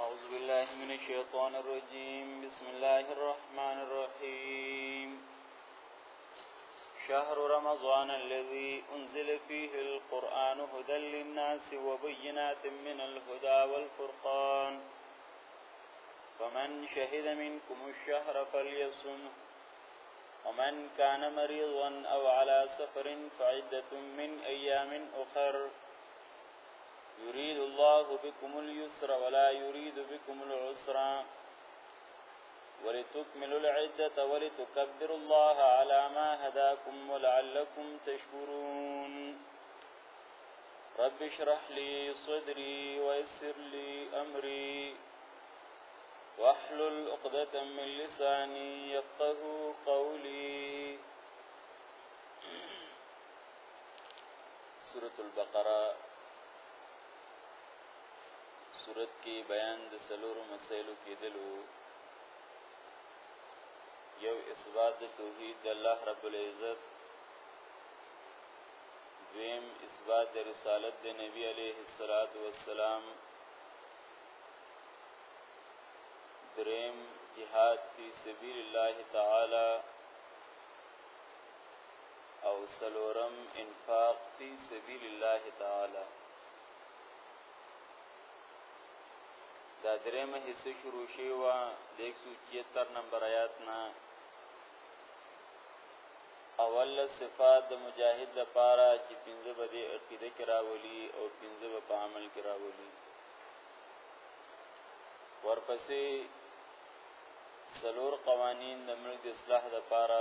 أعوذ بالله من الشيطان الرجيم بسم الله الرحمن الرحيم شهر رمضان الذي أنزل فيه القرآن هدى للناس وبينات من الهدى والفرقان فمن شهد منكم الشهر فليصمه ومن كان مريضا أو على سفر فعدة من أيام أخر يريد الله بكم اليسر ولا يريد بكم العسر ولتكملوا العدة ولتكبروا الله على ما هداكم ولعلكم تشكرون رب اشرح لي صدري ويسر لي أمري واحلل عقدة من لساني يفقه قولي سورة البقره صورت کې بیان د سلورو مسائلو کېدلو یو اثبات د توحید د الله رب العزت دویم اثبات د رسالت د نبی علیه الصلاۃ والسلام دریم جهاد فی سبیل الله تعالی او سلورم انفاق فی سبیل الله تعالی دا درېمه حصہ شروع شوی و د 176 نمبر آیات نه اول صفات د مجاهد لپاره چې پنځه به د عقیده کې راولي او پنځه به په عمل کې راولي ورپسې څلور قوانین د ملک د اصلاح لپاره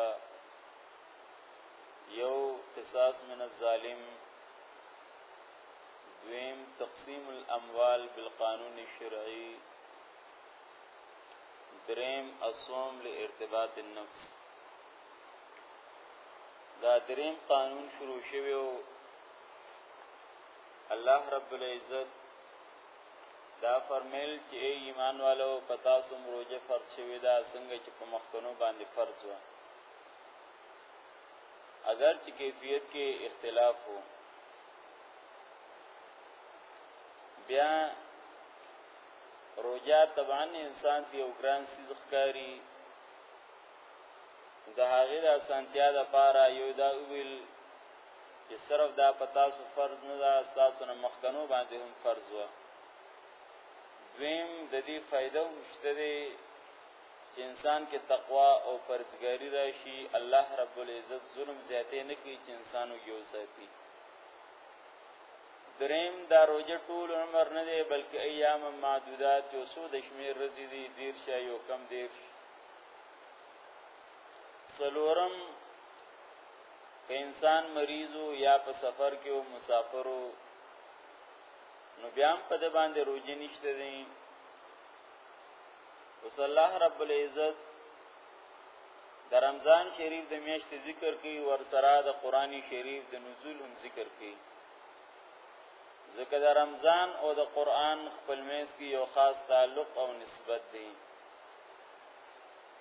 یو قصاص من الظالم دویم تقسیم الاموال بالقانون الشرعي دریم الصوم لارتباط النفس دا دریم قانون شروع شوی او الله رب العزت دا فرمیل چې ای ایمان والو په تاسو مروجه فرض شوی دا څنګه چې په مخکنو باندې فرض و اگر چې کیفیت کې اختلاف وو بیا روجا طبعا انسان دی او ګران سیز ښکاری د هغه د اسانتیا د پاره یو دا ویل چې صرف دا پتا سو فرض نه دا تاسو نه مخکنو باندې هم فرض و دویم د دې فائدہ هم شته دی چې انسان کې تقوا او پرهیزګاری راشي الله رب العزت ظلم زیاتې نه کوي چې انسان یو ساتي دریم دا روزه ټول عمر نه دی بلکې ایام معدودات یو سود شمیر رزي دي دیر شي یو کم دیر شي سلورم که انسان مریضو یا په سفر کې او مسافرو نو بیا هم په د باندې روزي نشته دي اوس الله رب العزت د رمضان شریف د میاشتې ذکر کوي ور سره د قران شریف د نزول هم ذکر کوي ځکه د رمضان او د قران خپل میس کې یو خاص تعلق او نسبت دی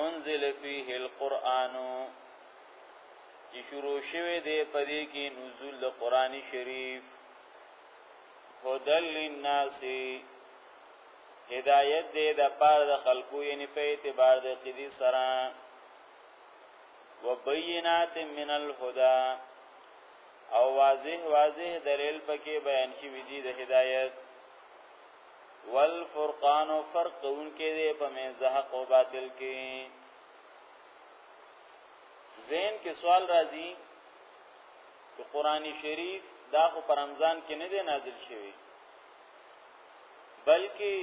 انزل فيه القرآن چې شروع شوه دې پدې کې نزول د قران شریف هدل للناس هدایت دې د پاره د خلقو یعنی په اعتبار د قدی سره وبینات من الهدى او واضح واضح دلیل پکې بیان شوی دی د هدایت والفرقان فرق کون کې دې په مې زهق او باطل کې زین کې سوال راځي چې قران شریف دا خو پر رمضان کې نه دی نازل شوی بلکې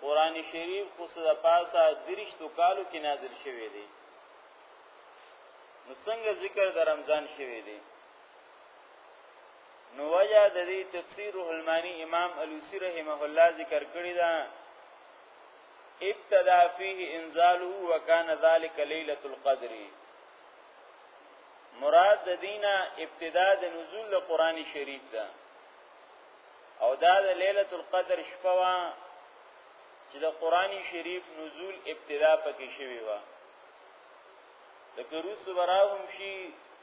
قران شریف خو سره پاسه درشتو کالو کې نازل شوی دی نو څنګه ذکر د رمضان شوی دی نو وجه د دې تفسیر روح المانی امام الوسی رحمه الله ذکر کړی دا ابتدا فيه انزاله وكان ذلك ليله القدر مراد د دینه ابتدا د نزول قرآن شریف ده او دا د ليله القدر شپه وا چې د قرآن شریف نزول ابتدا پکې شوی و د کروس براهم شي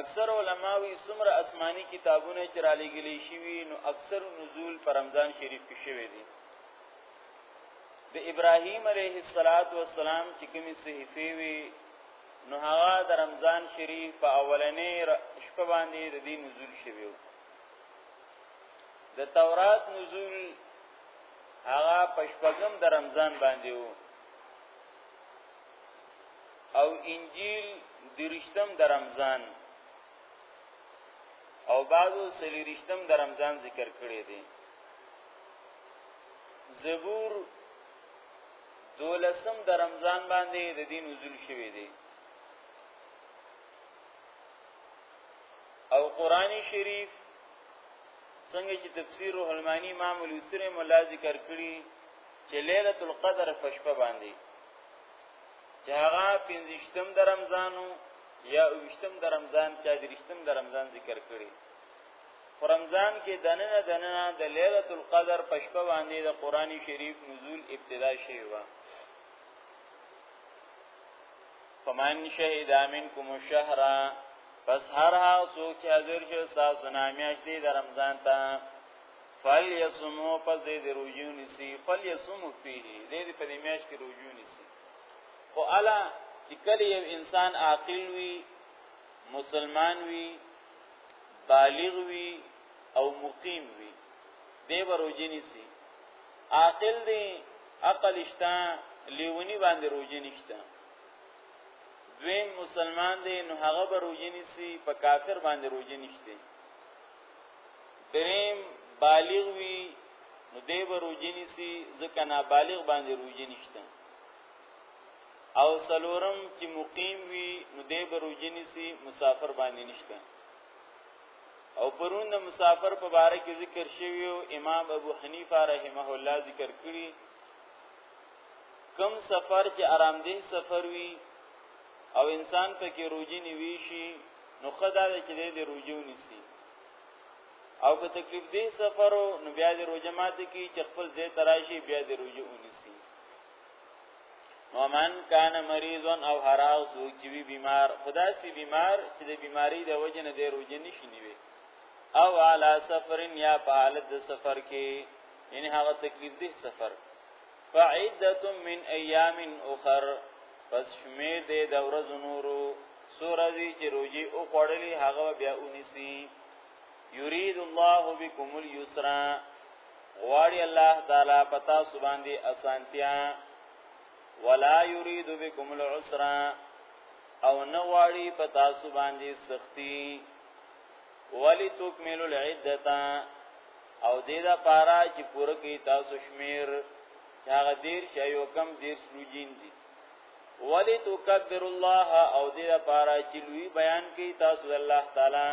اکثر علماوی سمره آسمانی کتابونه چې را لګلې شوی نو اکثر نزول پر رمضان شریف کې شوی دی د ابراهیم علیه السلام چې کومې صحیفه وی نو هغه د رمضان شریف په اولنې شپه باندې د دې نزول شوی و د تورات نزول هغه پښپغم د رمضان باندې وو او انجیل درشتم د رمضان او بعضو سلی رشتم د رمضان ذکر کړی دی زبور دولسم د رمضان باندې د دین نزول شوی دی او قران شریف څنګه چې تفسیر روح المانی امام الوسری مولا ذکر کړی چې ليله القدر فشفه باندې چې هغه پنځشتم د رمضانو یا اوشتم د رمضان چا د رښتم د رمضان ذکر کړي په رمضان کې دنه دنه د ليله القدر پښپه باندې د قران شریف نزول ابتدا شوی و فمن شهد منکم الشهر پس هر هغه څوک چې حاضر شي تاسو نامیاش دي د رمضان ته فلیصومو پس دې د روجو نسی فلیصومو فيه دې دې په دې میاش کې روجو نسی خو الا چې کله یو انسان عاقل وي مسلمان وي بالغ وي او مقیم وي دې به روجو نسی عاقل دی عقل شته لیونی باندې روجو نشته دویم مسلمان دی نو هغه به روجو نسی په کافر باندې روجو نشته دریم بالغ وی نو دی به روجی نیسی ځکه نا بالغ باندې روجی نشته او سلورم چې مقیم وی نو دی به روجی نیسی مسافر باندې نشته او پرون د مسافر په باره کې ذکر شوی او امام ابو حنیفه رحمه الله ذکر کړی کم سفر چې آرامدین سفر وی او انسان ته کې روجي نیوي شي نو خدا دې چې دې روجي ونیسي او که تکلیف دې سفر نو بیا دې روجه مات کی چې خپل ځای تراشي بیا دې روجي ونیسي ومن کان مریضا او حراو سوک چې وی بیمار خدا سي بیمار چې د بیماری د وجه نه دې روجي نشي نیوي او علا سفر یا په حالت د سفر کې یعنی هغه تکلیف دې سفر فعدت من ایام اخر پس شمیر دې د ورځو نورو سورځي چې روزي او خړلې هغه بیا ونیسي یرید الله بكم اليسر غواړي الله تعالی پتا سبحان دي اسانتیا ولا يريد بكم العسر او نه غواړي پتا سبحان دي سختی ولی تکمل العدتا او دې دا پارا چې پوره کې تاسو شمیر هغه دیر شایو کم دیر سلوجین دي ولی تکبر الله او دې دا پارا چې لوی بیان کې تاسو الله تعالی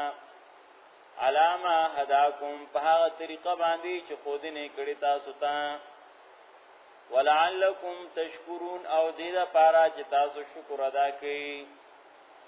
علامه هداکم په هغه طریقه باندې چې خود نه کړی تاسو ته ولعلکم تشکرون او دې دا پارا چې تاسو شکر ادا کړئ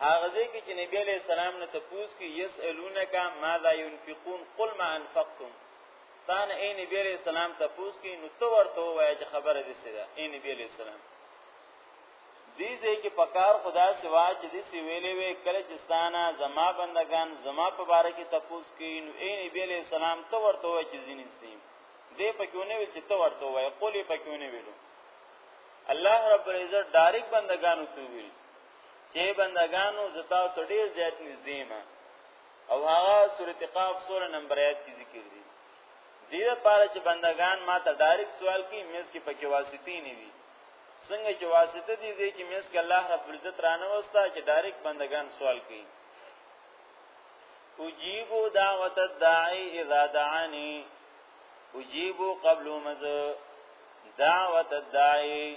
هغه ځای کې چې نبی علیہ السلام نه تپوس کې یسالونک ماذا ينفقون قل ما انفقتم تان اے نبی علیہ السلام تپوس کې نو تو ورته وایي چې خبره دې سره اے نبی علیہ السلام دې ځای کې پکار خدا سوا چې دې سی ویلې وې کله چې ستانه زما بندگان زما په باره کې تپوس کې نو اے نبی علیہ السلام تو ورته وایي چې ځینې سیم دې پکونه وی چې تو ورته وایي قولې پکونه ویلو الله رب العزت ډایرک بندگانو ته ویل چې بندگانو زتا ته ډیر زیات نږدې ما او هغه سورته قاف سور نمبر آیات کې ذکر دي دې لپاره چې بندگان ما ته ډایرکټ سوال کوي مېز کې پکې واسطې نه وي څنګه چې واسطه دي دې کې مېز کې الله رب العزت رانه وستا چې ډایرکټ بندگان سوال کوي اجیب دعوت الداعی اذا دعانی اجیب قبل مز دعوت الداعی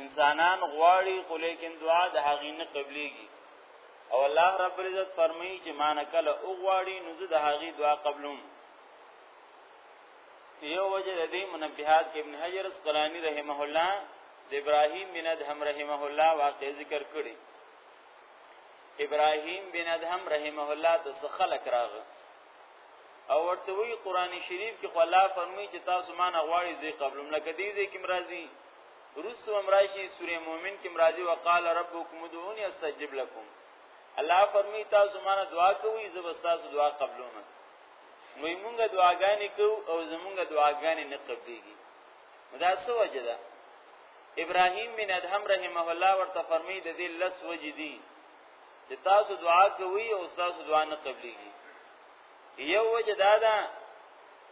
انسانان غواړي خو لیکن دعا د هغې نه قبليږي او الله رب العزت فرمایي چې ما نه کله او غواړي نو زه د هغې دعا قبلوم یو وجه د دې منبهات کې ابن حجر اسقلانی رحمه الله د ابراهیم بن ادهم رحمه الله واقع ذکر کړی ابراهیم بن ادهم رحمه الله د خلق راغ او ورته وی قران شریف کې الله فرمایي چې تاسو ما نه غواړي زی قبلم لکه دې دې کې مرضی رسو امراشی سوره مومن کې مرাজি وقال ربکم ادعوني استجب لكم الله فرمی تاسو مانه دعا کوئ زه به تاسو دعا قبلوم نو موږ دعاګانې کوو او زموږ دعاګانې نه قبليږي دا څه وجه ده ابراهيم بن ادهم رحمه الله ورته فرمی د دې لس وجې دي چې تاسو دعا کوئ او تاسو دعا نه قبليږي یو وجه دا ده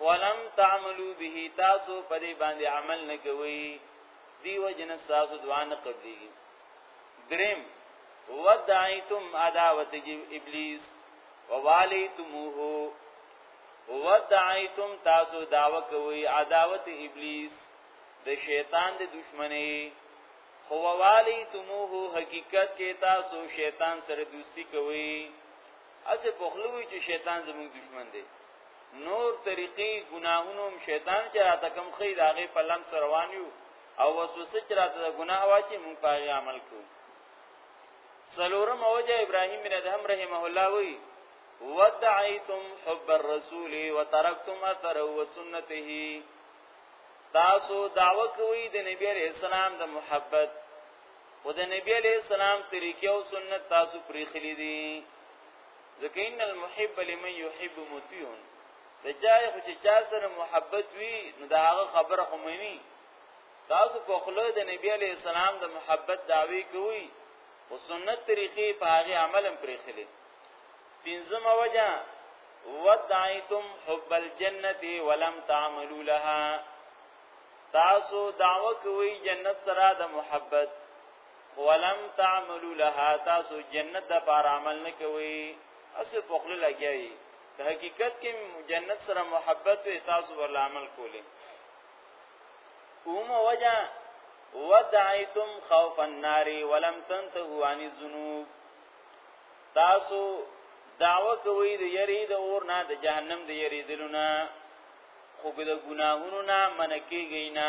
ولم تعملوا به تاسو په دې باندې عمل نه کوي دیو جن تاسو دعا نه قبلي دریم ودعیتم عداوت ابلیس ووالیتموه ودعیتم تاسو دعوه کوي عداوت ابلیس د شیطان د دشمنی خو والی تموه حقیقت کې تاسو شیطان سره دوستی کوي اسه بخلوي چې شیطان زموږ دشمن دی نور طریقې ګناهونو هم شیطان چې راته کم خې دا غي په لمس روان یو او وسوسه چې راته د ګناه واچي مونږ په هغه عمل کوو سلورم اوجه ابراهیم بن ادهم رحمه الله وی ودعیتم حب الرسول وترکتم اثره وسنته تاسو دعوه کوي د نبی علی السلام د محبت او د نبی علی السلام طریقې او سنت تاسو پرې خلی دي ځکه ان المحب لمن يحب مطيع د چا خو چې چا سره محبت وي نو دا هغه خبره خو مني تاسو په خله د نبی عليه السلام د محبت داوي کوي او سنت طریقې په هغه عملم پرې خلې پنځم وجه ودعیتم حب الجنه ولم تعملوا لها تاسو دعوه کوي جنت سره د محبت ولم تعملوا لها تاسو جنت د پار عمل نه کوي اسه پخله لګیایي ته حقیقت کې جنت سره محبت وي تاسو ول عمل کولی اومه وجه ودعیتم خوف النار ولم تنتهوا عن الذنوب تاسو دعوه کوي د یری د اور نه د جهنم د یری دلونه خو د ګناهونو نه منکیږي نه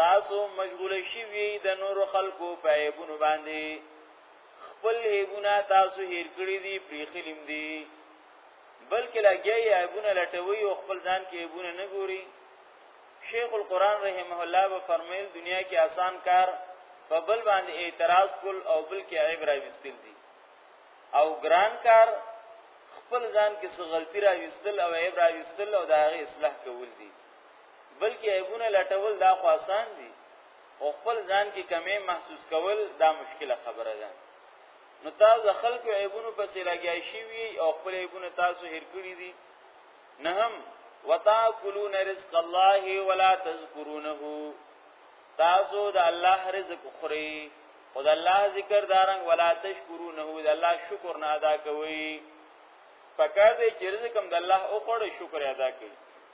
تاسو مشغول شي وي د نور خلکو په عیبونو باندې خپل عیبونه تاسو هیر کړی دي پریخلم دي بلکې لګي عیبونه لټوي او خپل ځان کې عیبونه نه ګوري شیخ القران رحمه الله به فرمایل دنیا کې آسان کار په بل باندې اعتراض کول او بل کې عیب را وستل دي او ګران کار خپل ځان کې څه غلطي را وستل او عیب را وستل او د هغه اصلاح کول دي بلکې عیبونه لټول دا خو آسان دي او خپل ځان کې کمی محسوس کول دا مشکله خبره ده نو تاسو د خلکو عیبونو په څیر لګیای شي او خپل عیبونه تاسو هیر کړی دي نه هم وتاکلون رزق الله ولا تذكرونه تاسو د الله رزق خوري او د الله ذکر دارنګ ولا تشکرونه د الله شکر نه ادا کوي پکار دی چې رزق هم د الله او خور شکر ادا کوي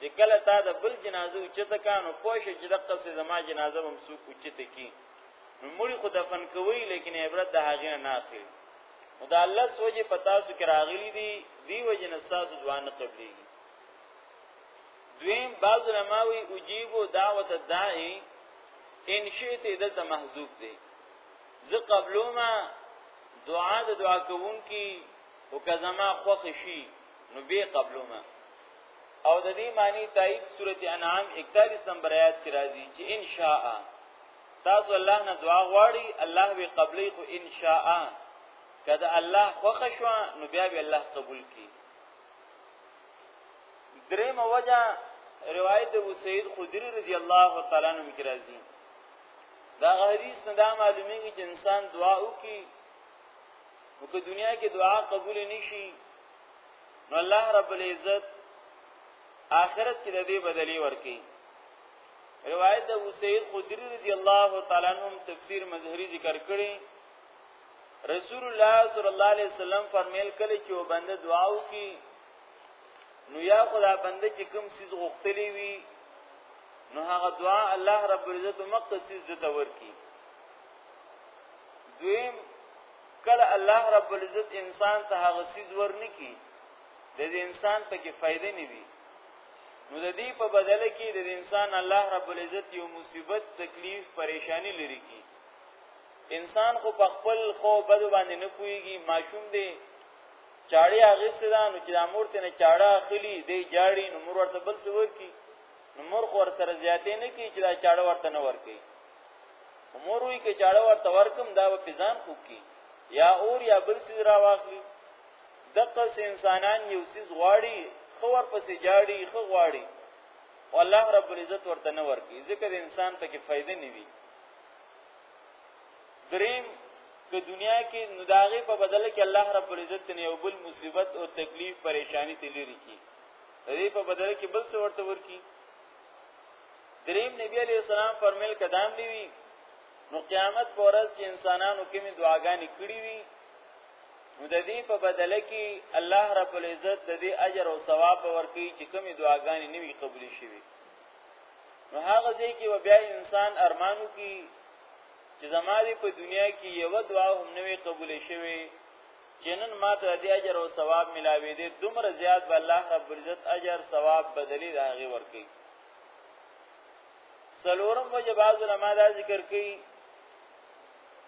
چې کله تا د بل جنازه اوچته کانو پوه شو چې دغه څه زما جنازه هم سو اوچته کی نو مړي خو دفن کوي لیکن عبرت د هغه نه اخلي خدا الله سوجي پتا سو کې راغلي دي دی وجه نه تاسو دوان قبلي دویم بعض علماوی اجیب و دعوت الداعی ان شئت دلته محذوف دی زه قبلو ما دعا د دعا کوونکی او که زما خوښ شي نو به قبلو ما او د دې معنی تایید سورته انعام 41 نمبر آیات کې راځي چې ان شاء تاسو الله نه دعا غواړي الله به قبلې خو ان شاء کله الله خوښ شو نو بیا به الله قبول کړي درې موجه روایت ابو سعید خدری رضی الله تعالی عنہ کې راځي دا حدیث نه دا معلومیږي چې انسان دعا وکي نو که دنیا کې دعا قبول نشي نو الله رب العزت آخرت کې د دې بدلی ورکي روایت د ابو سعید خدری رضی الله تعالی عنہ تفسیر مظهری ذکر کړي رسول الله صلی الله علیه وسلم فرمایل کله چې و بنده دعا وکي نو یا خدا بنده چې کوم سیز غوښتلی وي نو هغه دعا الله رب العزت مقصد دته ورکي دویم کله الله رب العزت انسان ته هغه سیز ورنکي د دې انسان په کې فائدې نه وي نو د دې په بدل کې د انسان الله رب العزت یو مصیبت تکلیف پریشانی لري کی انسان خو په خپل خو بد باندې نه کويږي ماشوم دی چاړي هغه سره نو چې امور ته نه چاړه اخلي دی جاړي نو مور ورته بل څور کی نو مور خو ور سره زیاتې نه کی چې دا چاړه ورته نه ور کوي مور وی کې چاړه ورته ورکم دا په ځان خو کې یا اور یا بل سیز را واخلي دغه انسانان یو سیز غواړي خور پسې جاړي خو غواړي والله رب العزت ورته نه ورکی ذکر انسان ته کې فائدې نه وي دریم که دنیا کې نداغه په بدل کې الله رب العزت نه یو بل مصیبت او تکلیف پریشانی تلری کی دې په بدل کې بل څه ورته ورکی دریم نبی علیہ السلام فرمیل کدام دی وی نو قیامت پر ورځ چې انسانانو کې می دعاګانې کړې وي نو د دې په بدله کې الله رب العزت د دې اجر او ثواب ورکړي چې کومې دعاګانې نوي قبول شي نو هغه ځای کې بیا انسان ارمانو کې چې زماري په دنیا کې یو دعا هم نوي قبول شوي چې نن ماته د اجر او ثواب ملاوي دي دومره زیات به الله رب العزت اجر ثواب بدلی راغي ورکړي سلورم وجه بعض علماء دا ذکر کوي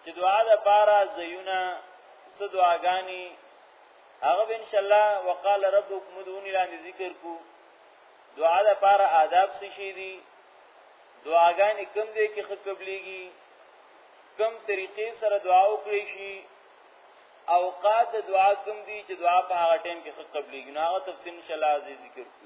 چې دعا د پاره زيونه څه دعاګانی هغه ان شاء الله وقال ربكم ادعوني لاندې ذکر کو دعا د پاره آداب څه شي دي دعاګانې کم دي کې خپلېږي کم طریقې سره دعا وکړي شي اوقات د دعا کم دي چې دعا په هغه ټیم کې خپلېږي نو هغه تفصیل ان شاء الله ذکر کو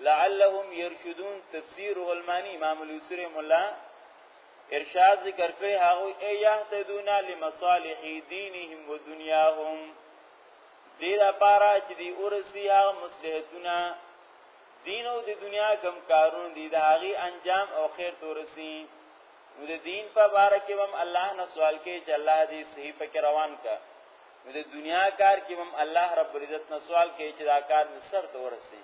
لعلهم يرشدون تفسيره الماني امام اليسري مولا ارشاد ذکر کړی هغه ای يهتدون لمصالح دينهم ودنياهم دې لپاره چې دی اورسي هغه مصلحتونه دین او د دنیا کم کارون دي د هغه انجام او خیر تورسي نو د دین په باره کې هم الله نه سوال کوي چې الله دې صحیح پکې روان کړي نو د دنیا کار کې هم الله رب العزت نه سوال کوي چې دا کار مې سر ته ورسي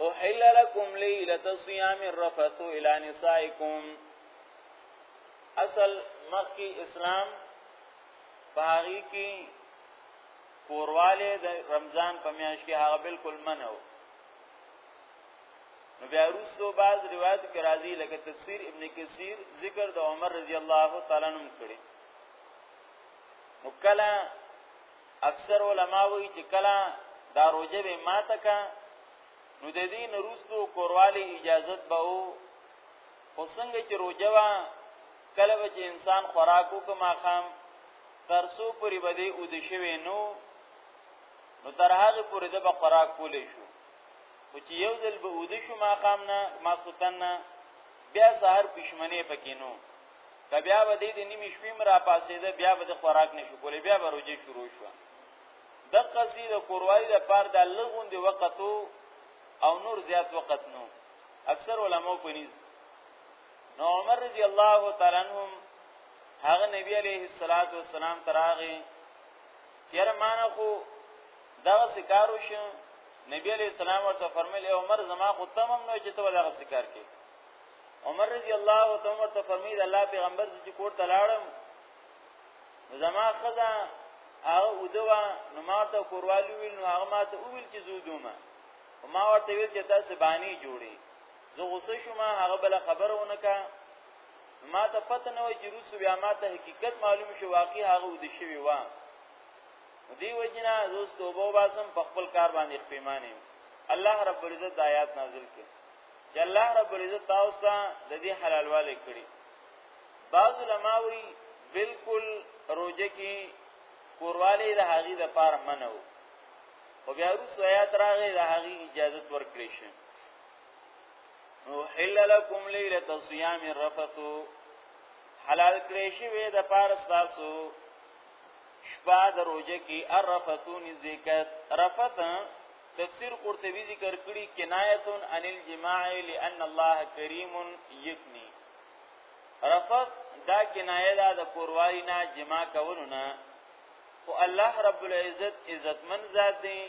او حل لكم ليله الصيام الرفث الى نسائكم اصل مخکی اسلام باغی کی کورواله د رمضان په میاشت کې هغه بالکل منو نو بیا روسو باز روایت کې راځي لکه تفسیر ابن کثیر ذکر د عمر رضی الله تعالی عنہ کړي نو کله اکثر علما وایي چې کله دا روزه به ماته کا نو د دین روستو کوروالی اجازت به او اوسنګ چې روزه وا کله به چې انسان خوراکو کما خام ترسو پوری بده او د شوی نو نو تر هغه پوری د به خوراک کولې شو خو چې یو ځل به او د شو ما خام نه ما سوتن نه بیا سحر پښمنه پکینو که بیا به دې د نیمې شپې هم را پاسېده بیا به د خوراک نشو کولی بیا به روژه شروع شوه دقه سي د کوروالي د پاره د لغون دی وخت او نور زیات وخت نو اکثر علما په نيز نو عمر رضی الله تعالی عنهم هغه نبی عليه الصلاه والسلام تراغه چیر مانه خو دا سکارو شو نبی عليه السلام ورته فرمایلی عمر زما خو تمام نو چې ته دا سکار کې عمر رضی الله تعالی عنہ ته فرمید الله پیغمبر چې کور ته لاړم زما خزا هغه ودوا نو ما ته کوروالو ویل نو هغه ما ته ویل چې زودومه ما ورته ویل چې تاسو باندې جوړي زه غوسه شوم هغه بل خبر ونکا ما ته پته نه وای چې روس بیا ما ته حقیقت معلوم شو واقعي هغه ود شوی و دی وجنا زوس توبه باسم په خپل کار باندې پیمانه الله رب العزت آیات نازل کړي چې الله رب العزت تاسو ته د دې حلال والي کړی بعض علما وی بالکل روزه کې کورواله د هغې د پار منو او بیا روس آیات راغې د هغې اجازه ورکړې شي نو حل لكم ليله الصيام الرفث حلال کړی شي وې د پار تاسو شپه د روزه کې الرفثون ذکر رفث تفسیر قرطبی ذکر کړي کنایه عن الجماع لان الله کریم یکنی رفض دا کنایه دا د کوروالي نه جما کولو نه خو الله رب العزت عزتمن ذات دی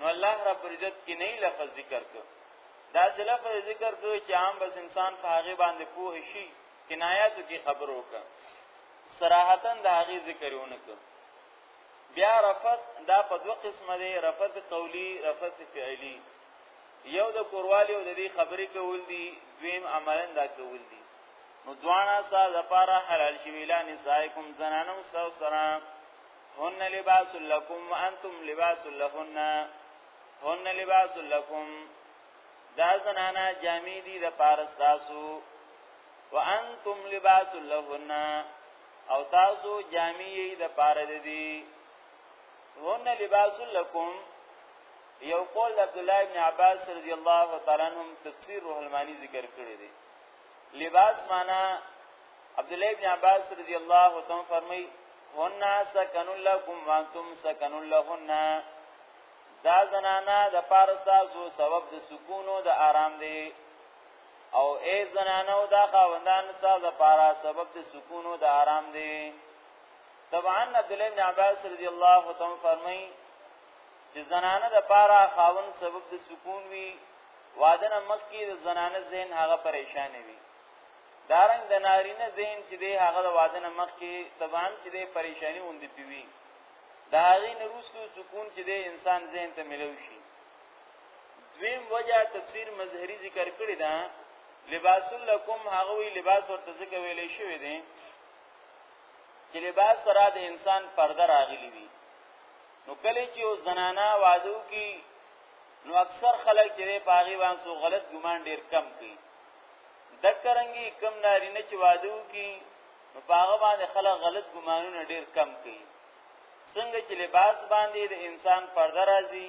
نو الله رب العزت کې نه لفظ ذکر کړ دا چې لفظ ذکر کړ چې عام بس انسان په هغه باندې پوه شي کنایاتو کې خبرو کړ صراحتن دا هغه ذکرونه کړ بیا رفض دا په دوه قسمه دی رفض قولی رفض فعلی یو د کوروالی او د دې خبرې کول دي دویم عملا دا کول دي نو دوانا سا زپارا حلال شوی لا نسائکم زنانم سو سرا هن لباس لکم وانتم لباس لهن هن لباس لکم دا زنانا جامع دي د پارستاسو وانتم لباس لهن او تاسو جامې د پاره د دي هن لباس لكم یو قول عبد الله ابن عباس رضی الله تعالی عنهم تفسیر روح المانی ذکر کړی دی لباس معنا عبد الله ابن عباس رضی الله تعالی فرمای هن سکن لكم وانتم سکن لهن دا زنانا د پارستا سو سبب د سکون او د آرام دی او اے زنانو دا خاوندان تاسو لپاره سبب د سکون او د آرام دی طبعا عبد الله بن عباس رضی الله تعالی فرمای چې زنانه د پاره خاوند سبب د سکون وی واده نه مخکې د زنانه ذهن هغه پریشان وي دارنګ د نارینه ذهن چې دی هغه د واده نه مخکې طبعا چې دی پریشانی وندې پیوي دا غي نروستو سکون چې دی انسان ذهن ته ملو شي دویم وجه تفسیر مظهری ذکر کړی دا لباس لکم هغه وی لباس ورته ذکر ویلې شوی دی چې لباس سره د انسان پرده راغلی وي نو کله چې او زنانا وادو کې نو اکثر خلک چې پاغي باندې سو غلط ګمان ډیر کم کوي دکرنګي کم نارینه چې وادو کې نو پاغه باندې خلک غلط ګمانونه ډیر کم کوي څنګه چې لباس باندې د انسان پرده راځي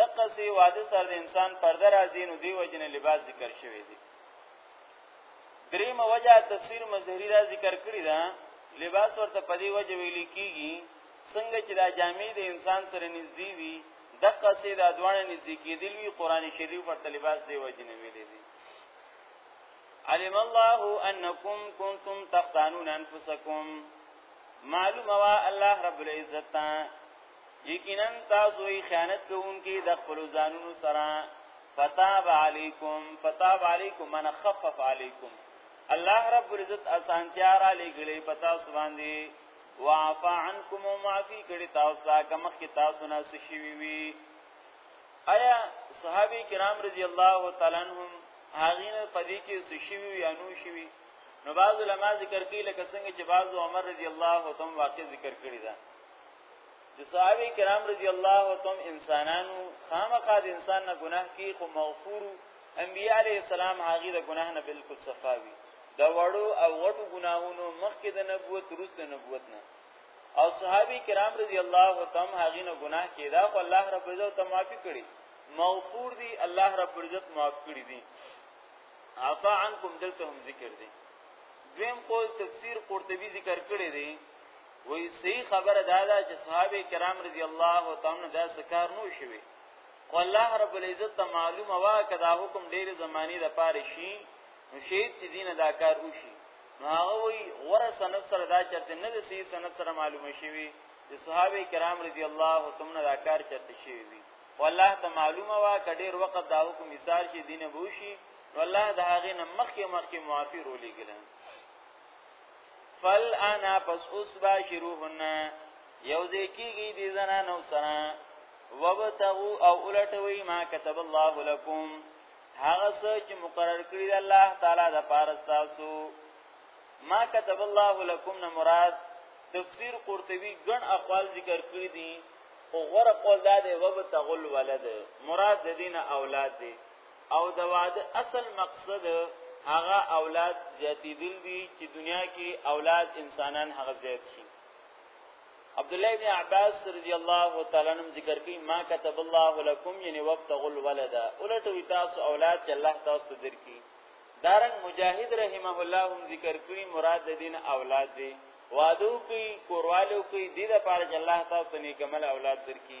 دقه سي واده سره د انسان پرده راځي نو دی وجنه لباس ذکر شوی دی درې موجه تفسیر مظهری را ذکر کړی دا لباس ورته په دې وجه ویل کیږي څنګه چې دا جامع د انسان سره نږدې وي دقه سي دا دوانه نږدې کېدل وی قران شریف ورته لباس دی وجنه ویل دی علم الله انکم کنتم تختانون انفسکم معلومه وا الله رب العزت یقینا تاسو یې خیانت کوونکي د خپل ځانونو سره فتاب علیکم فتاب علیکم من خفف علیکم الله رب العزت اسانتیا را لګلې پتا سبحان دی وعفا عنکم ومعفی کړي تاسو ته کوم کې تاسو نه سشي وي ایا صحابه کرام رضی الله تعالی عنهم هغه نه پدې کې سشي وي یا نو شي وي نو بعض علما ذکر کوي لکه څنګه چې بعض عمر رضی الله تعالی واقع ذکر کړی دا چې صحابه کرام رضی الله تعالی انسانانو خامخا د انسان نه ګناه کی خو مغفور انبیاء علیه السلام هغه د ګناه نه بالکل صفاوي دا وړو او غټو ګناهونو مخکې د نبوت روس د نبوت نه او صحابه کرام رضی الله تعالی هغه نه ګناه کیدا خو الله رب عزت ته معافي کړي مغفور دي الله رب عزت معاف کړي دي عفا عنکم دلته هم ذکر دي دویم قول تفسیر قرطبي ذکر کړی دی وی صحیح خبره دا ده چې صحابه کرام رضی الله تعالی دا سکار نو شوی خو الله رب العزت ته معلومه وا کدا حکم ډیر زمانی د پاره شي نو شهید چې دینه دا کار وشي نو هغه وی غره سند سره دا چرته نه د صحیح سند سره معلومه شوی د صحابه کرام رضی الله تعالی دا کار چرته شوی وی والله ته معلومه وا کډیر وخت دا حکم ایثار شي دینه بوشي والله دا هغه نه مخکې مخکې معافي رولې ګلن فل انا پس اوس با شروهن یوځی کیږي دي زنا نو سره وبتغو او الټوي ما كتب الله لكم هغه څه چې مقرر کړی الله تعالی د پاره تاسو ما كتب الله لكم نه مراد تفسیر قرطبی ګڼ اقوال ذکر کړی دي او غره قول دا دی وبتغل ولد مراد د دین اولاد دی او د واده اصل مقصد هغه اولاد زیاتی دل دي چې دنیا کې اولاد انسانان هغه زیات شي عبد الله بن عباس رضی الله تعالی عنہ ذکر کوي ما كتب الله لكم یعنی وقت غل ولدا ولټوي تاسو اولاد چې الله تاسو درکې دارن مجاهد رحمه الله هم ذکر کړی مراد دین اولاد دی وادو کوي کوروالو کوي د دې لپاره چې الله تاسو نیکمل اولاد درکې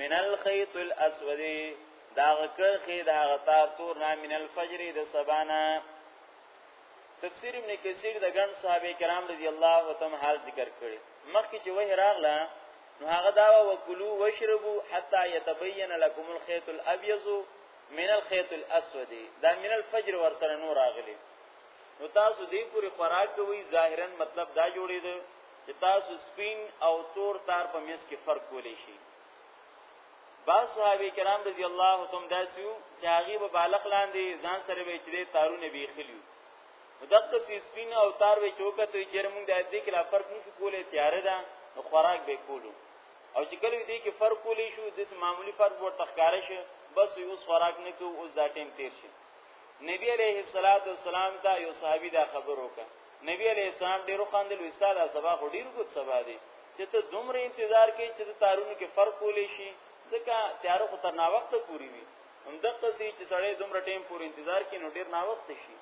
من الخيط الاسود دا کرخي دا غتار تور نه من الفجر د سبانا تفسیر ابن کثیر د ګڼ صحابه کرام رضی الله تعالی حال ذکر کړي مخکې چې وه راغله نو هغه دا وکلو واشربو حتا يتبين لكم الخيط الابيض من الخيط الاسود دا من الفجر ورسره نور راغلي نو تاسو دې پوری خوراک کوي ظاهرا مطلب دا جوړې ده چې تاسو سپین او تور تار په میس کې فرق کولی شي بعض صحابه کرام رضی الله تعالی عنهم داسیو چې هغه به بالغ لاندې ځان سره به چې تارونه بیخلیو مدقه سی سپین او تار به چوکته چې موږ د دې کې لا فرق نشو کولای تیار ده نو خوراک به کولو او چې کله دې کې فرق کولی شو د معمولی فرق ورته ښکار شي بس یو خوراک نه کوو اوس دا ټیم تیر شي نبی علیه الصلاۃ والسلام ته یو صحابي دا خبر وکړه نبی علیہ السلام ډیرو خاندل وستاد سبا خو ډیر ګوت سبا دی چې ته دومره انتظار کې چې د تارونو کې فرق کولې شي ځکه تیار خو تر نا وخت پوری وي هم د قصې چې سړی دومره ټیم پورې انتظار کې نو ډیر نا وخت شي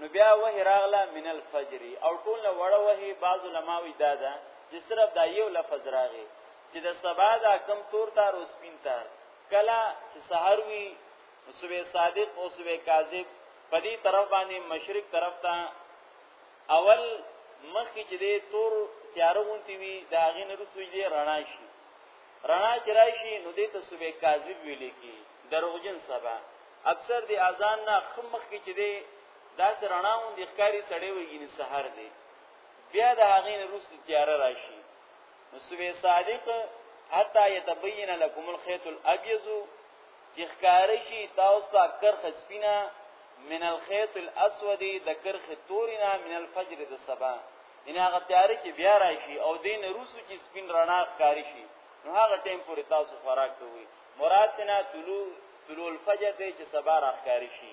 نو بیا وه راغله من الفجر او ټول له وړه وه بعض علما وی دا ده چې صرف دا یو لفظ راغی چې د سبا دا کم تور تار او سپین تار کلا چې سحر وی اوسوی صادق اوسوی کاذب په دې طرف باندې مشرق طرف ته اول مخکې چې دې تور تیار غونتی وي دا غي نه رسوي دې رڼا شي رڼا چې راشي نو دې ته صبح کاذب ویل کی دروغجن سبا اکثر دې اذان نه خمخ کې چې دې دا رڼا اون د ښکاری سړې ویږي نه سحر دې بیا دا غي نه رسوي تیار راشي نو صبح صادق حتا يتبين لكم الخيط الابيض چې ښکارې شي تاسو ته کرخه سپینا من الخيط الاسود د کرخه تورینا من الفجر د سبا ان هغه تیارې چې بیا راشي او دین روسو چې سپین رڼا ښکارې شي نو هغه ټیم پورې تاسو خوراک کوئ مراد نه طلوع طلوع الفجر دی چې سبا راخکاری شي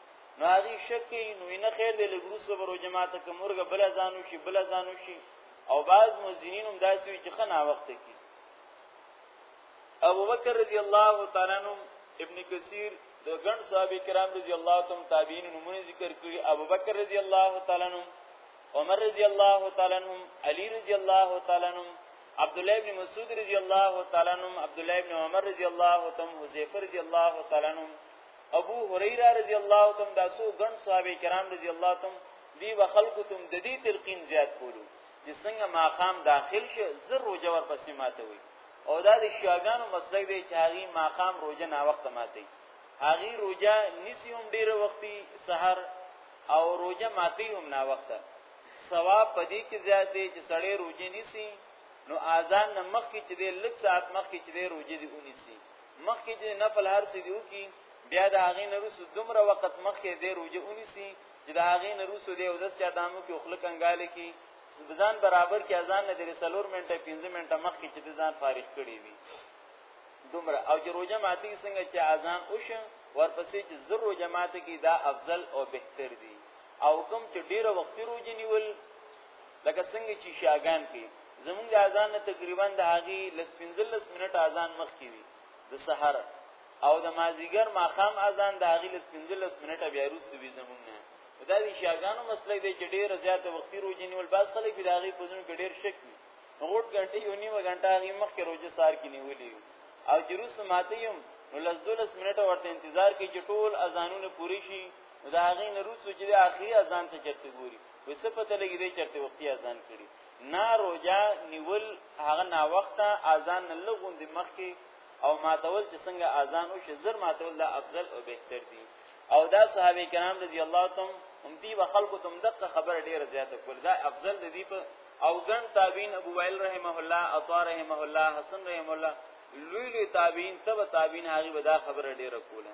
نو هغه شک کوي نو نه خیر دی لګرو صبر او جماعت کوم ورګه بل ځانو شي بل ځانو شي او بعض مؤذنین هم داسې وي چې خنا وخت کې ابو بکر رضی الله تعالی عنہ ابن کثیر د ګڼ صحابه کرام رضی الله تعالی تابعین نمونه ذکر کړي ابو بکر رضی الله تعالی عنہ عمر رضی الله تعالی عنہ علی رضی الله تعالی عنہ عبد الله ابن مسعود رضی الله تعالی عنہ عبد الله ابن عمر رضی الله تعالی عنہ حذیفه رضی الله تعالی عنہ ابو هريره رضی الله تعالی دا سو ګڼ صحابه کرام رضی الله تعالی دی و خلکو تم د دې تلقین زیات کولو چې څنګه ماقام داخل شو زر روزه ورپسې ماته وي او دا د شیاګانو مسلک دی چې هغه ماقام روزه نا وخت ماته هغه روزه نسی هم ډیره وختي سحر او روزه ماته هم نا وخت ثواب پدې کې زیات دی چې سړی روزه نسی نو اذان مخ کې چې د لک ساعت مخ کې چې د روزه دی ونیسي مخکې چې نفل هر څه دی وکي بیا د هغه نرسو دومره وخت مخکې دی روزه ونیسي چې د هغه نرسو دی او د چا دامو کې خلک انګاله کې ځان برابر کې اذان نه درې سلور منټه 15 منټه مخکې چې ځان فارغ کړي وي دومره او چې روزه ماتي څنګه چې اذان وشي ورپسې چې زر روزه ماته کې دا افضل او بهتر دي او کوم چې ډیره وخت روزه نیول لکه څنګه چې شاګان کې زمونږ د اذان نه تقریبا د هغه لس 15 منټ اذان مخ کی وي د سحر او د مازیګر ماخام اذان د هغه لس 15 منټ بیا روسته وي زمونږ نه دا د شاګانو مسلې دی چې ډیر زیات وختي روزي نیول باز خلک د هغه په ځون کې ډیر شک وي غوټ غنټه یو نیمه غنټه هغه مخ کې روزه سار کې نیولې او چې روس ماته یم نو لس 12 منټ ورته انتظار کې چې ټول اذانونه پوری شي دا هغه نه روس چې د اخري اذان ته چرته ګوري وې څه پته لګی دی چرته وختي اذان کړي نا روجا نیول هغه نا وخت اذان نه لغون دی مخ کې او ماتول چې څنګه اذان او شزر ماتول لا افضل او بهتر دي او دا صحابه کرام رضی الله تعالی هم دی و خلکو تم دغه خبر ډیره زیاته کول دا افضل دی په او ګن تابعین ابو وائل رحمه الله عطا رحمه الله حسن رحمه الله لوی لوی تابعین تبع تابعین هغه به دا خبره ډیره کوله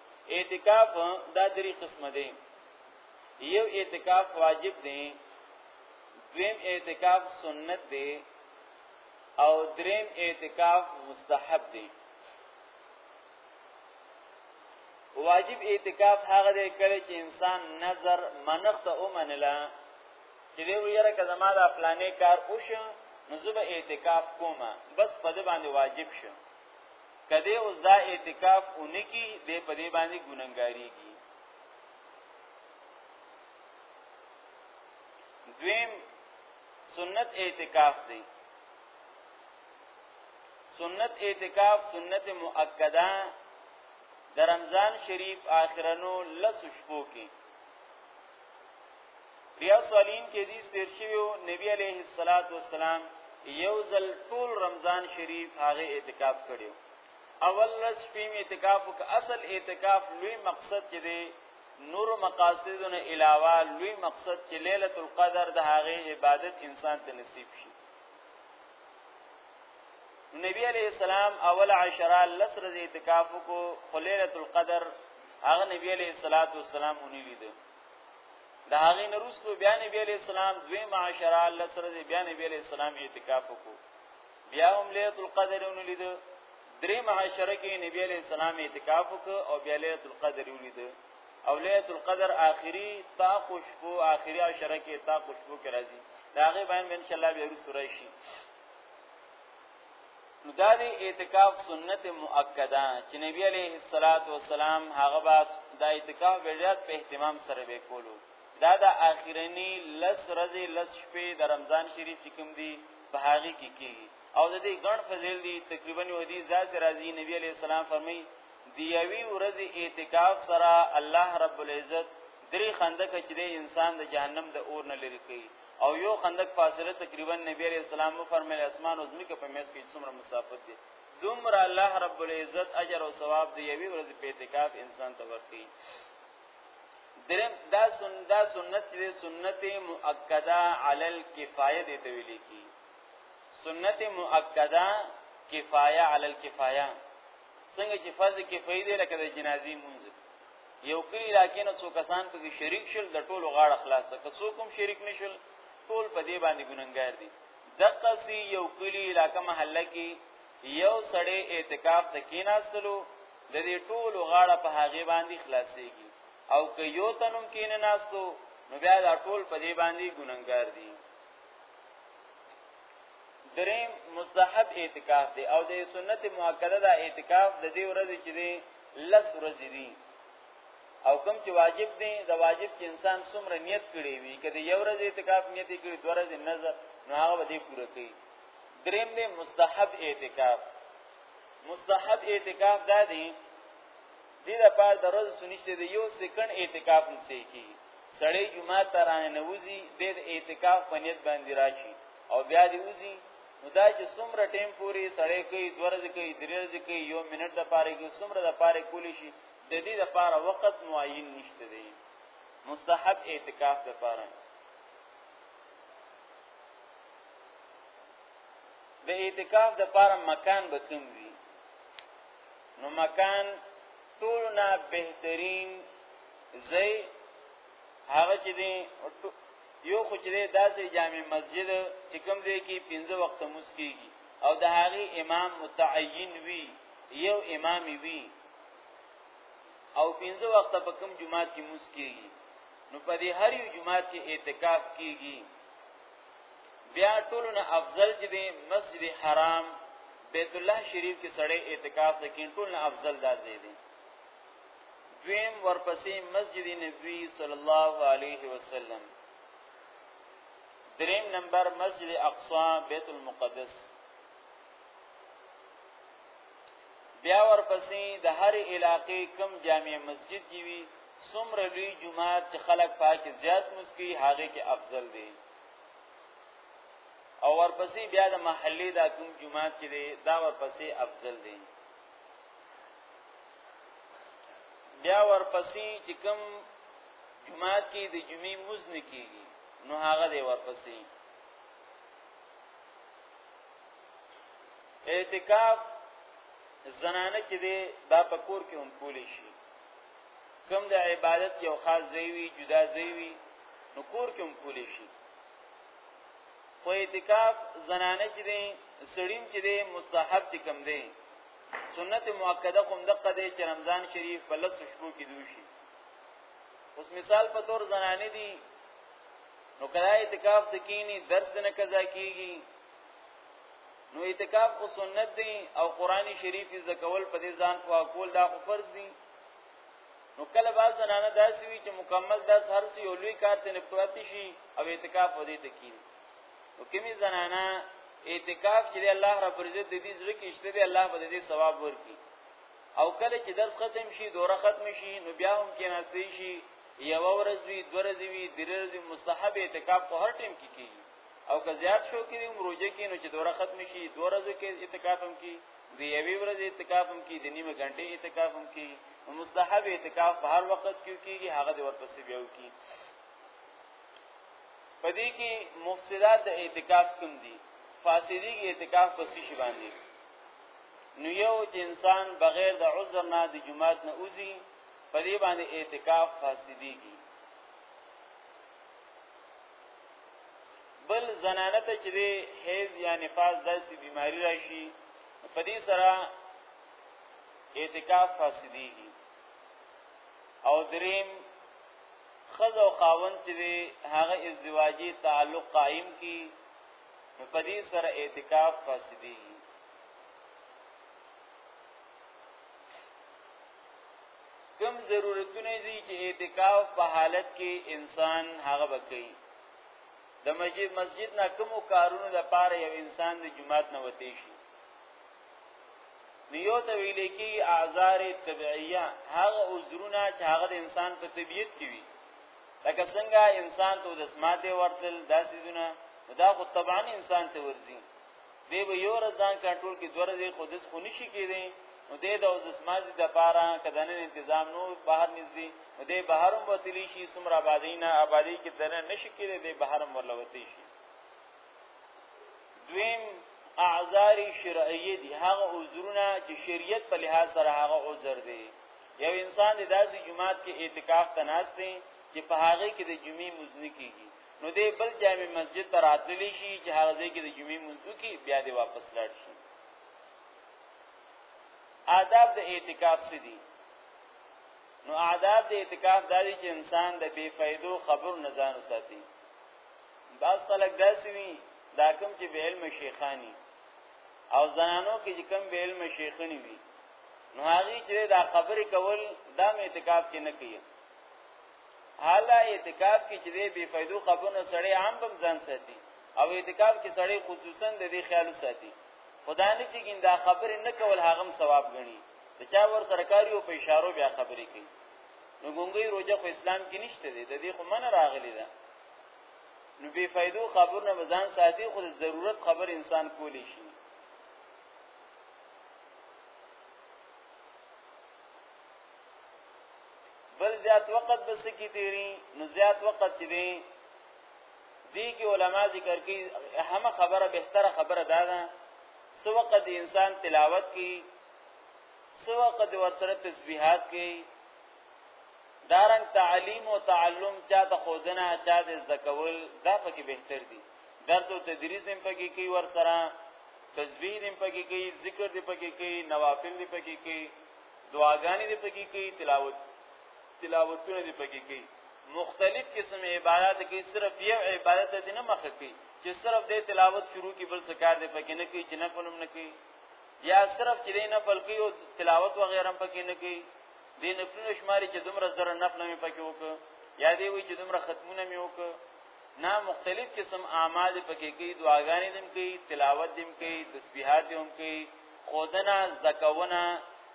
اعتکاف دا درې قسمه دي یو اعتکاف واجب دی دویم اعتکاف سنت دی او دریم اعتکاف مستحب دی واجب اعتکاف هغه دی کله چې انسان نظر منخت او منلا چې دی ویره که زما د فلانې کار وشو نو زه به اعتکاف کوم بس په دې باندې واجب شم کدی اوس دا اعتکاف اونکی د په دې باندې ګوننګاریږي دویم سنت اعتکاف دی سنت اعتکاف سنت مؤکده د رمضان شریف آخرنو لس شپو کې ریا سالین کې حدیث تیر شوی نبی علیه الصلاۃ والسلام یو ځل ټول رمضان شریف هغه اعتکاف کړو اول ورځ په اعتکاف او اصل اعتکاف لوی مقصد چې دی نور مقاصدونه علاوه لوی مقصد چې ليله القدر د هغه عبادت انسان ته نصیب شي نبی علیہ السلام اول عشرہ لس رضی اعتکاف کو خلیلۃ القدر هغه نبی علیہ الصلوۃ والسلام اونې لیدو دا هغه نرستو بیا نبی علیہ السلام دوی معاشره الله سره دی بیا نبی علیہ السلام اعتکاف وکړو بیا هم ليله القدر ولید درې معاشره کې نبی علیہ السلام اعتکاف وکړو او بیا ليله القدر ولید او ليله القدر آخري تا خوشبو آخري عشره کې تا خوشبو کې راځي دا هغه بیان ان شاء الله به سورې شي نو دا دی اعتکاف سنت مؤکده چې نبی علیه الصلاۃ والسلام هغه با د اعتکاف وړیات په اهتمام سره به کولو دا د اخیرنی لس ورځې لس شپې د رمضان شریف چې کوم دی په هغه کې کیږي او د دې ګڼ فضیل دی تقریبا یو حدیث ذات راځي نبی علیه السلام فرمایي دی یوی ورځې اعتکاف سره الله رب العزت درې خندق چې د انسان د جهنم د اور نه لری کوي او یو خندق فاصله تقریبا نبی علیہ السلام مو فرمایل اسمان او زمکه په میس کې څومره مسافت دي دومره الله رب العزت اجر او ثواب دی یوی ورځ په اعتکاف انسان ته ورکړي درم دا سن دا سنت دې سنت مؤکده علی الکفایه دې ته ویل کی سنت مؤکده کفایه علی الکفایه څنګه چې فرض کفایه دې لکه د جنازي مونږ یو کلی علاقې نه څو کسان پکې شریک شول د ټولو غاړه خلاصه که څوک هم شریک نشول ټول په دې باندې ګننګار دي دغه سی یو کلی علاقې محله کې یو سړی اعتکاف ته کیناستلو د دې ټولو غاړه په هغه باندې خلاصيږي او که یو تنم کیناستو نو بیا دا ټول په دې باندې ګننګار دي دریم مستحب اعتکاف دی او د سنت مؤکده دا اعتکاف د دې ورځې چې دی لس ورځې دي او کوم چې واجب دي د واجب چې انسان څومره نیت کړی وي کله یو ورځ اعتکاف نیت کړی دوه ورځې نظر نو هغه به پوره کوي دریم دې مستحب اعتکاف مستحب اعتکاف دا دی دې لپاره د ورځې سنشته دی یو سکند اعتکاف نشي کی سړی جمعه ترانه نوځي د اعتکاف په نیت باندې راشي او بیا دې وځي نو دا چې څومره ټیم پوري سړی کوي دوه ورځې کوي درې ورځې کوي یو منټ د پاره کوي څومره د پاره کولی شي د دې د پاره وخت معین نشته دی مستحب اعتکاف د پاره د اعتکاف د پاره مکان به کوم وي نو مکان ټول نه بهترین زی هغه چې دی یو خو چې داسې جامع مسجد چې کوم ځای کې پنځه وخت مسکیږي او د هغه امام متعین وی یو امام وی او پنځه وخت په کوم جمعات کې مسکیږي نو په دې هر یو جمعات کې اعتکاف کیږي بیا ټولو نه افضل چې دی مسجد حرام بیت الله شریف کې سړی اعتکاف د کینټول نه افضل دا دی دویم ورپسې مسجد نبوي صلی الله علیه وسلم دریم نمبر مسجد اقصا بیت المقدس بیا ورپسې د هر علاقې کم جامع مسجد دی وی څومره لوی جمعات چې خلک پاکه زیات مسکی هغه کې افضل دی او ورپسې بیا د محلي دا کوم جمعات چې دی دا ورپسې افضل دی بیا ورپسې چې کوم جمعات کې د جمعې مزن کیږي نو هغه دی ورپسې اعتکاف زنانه چې دی دا په کور کې هم کولی شي کوم د عبادت یو خاص ځای وي جدا ځای وي نو کور کې هم کولی شي خو اعتکاف زنانه چې دی سړیم چې دی مستحب چې کم دی سنت مؤکده کوم دقه دی چې رمضان شریف په لس شپو کې دوشي اوس مثال په تور زنانه دي نو کله اعتکاف د کینی درس نه قضا کیږي نو اعتکاف خو سنت دی او قرآنی شریف زکول په دې ځان خو کول دا خو فرض دی نو کله باز زنانه داسې وي چې مکمل داس هر څه یو لوی کار ته نپراتی شي او اعتکاف ودی ته کیږي نو کمی زنانه اعتکاف چې الله رب عزت د دې ځل کې اشته دی الله به دې ثواب ورکړي او کله چې درس ختم شي دوره ختم شي نو بیا هم کې ناشې شي یو ورځ وی دوه ورځې وی درې ورځې مستحب اعتکاف په هر ټیم کې کیږي او که زیات شو کې هم روزه کې نو چې دوره ختم شي دوه ورځې کې اعتکاف هم کی د یوې ورځې اعتکاف هم کی د نیمه غنټې اعتکاف هم کی مستحب اعتکاف په هر وخت کې کیږي هغه د ورپسې بیا کی پدې کې مفسدات د اعتکاف کوم دي فاسدی کې اعتکاف په څه شی باندې نو یو چې انسان بغیر د عذر نه د جمعات نه اوزي پدې باندې اعتکاف فاسدی کی بل زنانه ته چې حیض یا نفاس داسې بیماری راشي په دې سره اعتکاف فاسدېږي او دریم خز او خاون چې هغه ازدواجی تعلق قائم کی نو په دې سره اعتکاف فاسدېږي کم ضرورتونه دي چې اعتکاف په حالت کې انسان هغه وکړي د مسجد مسجد نه کوم کارونو د پاره یو انسان د جمعات نه وتی شي نیو ته ویل کی اعذار طبيعيه هغه عذرونه چې هغه د انسان په طبيعت کې وي لکه څنګه انسان ته د سماعت ورتل داسې زونه دا خو طبعا انسان ته ورزي دی به یو ورځ ځان کنټرول کې دوه ورځې خو دس خو نشي کېدی نو دی د اوس مازی د پاره کدن تنظیم نو بهر نږدې نو دی بهر هم وتلی شي سمرا آبادینا آبادی کې دنه نشي کېدی دی بهر هم ورلوتی شي دویم اعذار شرعیه دي هغه عذرونه چې شریعت په لحاظ سره هغه عذر دي یو انسان د داسې جماعت کې اعتکاف تناست دی چې په هغه کې د جمعې مزنی کیږي نو دې بل جامع مسجد ته راتللی شي چې هغه ځای کې د جمعې منځو کې بیا دې واپس لاړ شي آداب د اعتکاف څه دي نو آداب د اعتکاف دا دي چې انسان د بے فائدو خبر نه ځان ساتي بعض خلک داسې وي دا کوم چې به علم شیخانی او زنانو کې چې کوم به علم شیخنی وي نو هغه چې دا خبرې کول دا اعتکاف کې نه کوي حالا اعتکاف کې چې بے فائدو خبرونو سړی عام بم ځان ساتي او اعتکاف کې سړی خصوصا د دې خیال ساتي خدا نه چې ګیندا خبرې نه کول هغه ثواب غني د چا ور سرکاري او په اشارو بیا خبرې کوي نو ګونګي روزه خو اسلام کې نشته دی د دې خو من راغلی ده نو بے فائدو خبرونه بزان ساتي خو د ضرورت خبر انسان کولی شي بل زیات وخت بس کی تیری نو زیات وخت چې دی دی کې علما ذکر کوي اهم خبره بهتره خبره دا ده سو وخت انسان تلاوت کوي سو وخت ورسره تسبیحات کوي دارنګ تعلیم او تعلم چا د خودنه چا د زکول دا پکې بهتر دي درس او تدریس هم پکې کوي ورسره تسبیح هم پکې کوي ذکر هم پکې کوي نوافل هم پکې کوي دعاګانې دې پکې کوي تلاوت تلاوتونه دې پکې کوي مختلف قسم عبادت کوي صرف یو عبادت دې نه مخ کوي چې صرف دې تلاوت شروع کی بل سکار دې پکې نه کوي چې نه فلم نه کوي یا صرف چې دې نه فل کوي او تلاوت وغیرہ پکې نه کوي دې نفلونه شماري چې دومره زره نفل مې پکې وکړ یا دې وی چې دومره ختمونه مې وکړ نه مختلف قسم اعمال پکې کوي دعاګانې دې کوي تلاوت دې کوي تسبیحات دې کوي خودنا زکونه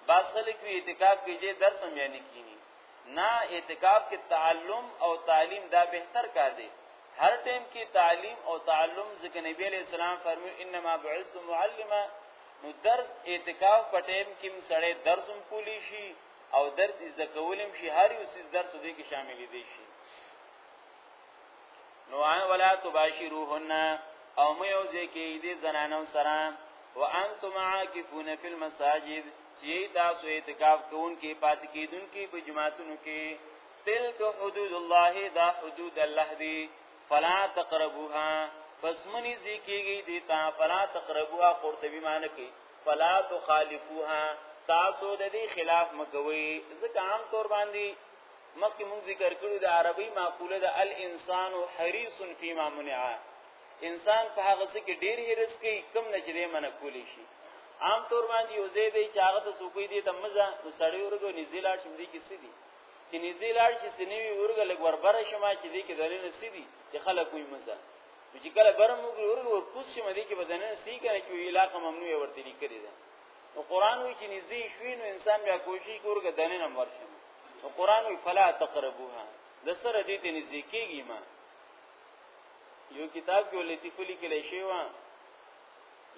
باسلک وی اعتکاف کې چې درس هم یعنی کینی نه اعتکاف کې تعلم او تعلیم دا بهتر کار دی هر ټیم کې تعلیم او تعلم ځکه نبی علیہ السلام فرمو انما بعثت معلما نو درس اعتکاف په ټیم کې سړی درس هم کولی شي او درس زکولم شي هر یو سیس درس دې کې شامل دي شي نو ولا تباشروهن او مې او ځکه دې زنانو سره وانتم عاکفون فی المساجد چې تاسو اعتکاف کوونکې پات کیدونکې په جماعتونو کې تلک حدود الله دا حدود الله دی فلا تقربوها پس منی ذکیږي دې تا فلا تقربوها قرطبی معنی کې فلا تخالفوها تاسو د دې خلاف مکوي ځکه عام طور باندې مخکې مونږ ذکر کړو د عربی معقوله د الانسان حریص فيما منع انسان په هغه څه کې ډیر حرس کوي کم نه چې دې منع کولی شي عام طور باندې یو ځای دی چې هغه ته سوکوي دي ته مزه نو سړی ورګو نږدې لاړ شم دي کې سدي چې نږدې لاړ شي سنوي ورګو لګ وربره شمه چې دي کې دلیل سدي چې خلک وي مزه چې کله برم وګړي ورګو ورکوس شمه دي کې بدنه سی کنه چې علاقه ممنوع ورته لیکلي ده نو قران وی چې نږدې شوی نو انسان بیا کوشش کوي چې دنه نمبر شي نو قران وی فلا تقربوها د سره دې ته نږدې کیږي ما یو کتاب کې لطیف لیکل شوی و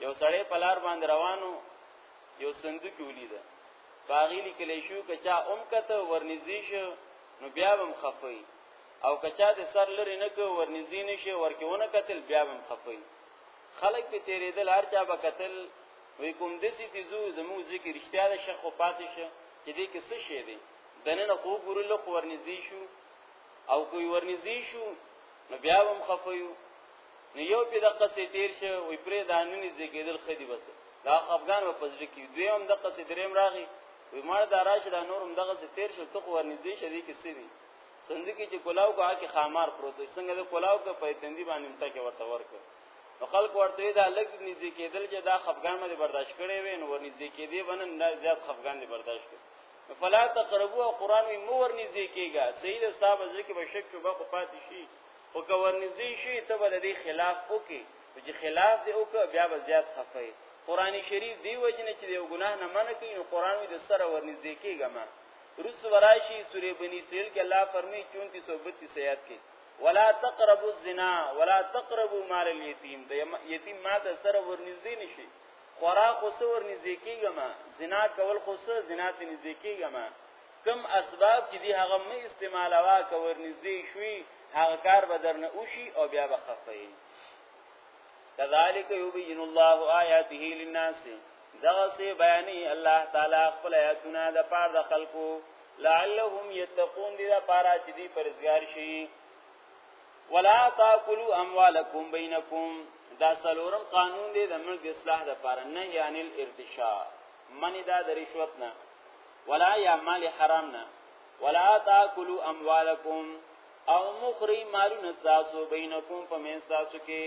یو سړی پلار باندې روانو یو صندوق ولید باغی لیکل شو کچا اوم کته ورنږدې شو نو بیا هم خفوي او کچا د سر لري نه کو ورنږدې نشي ورکونه قتل بیا هم خفوي خلک په تیرېدل هر چا به قتل وی کوم د سې دي زو زمو ذکر رښتیا ده شیخ او پاتې شه چې دې کې څه شی دی دنه خو ګورو له خو ورنږدې شو او کوی ورنږدې شو نو بیا هم خفیو نو یو په دقه سي تیر شه وی پرې دانونی زګیدل خدي بس دا افغان په پزړه کې دوی هم دقه سي دریم راغی وی مړ دا راشه دا نورم دغه سي تیر شه ته ورنږدې شه دې کې څه دی څنګه چې کولاو کا کې خامار پروت څنګه د کولاو کا په تندې باندې متا کې ورته ورکړ نو خلق ورته دا لګ نږدې کېدل چې دا خفقان مې برداشت کړي وي نو نږدې کېدې بنن دا زیات خفقان دې برداشت کړي فلا تقربوا قران می مور نږدې کېږي سید صاحب ذکر به شک شوبه خو پاتې شي او که ور نږدې شي ته بل دې خلاف وکي چې خلاف دې وک بیا به زیات خفای قران شریف دی وجنه چې یو ګناه نه منه کوي نو قران دې سره ور نږدې کېږي ما رس ورایشی سوره بنی اسرائیل کې الله فرمایي 34 32 آیات کې ولا تقربوا الزنا ولا تقربوا مال اليتيم د یتیم مال ته سره ورنږدې نشي خورا خو سره ورنږدې کیږم زنا کول خو سره زنا ته نږدې کیږم کم اسباب چې دی هغه مې استعمالوا که ورنږدې شوي هغه کار به درنه وشي او بیا به خفه کذالک یبین الله آیاته للناس دغه سی بیانې الله تعالی خپل آیاتونه د پاره د خلکو لعلهم یتقون دې د پاره چې دې پرزګار شي ولا تاكلوا اموالکم بینکم دا سلورم قانون دې د ملک اصلاح د پاره نه یعنی الارتشاء منی دا د رشوت نه ولا یا مال حرام نه ولا تاكلوا اموالکم او مخری مالون تاسو بینکم په منځ تاسو کې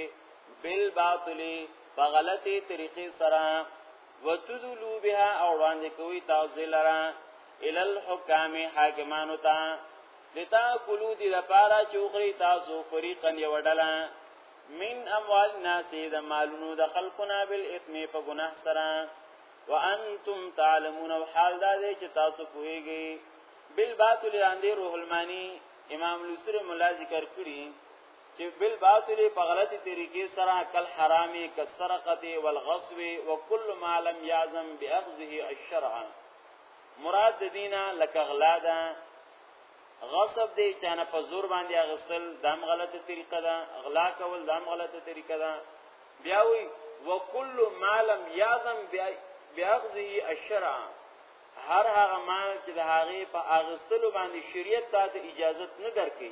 بالباطل فغلطه طریقې سره وتذلوا بها او وړاندې کوي تاسو لرا ال الحکام حاکمانو ته لتا کلو دي لپاره چوخري تاسو فریقا یو ډله من اموال الناس د مالونو د خلقنا بالاثم په ګناه سره وانتم تعلمون او حال دا دی چې تاسو کوهیږئ بالباطل اندی روح المانی امام لوسری مولا ذکر کړی چې بل باطل په غلطي طریقې سره کل حرامي کسرقته والغصب وكل ما لم يعزم باخذه الشرع مراد دینه لکه غلا ده غصب دی چانه په زور باندې اغستل دام غلطه طریقه ده غلا کول دام غلطه طریقه ده بیا وی وکل ما لم يعزم باخذه الشرع هر هغه مال چې د هغه په اغستلو باندې شریعت ته اجازه نه درکې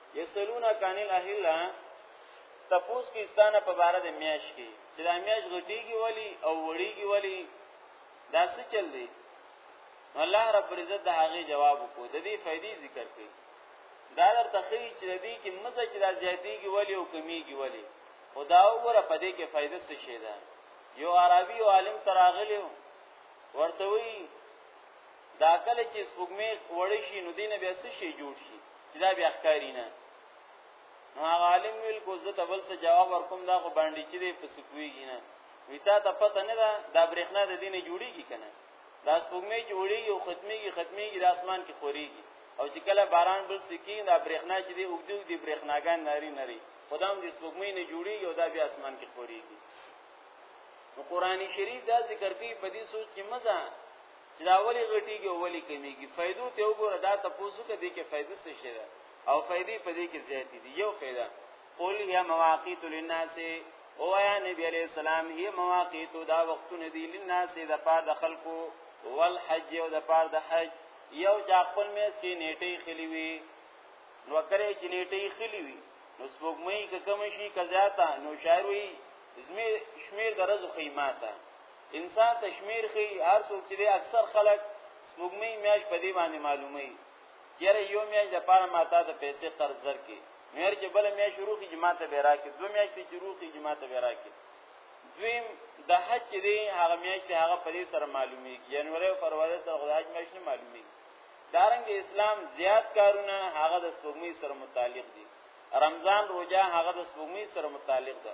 یسلون کان الاهله تپوس کی ستانه په بار د میاش کی چې دا میاش غټیږي ولی او وړیږي ولی دا څه چل دی الله رب عزت د هغه جواب کو د دې فائدې ذکر کړي دا در تخی چې د دې کې مزه چې دا زیاتیږي ولی او کمیږي ولی خدا وګوره په دې کې فائدې څه شي ده یو عربي عالم تراغلی ورته وی دا کله چې سپوږمۍ وړي شي نو دینه بیا څه شي جوړ شي چې دا بیا ښکاری نه نو هغه عالم ویل کو زه ته بل څه جواب ورکوم دا خو باندې چې دې په سکويږي نه وی تا ته پته نه ده دا برېښنا د دینه جوړیږي کنه دا سپوږمۍ جوړیږي او ختميږي ختميږي د اسمان کې خوريږي او چې کله باران بل سکی دا برېښنا چې دې وګدو دې برېښناګان ناری نری خدام دې سپوږمۍ نه جوړیږي او دا بیا اسمان کې خوريږي نو قرآني شریف دا ذکر کوي په دې سوچ کې مزه چې دا ولی غټیږي او ولی کمیږي فائدو ته وګوره دا تاسو کې دي کې فائدې څه شي ده او فائدې په دې کې زیاتې دي یو فائدہ قول یا مواقیت للناس او یا نبی علیہ السلام هي مواقیت دا وختونه دي للناس د پاره د خلکو والحج او د پاره د حج یو چا خپل میز کې نیټه خلی وی نو کرے چې نیټه خلی وی نو سپوږمۍ که کم شي که زیاته نو شاروي زمي شمیر درز خیماته انسان تشمیر خي هر څوک چې اکثر خلک سپوږمۍ میاش په دې باندې معلومي یره یو میاش د پاره ماته د پیسې قرض درکې نور چې بل میاش شروع کی جماعت به راکې دو میاش چې شروع کی جماعت به راکې دویم د حج چې دی هغه میاش ته هغه په دې سره معلومي جنوري او فروری سره د حج میاش نه معلومي دارنګ اسلام زیات کارونه هغه د سپوږمۍ سره متعلق دي رمضان روزه هغه د سپوږمۍ سره متعلق ده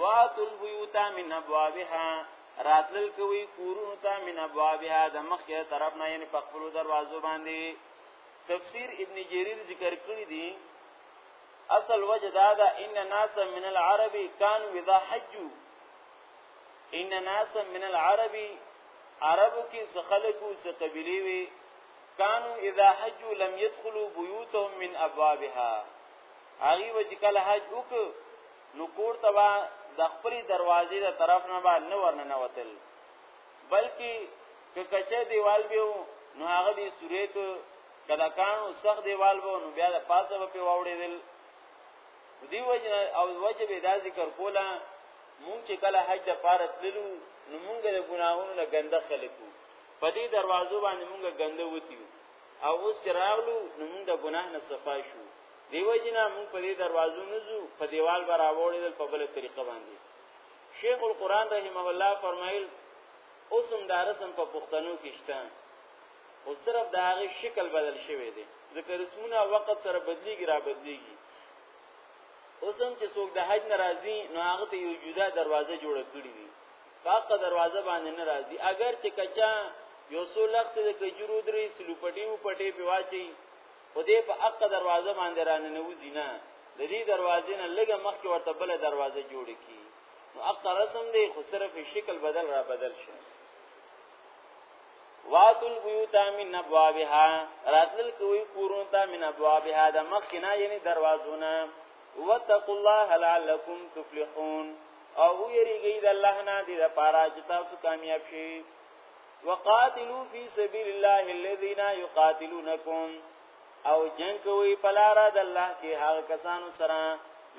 واتل بیوتا من ابوابها راتل کوي کورونو ته من ابوابها د مخه طرف نه یعنی په خپل دروازو باندې تفسیر ابن جریر ذکر کړی دی اصل وجه دا دا ان ناس من العرب كانوا اذا حجوا ان ناس من العرب عربو کې څخلکو څخه قبيله وي كانوا اذا حجوا لم يدخلوا بيوتهم من ابوابها هغه وجه کله حج وکړ نو کور ته با د خپل دروازې د طرف نه با نه ورننه وتل بلکې که کچه دیوال به نو هغه دی سورې ته کدا کانو سخت دیوال به نو بیا د پاسه په واوړېدل دی وجه او وجه به دا ذکر کولا مونږ چې کله حج د پاره تللو نو مونږ د ګناهونو نه ګنده خلکو په دې دروازو باندې مونږ ګنده وتیو او اوس چې راغلو نو مونږ د ګناه نه صفای شو دیو جنا مونږ په دې دروازو نزو په دیوال براوړې په بل طریقه باندې شیخ القران رحمه الله فرمایل اوسم دارسم په پښتنو کې شته او صرف د هغه شکل بدل شوی دی ځکه رسمونه وخت سره بدلیږي را بدلیږي اوسم چې څوک د حج ناراضي نو هغه ته یو جدا دروازه جوړ کړی دی پاکه دروازه باندې ناراضي اگر چې کچا یو څو لخت د کجرو درې سلوپټي او پټي پیواچي خو دې په اقا دروازه باندې راننوځي نه د دې دروازې نه لږه مخکې ورته بل دروازه جوړ کی نو اقا رسم دی خو صرف شکل بدل را بدل شي واتل بیوتا من ابوابها راتل کوي کورونو ته من ابوابها د مخکې نه یعنی دروازونه واتقوا الله لعلکم تفلحون او یریږي د الله نه دې لپاره چې تاسو کامیاب شئ وقاتلو فی سبیل الله الذین یقاتلونکم او جنگ کوي پلارا د الله کې هغه کسانو سره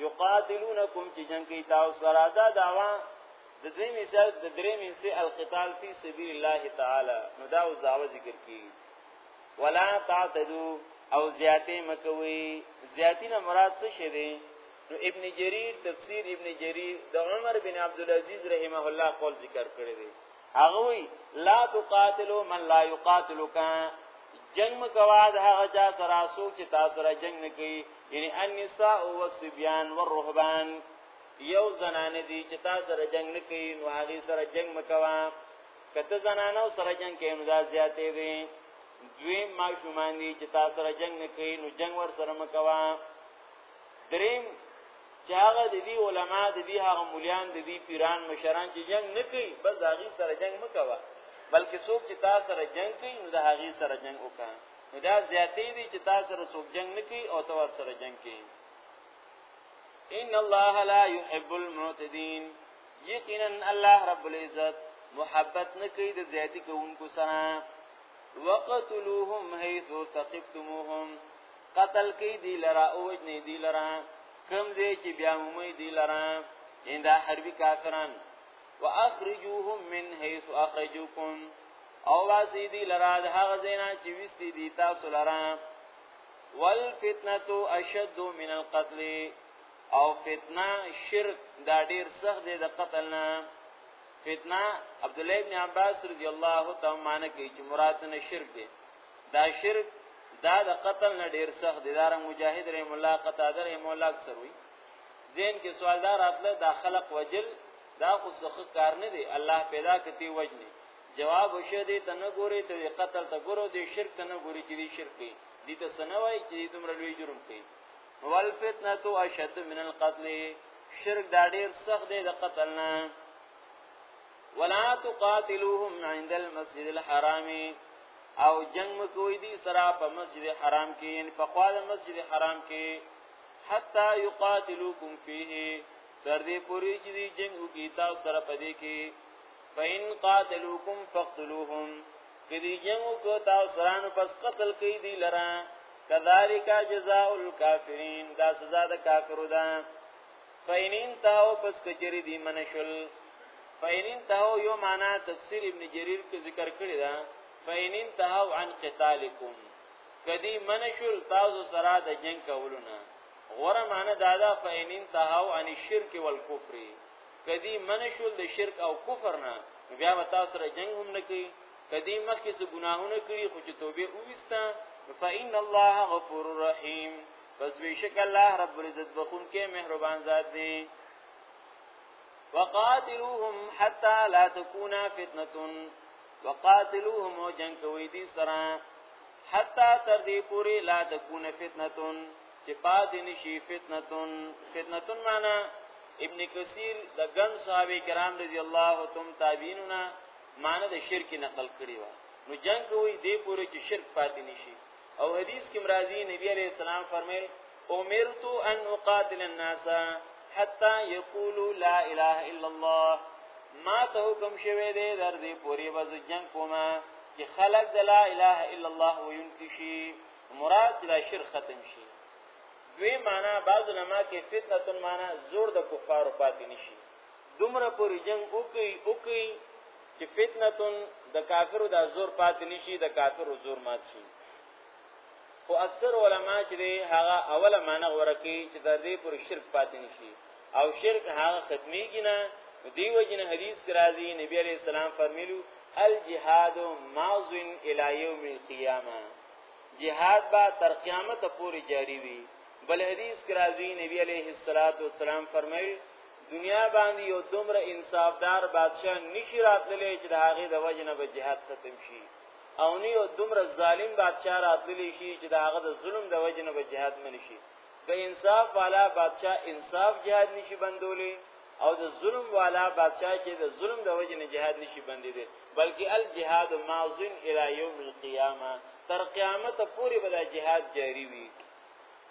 یقاتلونکم چې جنگ کوي تاسو سره دا داوا د دې مثال د درې مثال القتال فی سبیل الله تعالی نو دا وزاوه ذکر کی ولا تعتدو او زیاته مکوي زیاتی نه مراد څه شه دي نو ابن جریر تفسیر ابن جریر د عمر بن عبد العزيز رحمه الله قول ذکر کړی دی هغه وی لا تقاتلو من لا یقاتلک جنگ مکوا د هغه چا سره سوک چې تاسو سره جنگ نه کوي یعنی النساء والصبيان والرهبان یو زنانه دي چې تاسو سره جنگ نه کوي نو هغه سره جنگ مکوا کته زنانه سره جنگ کوي نو دا زیاتې دي دوی ما شومان دي چې تاسو سره جنگ نه کوي نو جنگ ور سره مکوا دریم چې هغه د دې علما د دې هغه مليان د دې پیران مشران چې جنگ نه کوي بس هغه سره جنگ مکوه بلکې څوک چې تاسو سره جنگ کوي نو د هغه سره جنگ وکړه نو دا زیاتې دي چې تاسو سره څوک جنگ نه کوي او تاسو سره جنگ کوي ان الله لا يحب المعتدين یقینا الله رب العزت محبت نه کوي د زیاتی کوونکو سره وقتلوهم حيث ثقفتموهم قتل کی دی لرا او وجنی دی لرا کم زی چې بیا مومی دی لرا اندا حربی کافران واخرجوهم من حيث اخرجوكم او واسی دی لرا د هغه زینا چې وستی دی تاسو لرا والفتنه اشد من القتل او فتنه شرک دا ډیر سخت دی د قتل نه فتنه عبد الله ابن عباس رضی الله تعالی عنہ کې چې مراد نه شرک دی دا شرک دا د قتل نه ډیر سخت دی دار مجاهد رحم الله قتاده رحم الله اکثر وی زین کې سوال دار اتله دا خلق وجل دا خو سخت کار نه دی الله پیدا کتی وجنی جواب وشه دی ته نه ګوري ته قتل ته ګورو دی شرک ته نه ګوري چې دی شرک کوي دي ته سنوي چې دومره لوی جرم کوي ول فتنه تو اشد من القتل شرک دا ډیر سخت دی د قتل نه ولا تقاتلوهم عند المسجد الحرام او جنگ مکوې دي سره په مسجد حرام کې ان په خوا د مسجد حرام کې حتا یقاتلوکم فیه تر دې پوری چې دې جنگ وکي تاسو سره پدې کې فین قاتلوکم فقتلوهم کدی جنگ کو تاسو سره نو پس قتل کوي دي لره کذالک جزاء الکافرین دا سزا د کافرو ده فینین تاو پس کچری دی منشل فینین تاو یو معنا تفسیر ابن جریر کې ذکر کړی دا فینین تاو عن قتالکم کدی منشل تاسو سره د جنگ کولونه غره معنا دادا فینین تاو عن الشرک والکفر کدی منشل د شرک او کفر نه بیا وتا سره جنگ هم نکي کدی مخکې څه ګناهونه کړی خو چې توبه وستا فإن الله غفور رحیم پس بیشک الله رب العزت بخون کې مهربان ذات دی وقاتلوهم حتا لا تكون فتنه وقاتلوهم جنگ کوي دي سره حتا تر دې پوري لا تكون فتنه چې پاد نشي فتنه فتنه معنا ابن کثیر د ګن صحابه کرام رضی الله تم تابعینونه معنی د شرک نقل کړی و نو جنگ کوي دې پوري چې شرک پاتې نشي او حدیث کې مرادي نبی عليه السلام فرمایل امرت ان اقاتل الناس حتى يقولوا لا اله الا الله ما ته حکم شوه دې در دې پوری وز جنگ کوما چې خلق د لا اله الا الله وینتی شي مراد چې دا شرک ختم شي دوی معنا بعض علما کې فتنه معنا زور د کفارو پاتې نشي دومره پورې جنگ وکي وکي چې فتنتون د کافرو د زور پات نشي د کافرو زور مات شي خو اکثر علما چې هغه اوله معنی ورکی چې د دې پر شرک پات نشي او شرک هغه ختميږي نه دیو جن حدیث کرا دی نبی علیہ السلام فرمیلو الجهاد ماضن الى یوم القیامه جهاد با تر قیامت پورې جاری وي بل حدیث کرا دی نبی علیہ الصلوۃ والسلام فرمایل دنیا باندې یو دومره انصافدار بادشاہ نشی راتللی چې د هغه د وجنه به جهاد ختم شي او نه یو دومره ظالم بادشاہ راتللی شي چې د هغه د ظلم د وجنه به جهاد منی شي د انصاف والا بادشاہ انصاف جهاد نشي بندولې او د ظلم والا بادشاہ چې د ظلم د وجه نه جهاد نشي بندې دي بلکې الجهاد ماضن الى يوم القيامه تر قیامت پورې به دا جهاد جاری وي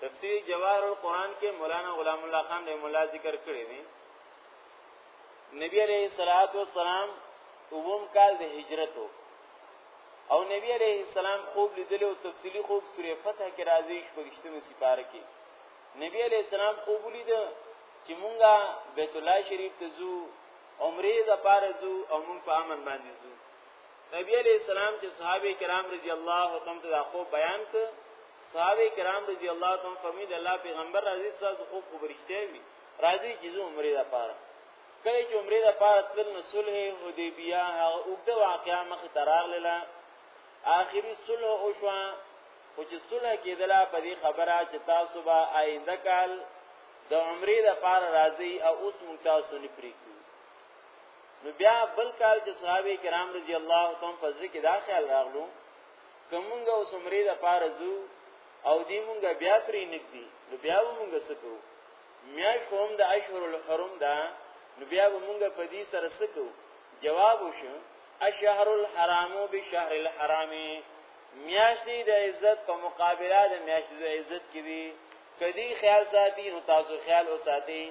تفسیر جواهر القرآن کې مولانا غلام الله خان رحم الله ذکر کړی دی نبی علیہ الصلوۃ والسلام اوم کال د هجرت او نبی علیہ السلام خوب لیدل او تفصیلی خوب سورې فتح کې راځي شپږشتمه سپاره کې نبی علیہ السلام خوب لید چې مونږه بیت الله شریف ته ځو عمره د پاره ځو او مونږ په امن باندې ځو نبی علیہ السلام چې صحابه کرام رضی الله تعالی عنهم ته خوب بیان کړ صحابه کرام رضی الله تعالی فرمید الله پیغمبر راضی تاسو خو خو برشته وی راضی چې زه عمره ده پاره کله چې عمره ده پاره تل نو صلح حدیبیه هغه وګړه واقعا مخ تراغله آخري صلح او شو خو چې صلح کېدله په دې خبره چې تاسو به آینده کال د عمره ده پاره راضی او اوس مونږ تاسو نه پریږدو نو بیا بل کال چې صحابه کرام رضی الله تعالی په ذکر دا خیال راغلو کومګه اوس عمرې د پاره زو او دې مونږه بیا پرې نګدي نو بیا مونږه سکو میاش هم د اشهر الحرم دا نو بیا مونږه په دې سره سکو جواب وشو اشهر الحرام بشهر الحرام میاش دې د عزت په مقابله د میاش د عزت کې دي کدی خیال ساتي نو تاسو خیال وساتي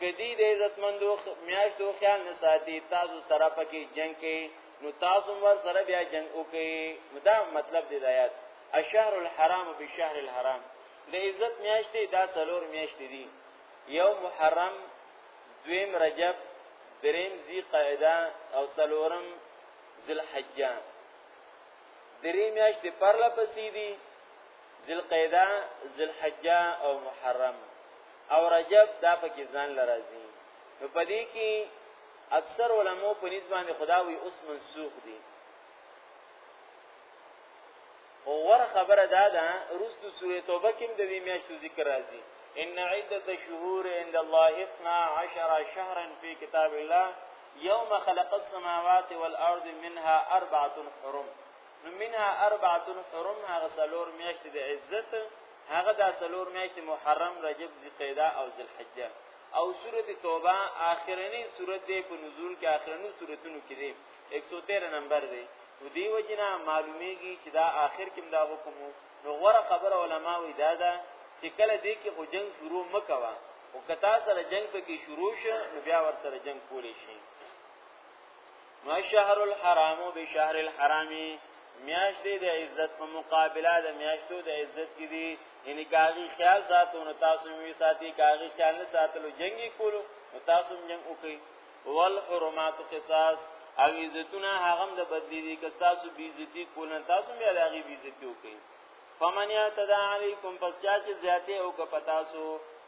کدی د عزتمندو میاش دو خیال نه ساتي تاسو سره پکې جنگ کې نو تاسو ور سره بیا جنگ وکي نو دا مطلب دی د آیات الشهر الحرام بالشهر الحرام د عزت میاشتې دا څلور میاشتې دي یو محرم دویم رجب دریم ذی قعده او څلورم ذل حجه درې میاشتې پرله پسې دي ذل قعده ذل حجه او محرم او رجب دا پکې ځان لراځي نو پدې کې اکثر علماء په نسبت باندې خدا وی اوس منسوخ دي او ور خبره دا ده رسد سوره توبه کې د دې میاشتو ذکر راځي ان عده الشهور عند الله 12 شهرا في كتاب الله يوم خلق السماوات والارض منها اربعه حرم منها اربعه حرم هغه سلور میاشت د عزت هغه د سلور میاشت محرم رجب ذی قعده او ذی الحجه او سورت توبه آخرنی سورت دی په نزول کې آخرنو سورتونو کې دی 113 نمبر دی نو دی وجنا معلومیږي چې دا آخر کې دا حکم نو غوړه خبره علما وی دا ده چې کله دې کې خو جنگ شروع مکوا او کتا سره جنگ پکې شروع شه نو بیا ور سره جنگ کولی شي ما شهر الحرام بشهر الحرام میاش دې د عزت په مقابله د میاشتو د عزت کې دي یعنی کاغي خیال ساتو نو تاسو می ساتي کاغي خیال نه ساتلو جنگي کولو نو تاسو جنگ وکي والحرمات قصاص او عزتونه هغه د بدلی دي که تاسو بی عزتی کول نه تاسو بیا دغه بی عزتی وکي فمن یتدا علیکم پس چا چې زیاته او که پتاسو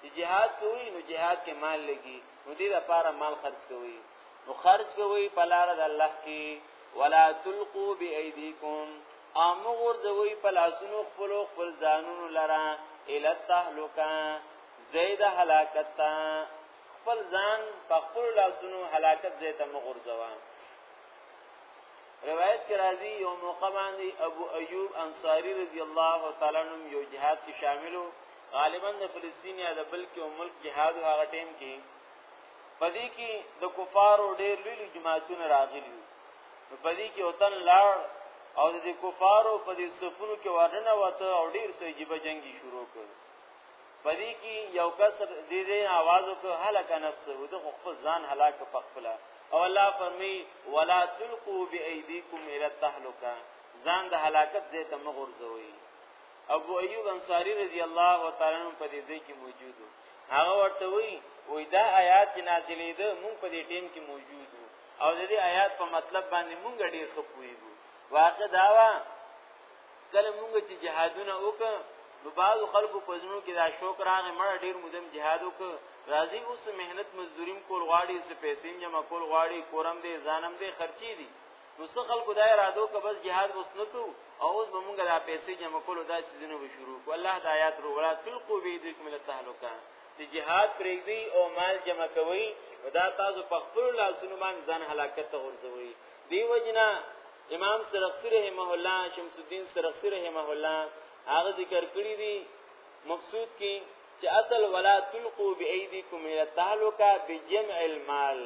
چې جهاد کوي نو جهاد کې مال لګي نو دې لپاره مال خرج کوي نو خرج کوي په لار د الله کې ولا تلقوا بأيديكم امو غردوی په لاسونو خپل خپل ځانونو لرا ال تهلکا زید هلاکت تا خپل ځان په خپل لاسونو هلاکت زید مو غردوا روایت کې راځي یو موقع باندې ابو ایوب انصاری رضی الله تعالی عنہ یو جهاد کې شاملو غالبا د فلسطین یا د بلک او ملک جهاد هغه ټیم کې پدې کې د کفارو ډېر لوی جماعتونه راغلي نو پدې کې وطن لاړ او د کفارو په دې صفونو کې ورننه وته او ډېر سوي جيبه جنگي شروع کړ پدې کې یو کس دې دې आवाज وکړ هلاک نفس و د خپل ځان هلاک په خپل او الله فرمي ولا تلقوا بايديكم الى التهلكه ځان د هلاکت دې ته مغرزوي ابو ایوب انصاری رضی الله تعالی عنہ په دې ځای کې موجود و هغه ورته وی وې دا آیات چې نازلې ده مونږ په دې ټیم کې موجود و او د دې آیات په مطلب باندې مونږ ډیر ښه پوهیږو واقع دا وا کله مونږ چې جهادونه وکړو نو بعض خلکو په ځنو کې دا شوق راغی مړ ډیر مودم جهاد وکړ راځي اوس مهنت مزدوریم کول غواړي څه پیسې جمع کول غواړي کورم دې ځانم دې خرچي دي نو څه خلکو دا ارادو که بس جهاد اوس نه کو او اوس به مونږه دا پیسې جمع کولو دا سيزونه به شروع کو الله د آیات رو ولا تلقوا بيدکم الى التهلكه د جهاد پرېږدي او مال جمع کوي دا تاسو په خپل لاسونو باندې ځان هلاکت ته ورځوي دی وجنا امام سرخسی رحمه الله شمس الدین سرخسی رحمه الله هغه ذکر کړی دی مقصود کې چې اصل ولا تلقوا بأيديكم الى التهلكه بجمع المال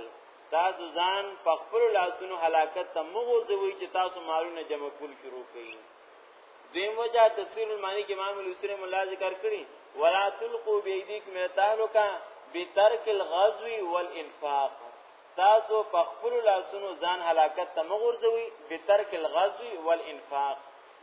تاسو ځان په خپل لاسونو هلاکت ته مغو زوی چې تاسو مالونه جمع کول شروع کړئ دیم وجه تفسیر المانی کې امام الاسری مولا ذکر کړی ولا تلقوا بيديكم من التهلكه بترك الغزو والانفاق تاسو په خپل لاسونو ځان هلاکت ته مغورځوي بترک الغزو والانفاق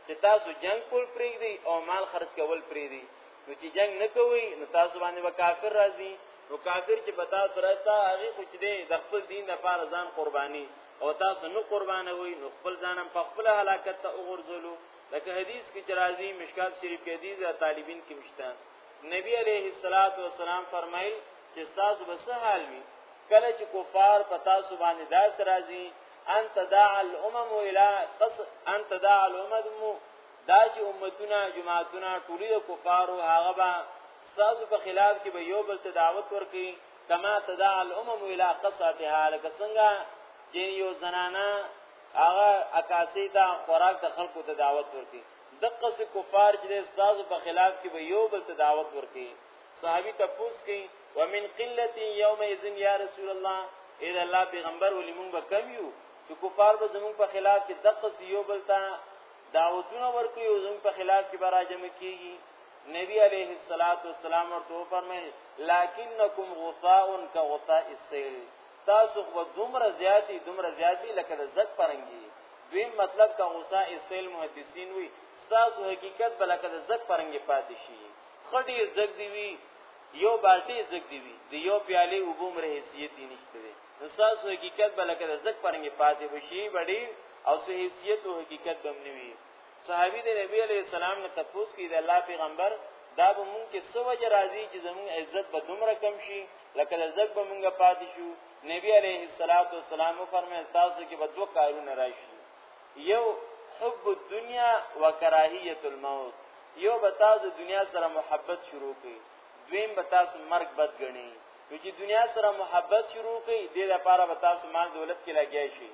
چې تاسو جنگ کول پریږدي او مال خرج کول پریږدي نو چې جنگ نه کوي نو تاسو باندې وکافر راځي نو کافر چې په تاسو راځي هغه خو چې د خپل دین لپاره ځان قرباني او تاسو نو قربانوي نو خپل ځانم په خپل هلاکت ته وګرځولو لکه حدیث کې چې راځي مشکات شریف کې حدیث د طالبین کې مشته نبی علیه الصلاۃ والسلام فرمایل چې تاسو به څه حال وي کله چې کفار په تاسو باندې داس راځي ان تداع الامم الى قص ان تداع الامم دا چې امتونه جماعتونه ټولي د کفارو هغه به تاسو په خلاف کې به یو بل ته دعوت ورکړي کما تدع الامم الى قصاتها لکه څنګه چې یو زنانا هغه عکاسي ته خوراک د خلکو ته دعوت ورکړي دغه څه کفار چې تاسو په خلاف کې به یو بل ته دعوت ورکړي صحابي تپوس کوي ومن قله يوم اذن يا رسول الله اذا الله پیغمبر ولې مونږ به کم یو چې کفار به زمونږ په خلاف کې دغه یو بل ته دعوتونه ورکوي او زموږ په خلاف کې براجم کیږي نبی علیه الصلاۃ والسلام ورته فرمایي لکنکم غثاء کغثاء السیل تاسو خو دومره زیاتی دومره زیاتی لکه د زک پرنګي دوی مطلب کا غثاء السیل محدثین وی تاسو حقیقت بلکه د زک پرنګي پاتې شي خډي زګ دی وی یو بالټي زګ دی وی د یو پیاله وبوم رهسیت نشته نو تاسو حقیقت بلکې د زک پرنګي پاتې بشي بډي او سه حیثیت او حقیقت بم نیوي صحابي د نبی علی السلام نه تپوس کی د الله پیغمبر دا به مونږ کې سو وجه راځي چې زموږ عزت به دومره کم شي لکه د زک به مونږه پاتې شو نبی علی الصلاۃ والسلام فرمایي تاسو کې به دوه کارونه راشي یو حب الدنیا وکراهیت الموت یو به تاسو دنیا سره محبت شروع کړئ دویم به تاسو مرګ بد غني نو چې دنیا سره محبت شروع کړي د لپاره به تاسو مال دولت کې لګیا شي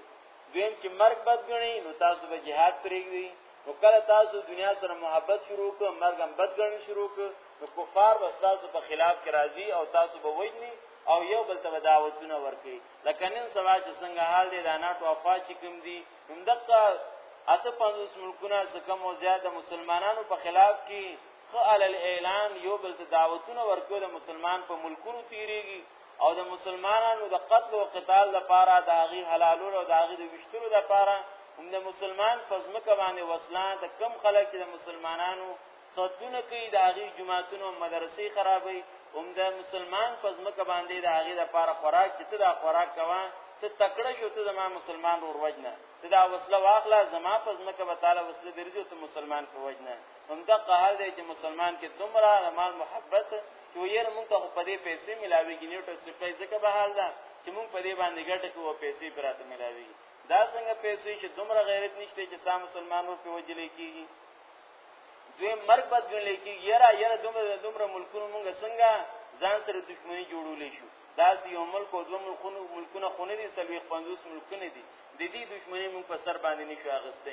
دویم چې مرګ بد غني نو تاسو به jihad پرېږدي نو کله تاسو دنیا سره محبت شروع کړئ مرګ هم بد غني شروع کړئ نو کفار به تاسو په خلاف کې راځي او تاسو به وجني او یو بل ته دعوتونه ورکړي لکه نن سبا چې څنګه حال دی دا ناټو افاج چې کوم دي همدغه اته پنځوس ملکونه څخه مو زیاده مسلمانانو په خلاف کې فعل الاعلان یو بل ته دعوتونه ورکوي د مسلمان په ملکونو تیریږي او د مسلمانانو د قتل او قتال لپاره د هغه حلالو او د هغه د وشتلو لپاره هم د مسلمان په ځمکه باندې وسله د کم خلک چې د مسلمانانو قتلونه کوي د هغه جماعتونو مدرسې خرابوي هم د مسلمان په ځمکه باندې د هغه لپاره خوراک چې ته دا خوراک کوه ته تکړه شو ته زما مسلمان ور وجنه ته دا وسله واخله زما په ځمکه به تعالی وسله درځي ته مسلمان په وجنه هم دا قهر دی چې مسلمان کې دومره رمال محبت چې یې موږ ته په دې پیسې ملاويږي نیو ټکس پیسې ځکه به حال ده چې موږ په دې باندې ګټه کوو پیسې پراته ملاويږي دا څنګه پیسې چې دومره غیرت نشته چې سام مسلمانو په وجلې کیږي دوی مرګ بد ګڼل کیږي یرا یرا دومره دومره ملکونو موږ څنګه ځان سره دښمنی جوړولې شو دا یو ملک او دوه ملکونه ملکونه خونه دي سلوي 50 ملکونه دي د دې دښمنی موږ په سر باندې نشو اغسته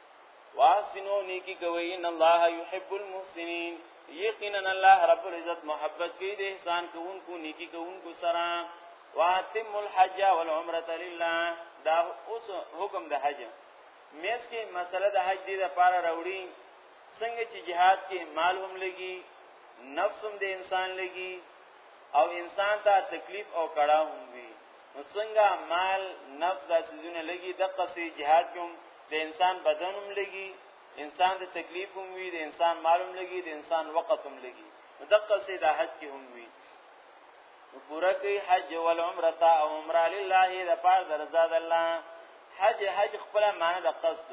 واسنو نیکی کوي ان الله يحب المحسنين یقینا الله رب العزت محبت کوي د احسان کوونکو نیکی کوونکو سره واتم الحج والعمره لله دا اوس حکم د حج مېس کې مسله د حج دی لپاره راوړي څنګه چې jihad کې مال هم لګي نفس هم د انسان لګي او انسان ته تکلیف او کړه هم وي نو څنګه مال نفس د سيزونه لګي د قصې jihad کوم د انسان بدن هم لګي انسان د تکلیف هم وي د انسان مال هم لګي د انسان وخت هم لګي دقه سي د حج کې هم وي پورا کوي حج ول عمره تا او عمره لله د پاره درزا د الله حج حج خپل معنی د قصد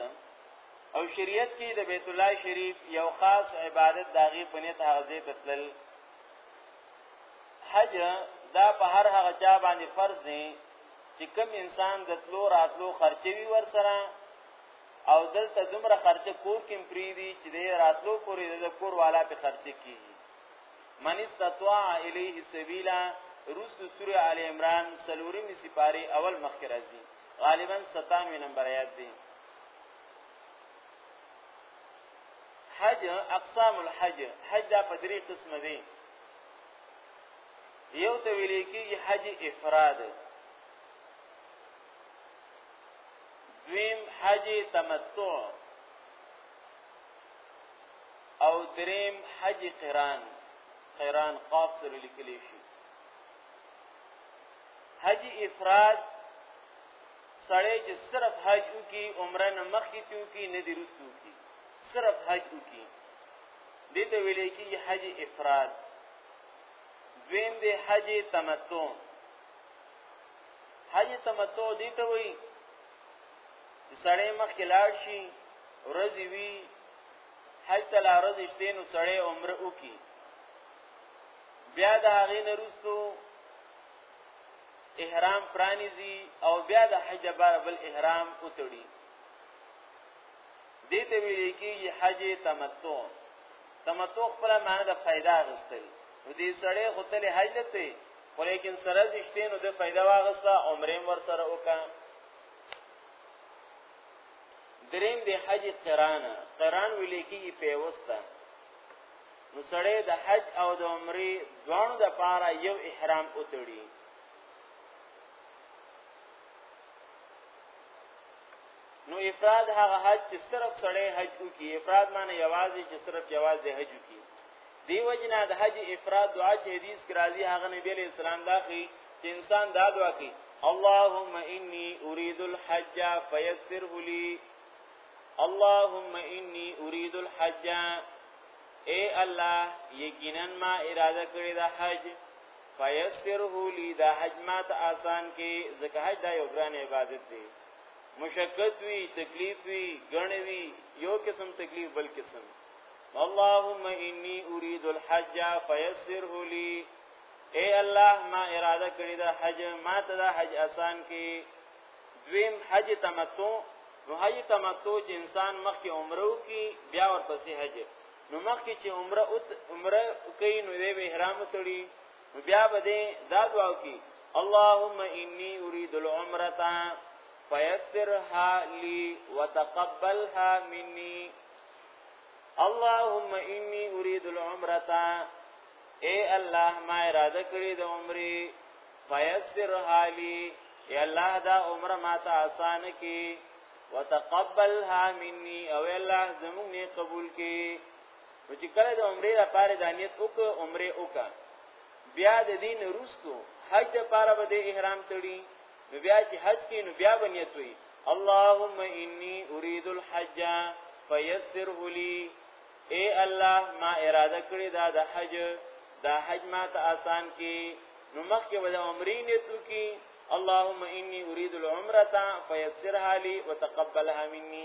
او شریعت کې د بیت الله شریف یو خاص عبادت داغي په نیت هغه ځای ته تلل حج دا په هر هغه چا باندې فرض دی چې کوم انسان د تلو راتلو خرچوي ور سره او دلته دومره خرچه کور کې پری دي چې د راتلو پورې د کور والا په خرچه کیږي من استطاع الیه سبیلا روس سوره آل عمران سلورم سپاره اول مخکې راځي غالبا 97 نمبر آیات دی حج اقسام الحج حج دا په درې قسم دي یو ته ویل کېږي حج افراد دویم حج تمتع او دریم حج قران قران قاف سره لیکل شي حج افراد سړی چې صرف حج وکي عمره نه مخکې تیو کی نه دی رسو کی صرف حج وکي دته ویلې کی حج افراد دویم دی حج تمتع حج تمتع دی ته وی چې سړی مخ کې لاړ شي ورځي وی حج ته لا ورځ شته نو سړی عمره وکي بیا د هغه نه رستو احرام پرانیزي او بیا د حج بار بل احرام وتړي دې ته ویل کېږي حج تمتع تمتع خپل معنی د فائدہ غوښتل نو دې سړی غوتل حج ته خو لیکن سره دشته نو د فائدہ واغسته عمره ور سره وکا دریم د حج قران قران ویلې کی په وستا نو سړی د حج او د عمره دوه د پاره یو احرام اوتړي نو افراد هغه حج چې صرف سړی حج وکي افراد معنی یوازې چې صرف یوازې حج وکي دی وجنه د حج افراد دعا چې حدیث کې راځي هغه نبی علیہ السلام داخي چې انسان دا دعا کوي اللهم انی اريد الحج فيسره لي اللهم انی اريد الحج اے الله یقینا ما اراده کړی دا حج فیسره لی دا حج ما ته آسان کې ځکه حج دا یو ګران عبادت دی مشقت وی تکلیف وی غن وی یو قسم تکلیف بل قسم اللهم انی اريد الحج فيسره لي اے الله ما اراده کړی دا حج ما ته دا حج آسان کی دویم حج تمتع نو حج تمتع چې انسان مخکې عمره کی بیا ورپسې حج نو مخکې چې عمره عمره کوي نو یې احرام تړي نو بیا به دې دا دعا وکي اللهم انی اريد العمره فيسرها لي وتقبلها مني اللهم انی اريد العمره اے الله ما اراده کړې د عمرې فيسرها لي یا الله دا عمره ما ته آسان کړي وتقبلها مني او الله زمونږ قبول کړي نو چې کله د عمره لپاره د نیت وک عمره وک بیا د دین روستو حج لپاره به د احرام تړي نو بیا چې حج کې نو بیا به نیت وي اللهم انی اريد الحج فيسره لي اے الله ما اراده کړی دا د حج دا حج ما ته آسان کی نو مخکې به د عمرې نیت وکي اللهم انی اريد العمره فيسرها لي وتقبلها مني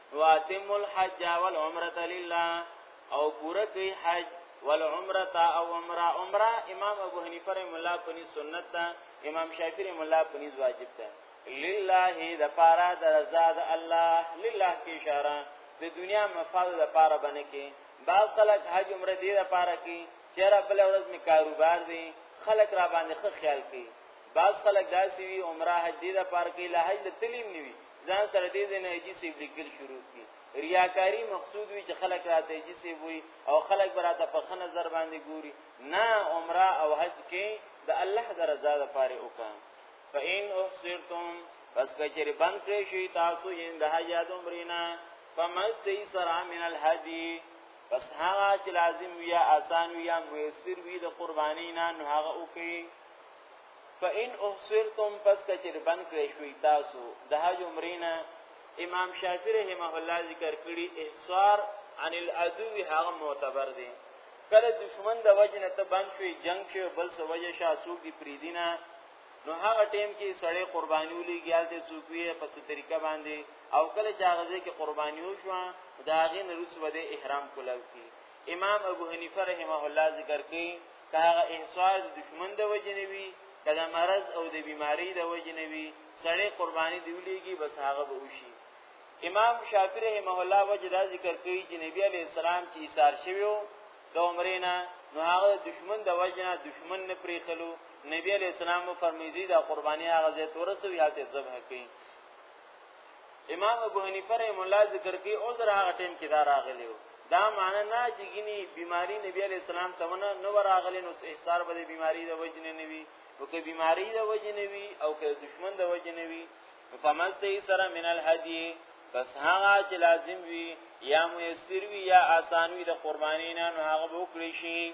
واتم الحج والعمره لله او پوره کوي حج والعمره او عمره عمره امام ابو حنیفه رحم الله پني سنت ده امام شافعي رحم الله پني واجب ده لله د پاره د رضا د الله لله کی اشاره د دنیا مفاد د پاره باندې کې بعض خلک حج عمره دې د پاره کې چیرې بل ورځ می کاروبار دی خلک را باندې خه خیال کوي بعض خلک داسې وي عمره حج دې د پاره کې له حج تلیم نیوي ځان سره دې دې نه ایجی سیب لیکل شروع کی ریاکاری مقصود وی چې خلک راته ایجی سیب وی او خلک براته په خنه نظر باندې ګوري نه عمره او حج کې د الله د رضا لپاره وکړه فإن احصرتم پس کچری بند کړی شي تاسو یې د حج عمرینا فمستی سرا من الهدی پس هغه چې لازم وي آسان وي یا میسر وي د قربانینا نو هغه وکړي فإن احصرتم پس کچر بند کړی شوی تاسو د حج عمرینا امام شافعی رحمه الله ذکر کړی احصار عن العدو هغه معتبر دی کله دشمن د وجنه ته بند شوی جنگ شوی بل سو وجه شاسو کی پریدینا نو هغه ټیم کې سړی قرباني ولېږل ته سوکوي په څه طریقه باندې او کله چې هغه ځکه قرباني وشو دا غي نرس بده احرام کولای کی امام ابو حنیفه رحمه الله ذکر کوي که هغه احصار د دشمن د وجنوي که د مرض او د بیماری د وجنوي سړی قرباني دی ولېږي بس هغه به وشي امام شافعی رحمه الله وجه دا ذکر کوي چې نبی علی السلام چې ایثار شویو د عمرینا نو هغه دشمن د وجنه دشمن نه پریخلو نبی علی السلام فرمایي دا قرباني هغه زه تورسو یا ته ذبح کړي امام ابو حنیفه رحم الله ذکر کوي او زرا هغه ټیم کې دا راغلی وو دا معنی نه چې ګینی بیماری نبی علی السلام ته ونه نو راغلی نو احصار به بیماری د وجنه نیوي او که بیماری د وجنه وي او که دشمن د وجنه وي فمستی سره من الهدی پس هغه چې لازم وي یا میسر وي یا آسان وي د قربانینا نو هغه وکړي شي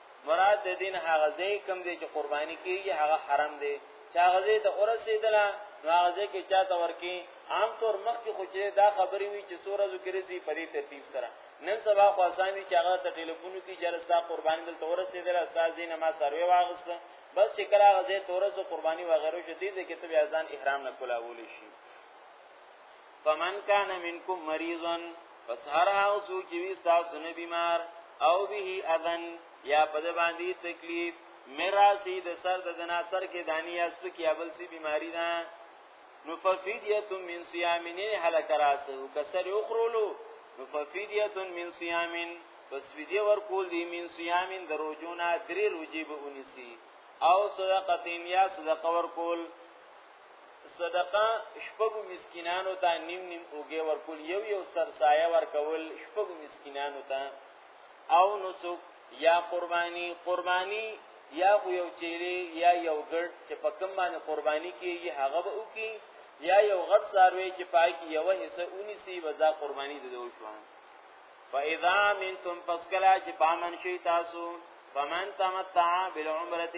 مراد د دین هغه ځای کم دی چې قرباني کیږي هغه حرم دی چې هغه ځای ته ورسېدله نو هغه ځای کې چاته ورکی عام طور مخکې خو چې دا خبرې وي چې سوره ذکر زی په دې ترتیب سره نن سبا خو آسان دي چې هغه ته ټلیفون کی چې رستا قرباني دلته ورسېدله استاد دینه ما سروي واغست بس چې کله هغه ځای تورس قرباني وغیرو شدید کې ته بیا ځان احرام نه کولاول شي فمن کان منکم مریضا پس هر هغه څوک چې وي تاسو نه بیمار او به اذن یا په د باندې تکلیف مراسی د سر د دنا سر کې دانی یا سپکی ابل سی بیماری ده نو ففیدیه من صیامین هلک راسه کسر اخرولو نو ففیدیه من صیامین پس فدیه ورکول دی من صیامین دروجونا درې روجی به ونیسی او صدقه یا صدقه ورکول صدقه شپږو مسکینانو ته نیم نیم اوګه ورکول یو یو سرسایه ورکول شپږو مسکینانو ته او نسک یا قربانی قربانی یا خو یو چیرې یا یو ګډ چې په کوم باندې قرباني کیږي هغه به وکي یا یو غټ ساروی چې پای کې یو حصہ اونې سی وزا قرباني د دوی شو فاذا منتم فسکلا چې پامن شي تاسو فمن تمتع بالعمره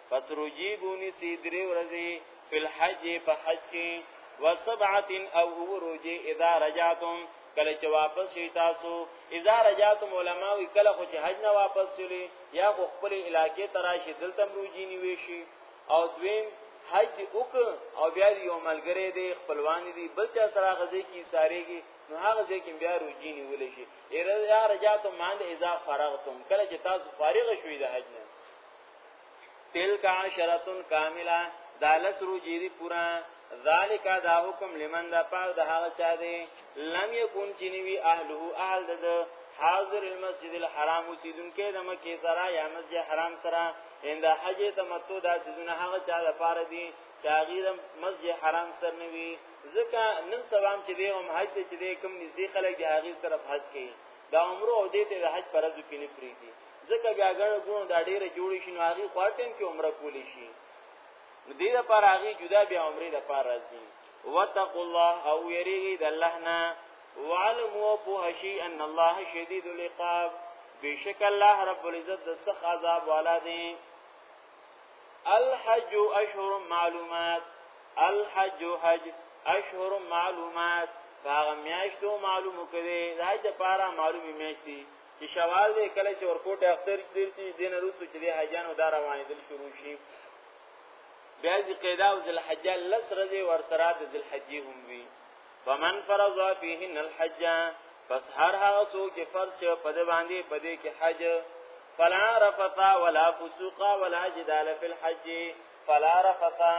پس روجی بونی سی دری ورزی فی الحج په حج کې وسبعه او هو روجی اذا رجعتم کله چې واپس شي تاسو اذا رجعتم علماء کله خو چې حج نه واپس شولي یا خو خپل علاقې تراشي دلته روجی نیوي شي او دویم حج وک او بیا یو ملګری دی خپلوان دی بل چا سره غزي کی ساريږي نو هغه ځکه بیا روجی نیول شي اذا رجعتم عند اذا فرغتم کله چې تاسو فارغ شوي د حج نه تلک عشرتن کامله دا لس روجی دی پورا ذالک دا حکم لمن دا پار دا حاغ چا دی لم یکون چنوی اهله اهل دا دا حاضر المسجد الحرام وسیدون کې د مکه سره یا مسجد حرام سره اند حج تمتع دا سيزونه هغه چا د پاره دي چې غیر مسجد حرام سره نوي ځکه نن سلام چې دی هم حج چې دی کوم نږدې خلک دی هغه سره حج کوي دا عمره او دې ته حج پرځو کې نه پریږي ځکه بیا ګڼه ګونه دا ډیره جوړې شي نو هغه خو ټیم کې عمره کولی شي نو دې لپاره هغه جدا بیا عمره لپاره راځي وتقوا الله او یریږي د الله نه وعلموا په شی ان الله شدید العقاب بشک الله رب العزت د سخت عذاب والا دی الحج اشهر معلومات الحج حج اشهر معلومات هغه میاشتو معلومو کړي د حج لپاره معلومي میاشتي چې شوال دې کله چې ورکوټ اختر تیر شي دین روسو چې د حجانو دا روانې دل شروع شي بیا دې قیدا او ذل حج لس رضی ور سره د ذل حج هم وی ومن فرض فيهن الحج پس هر هغه څوک چې فرض شو په دې باندې په دې کې حج فلا رفثا ولا فسوق ولا جدال في الحج فلا رفثا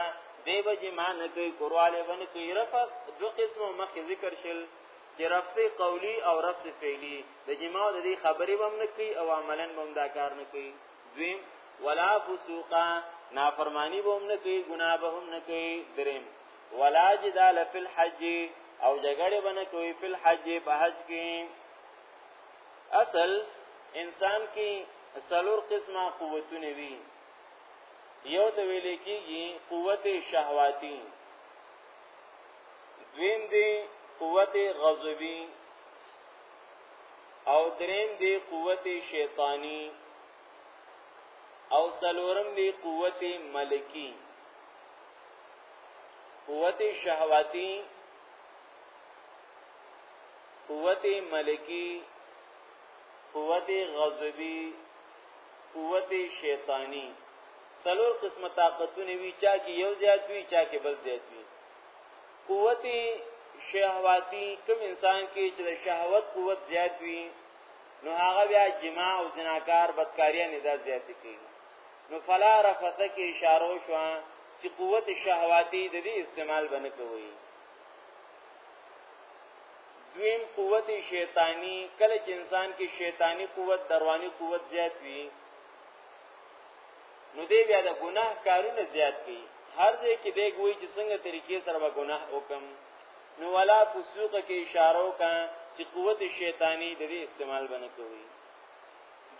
دیو جما نه کوي کورواله باندې کوي رفث دو قسمه مخ ذکر شل چې رفث قولی او رفث فعلی د جماع د دې خبرې بم نه کوي او عملاً بم دا کار نه کوي دویم ولا فسوقا نافرمانی بم نه کوي ګناه به هم نه کوي دریم ولا جدال فی الحج او جګړه بنه کوي فی الحج په حج کې اصل انسان کې سلور قسمه قوتونه وي یو ته ویل کېږي قوت شهواتی دویم دی قوت غضبی او دریم دی قوت شیطانی او سلورم دی قوت ملکی قوت شهواتی قوت ملکی قوت غضبی قوت شیطانی سلور قسم طاقتونه وی چا کې یو زیات وی چا کې بل زیات وی قوت شهواتی کوم انسان کې چې د شهوت قوت زیات وي نو هغه بیا جماع او زناکار بدکاریا نه دا زیات کوي نو فلا رفث کې اشاره شو چې قوت شهواتی د دې استعمال بنه کوي دویم قوت شیطانی کله چې انسان کې شیطانی قوت دروانی قوت زیات وي نو دی بیا د ګناه کارونه زیات کړي هر ځای کې دی ګوي چې څنګه طریقې سره به ګناه وکم نو ولا فسوق کې اشاره وکا چې قوت شیطانی د دې استعمال بنه کوي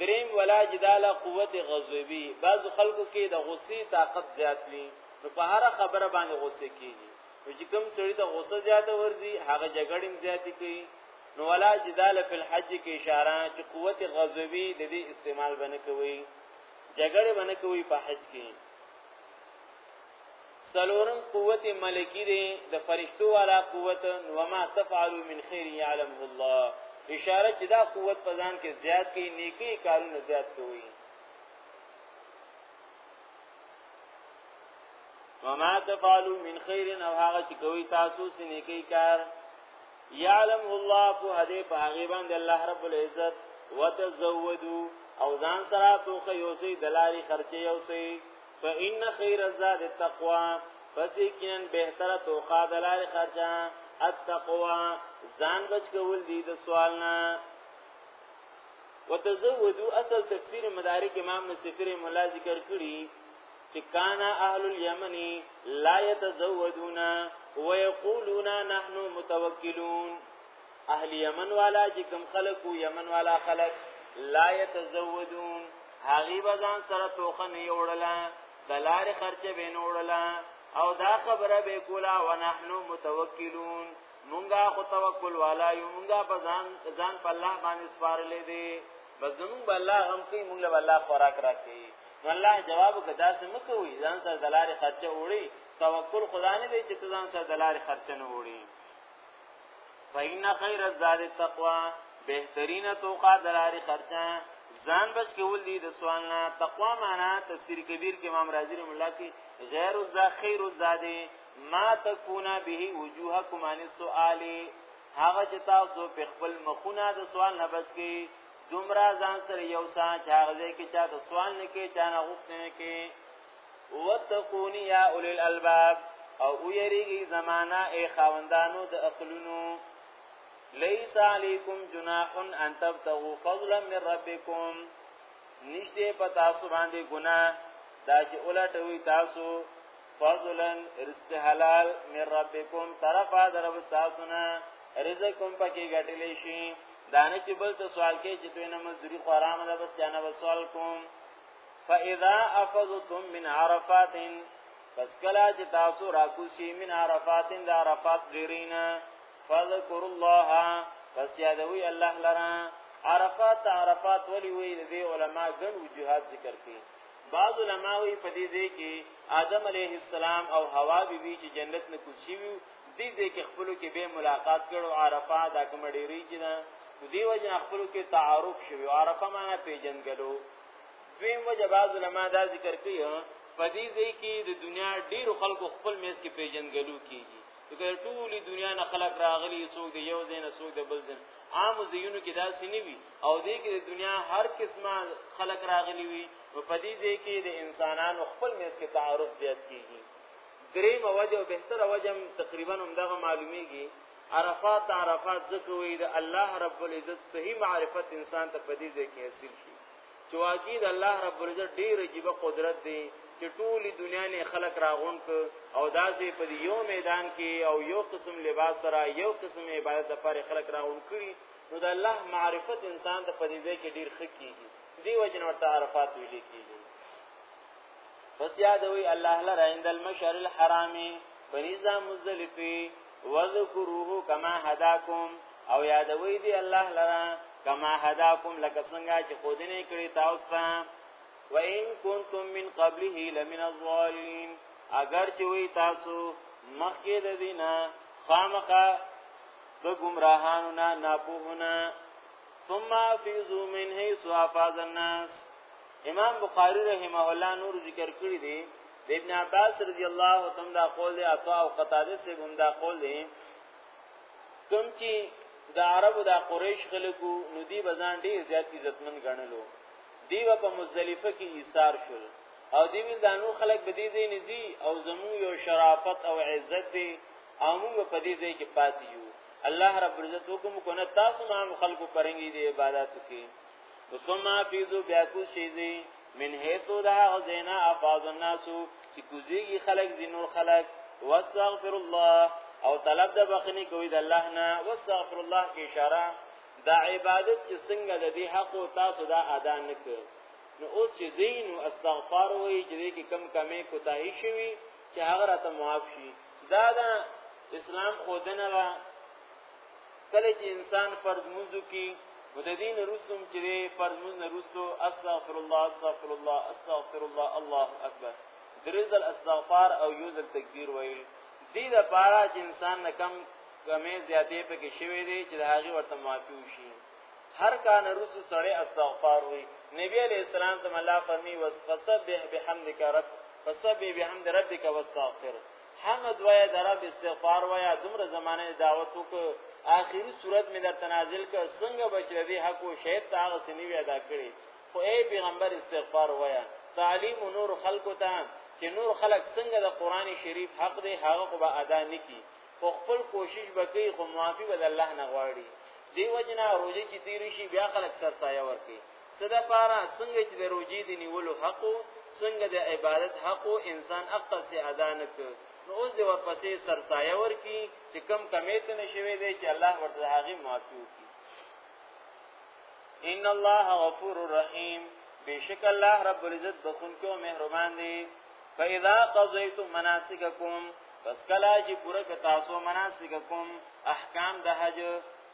دریم ولا جدال قوت غضبی بعض خلکو کې د غصې طاقت زیات وي نو په هر خبره باندې غصه کیږي نو چې کوم سړی د غصه زیاته ورځي هغه جګړې زیاتې کوي نو ولا جدال فی الحج کې اشاره چې قوت غضبی د دې استعمال بنه کوي جګړه باندې کوي په حج کې سلورم قوت ملکی دی د فرشتو والا قوت وما تفعلوا من خير يعلمه الله اشاره چې دا قوت په ځان کې زیات کی نیکی کارونه زیات کوي وما تفعلوا من خير او هغه چې کوي تاسو سې نیکی کار یعلم الله په هدي په هغه باندې الله رب العزت وتزودو او ځان سره توخه یوسي دلاري خرچه یوسي فإن خیر الزاد التقوا پس یقینا بهتره توخه دلاري خرچه التقوا ځان بچ کول دي د سوال نه وتزودو اصل تفسیر مدارک امام نصفی مولا ذکر کړی چې کان اهل اليمن لا يتزودون ويقولون نحن متوکلون اهل یمن والا چې کوم خلک او یمن والا خلک لا يتزودون هغه بزان سره توخه نه وړله دلار خرچه بین وړله او دا خبره به کولا ونحن متوکلون مونږه خو توکل والا یو مونږه په ځان ځان په الله باندې سپارلې دي بس زمونږ الله هم کوي مونږ له الله خوراک راکړي نو الله جواب وکړ دا څه مکوي ځان سره دلارې خرچه وړي توکل خدا نه دی چې ځان سره دلارې خرچه نه وړي فإن خير الزاد التقوى بهترینه توقع دلارې خرچه ځان بچ کول دي د سوال نه تقوا معنا تفسیر کبیر کې امام رازی رحم الله کې غیر الزا خیر الزاد ما تکونا به وجوهکم عن السؤال هغه چې تاسو په خپل مخونه د سوال نه بچ کی دومره ځان سره یو سان چې هغه ځای کې چا د سوال نه کې چا نه غوښتنه کې وتقونی یا اولی الالباب او ویریږي زمانہ ای خاوندانو د عقلونو لیس علیکم جناح ان تبتغوا فضلا من ربکم نشته پتا سو باندې ګناه دا چې اولټوي تاسو فضلا رزق حلال من ربکم طرفا درب تاسونا رزقکم پکې غټلې شي دانه چې بل ته سوال کې چې دوی نه مزدوري خورامه ده بس کنه بس سوال کوم فاذا افضتم من عرفات پس کلا چې تاسو راکوسی من عرفات د عرفات ډیرینا فذكر الله پس یادوي الله لرا عرفات عرفات ولي وی د علماء ګن وجوهات ذکر کړي بعض علما وی په دې ځای کې آدم علیه السلام او حوا بی بی چې جنت نه کوشي وي دې ځای کې خپل کې به ملاقات کړو عرفه دا کوم ډیری چې نه دې وجه خپل کې تعارف شوی عرفه معنی پیجنګلو دویم وجه بعض علما دا ذکر کوي په دې ځای کې د دنیا ډیر خلکو خپل میز کې پیجنګلو کیږي دغه ټولي دنیا نه خلق راغلي څوک دی یو زین څوک د بل زین عام زینو کې داسې نه وي او دې کې د دنیا هر قسمه خلق راغلي وي نو په دې ځای کې د انسانانو خپل منځ کې تعارف زیات کیږي درې موجه او بهتره وجم تقریبا همدغه معلومیږي عرفات عرفات ذکر وي د الله رب العزت صحیح معرفت انسان ته په دې ځای کې حاصل شي چې واقعي د الله رب العزت ډېر عجیب قدرت دی چې ټولي دنیا نه خلق راغون ک او داسې په یو میدان کې او یو قسم لباس سره یو قسم عبادت لپاره خلق راغون کړي نو د الله معرفت انسان ته په دې ځای کې ډیر ښه کیږي دی وجنه ورته عرفات ویل کیږي پس یادوي الله لره عند المشعر الحرام بنیزا مزدلفی وذکروه کما هداکم او یادوي دی الله لره کما هداکم لکه څنګه چې خودنه کړی تاسو ته وان کنتم من قبله لمن الظالمین اگر چې وی تاسو مخکې د دینه خامخه د گمراهانو نه ناپوهونه ثم افیزو من حیث افاز الناس امام بخاری رحمه الله نور ذکر کړی دی د ابن عباس رضی الله تعالی دا قول دی عطا او قتاده سے هم دا قول دی کوم چې د عربو د قریش خلکو نو دی بزان ډیر زیات عزتمن ګڼلو دیو په مزدلفه کې ایثار شول او دی ویل دا نو خلک به دې ځای نه ځي او زمو یو شرافت او عزت دی او موږ په دې ځای کې پاتې یو الله رب عزت حکم کو نه تاسو ما خلکو پرنګي دی عبادت کې ثم فیزو بیا کو شیزي من هیتو دا غزینا افاظ الناس چې کوزيږي خلک زینور خلک واستغفر الله او طلب د بخنی کوي د الله نه واستغفر الله کی اشاره دا عبادت چې څنګه د دې حق او تاسو دا ادا نکړي نو اوس چې دین او استغفار وای چې دې کې کم کمې کوتاهی شوي چې هغه راته معاف شي دا دا اسلام خودنه لا کله چې انسان فرض منځو کې متدین رسوم چې فرض منځ رسو استغفر الله استغفر الله استغفر الله الله اکبر درزل استغفار او یوزل تکبیر وایي دې د پاره چې انسان نه کم کمې زیاتې پکې شوي دي چې د هغه ورته معافي وشي هر کان رسو سړی استغفار وی نبی علیہ السلام ته الله فرمی وسبح بحمدک رب فسبح بحمد ربک واستغفر حمد وای د رب استغفار وای دومره زمانه دعوت وک اخیری صورت می در تنازل ک څنګه بچی حق او شهید ته هغه سنیوی ادا کړی خو ای پیغمبر استغفار وای تعلیم نور خلق ته چې نور خلق څنګه د قران شریف حق دی هغه خو به ادا نکي خو خپل کوشش وکړي خو معافي به د الله نه غواړي دی وجنه روزي چې تیر شي بیا خلک سر سایه ورکي صدا پارا څنګه چې د روزي دی نیولو حق څنګه د عبادت حق انسان عقل سي ادا نه کوي نو اوس د ورپسې سر سایه ورکي چې کم کمیت نشوي دی چې الله ورته هغه معافي وکړي ان الله غفور رحیم بیشک الله رب العزت بخون کو مهربان دی فاذا قضیتم مناسککم پس کلا چې پوره ک تاسو مناسک کوم احکام د حج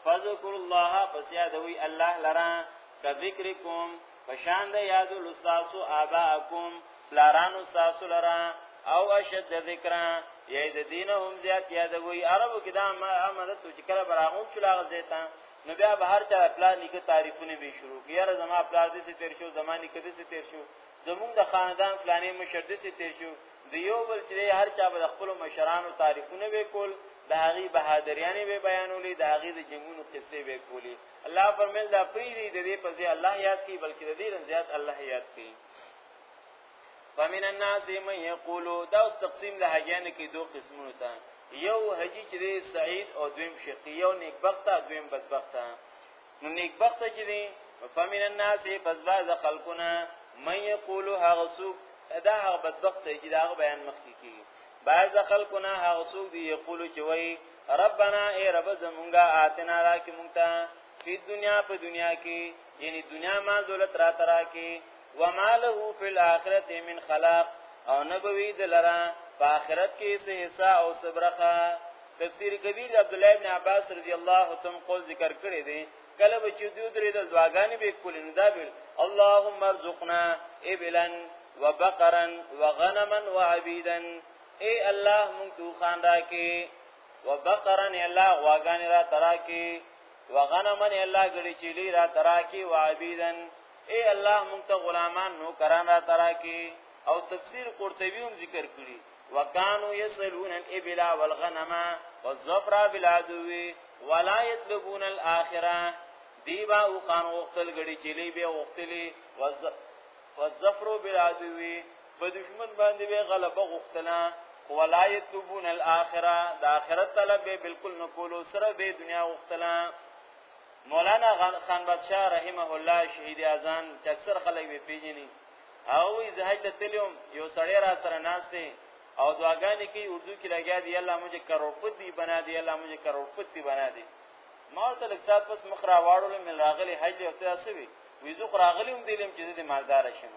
فذكر الله پس یادوي الله لرا کذکرکم پشان د یاد لستاسو آباءکم پلارانو تاسو لرا او اشد ذکر یی د دین هم زیات یادوي عربو کې دا ما امدت چې کله براغون چلاغ زیتا نو بیا به هر چا پلان نیکه تعریفونه به شروع کیاره زما پلان دې سي تیر شو زمانی کدي سي تیر شو زمونږ د خاندان فلاني مشر دې سي تیر شو د یو بل چې هر چا به خپل مشرانو تعریفونه وکول د هغه بهادریانه به بیانولې د هغه د جنگونو قصې به کولې الله فرمایل دا پریری د دې په ځای الله یاد کی بلکې د دې زیات الله یاد کی فمن الناس من یقول دا اوس تقسیم له هغه نه کې دوه قسمونه تا یو حجی چې سعید او دویم شقی یو نیکبخته دویم بدبخته نو نیکبخت چې دی فمن الناس پس باز خلقنا من یقول هغه سوق دا هغه بدبخت چې دا بیان مخکې کی باز خلقنا هغه سوق دی یقول چې وای ربنا ای رب زمونږه آتنا را کې مونږ ته په دنیا په دنیا کې یعنی دنیا ما دولت را ترا کې وما له فی الاخرته من خلاق او نبوی دلرا په آخرت کې سه حصہ او صبرخه تفسیر کبیر عبد الله ابن عباس رضی الله عنه قول ذکر کړی دی کله به چې دوی درې د دعاګانې به کولې نو دا به اللهم ارزقنا ابلا وبقرا وغنما وعبيدا اے الله مونږ تو خان راکې وبقرا الله غواګانې را تراکې وغنما الله ګړي چيلي را تراکې وعبيدا اے الله مونږ ته غلامان نو کران را تراکې او تفسیر قرطبی هم ذکر کړی وکانو یسلون الابل والغنم والظفر بالعدو ولا يطلبون الاخره دی با او خان وختل غړي چلی به وختلی والظفر بالعدو په دشمن باندې به غلبه غختلا ولا يطلبون الاخره د اخرت طلب به بالکل نه کولو سره به دنیا وختلا مولانا خان بادشاہ رحمه الله شهید اذان چې اکثر خلک به پیژني او وی زه حج ته تلم یو سړی را سره ناشته او دعاګانې کوي اردو کې لګیا دی الله مجھے کروڑپتی بنا دی الله مجھے کروڑپتی بنا دی ما ته لږ سات پس مخ را واړول من راغلی حج او ته اسوي وی زه راغلی هم دلم چې د مالدار شم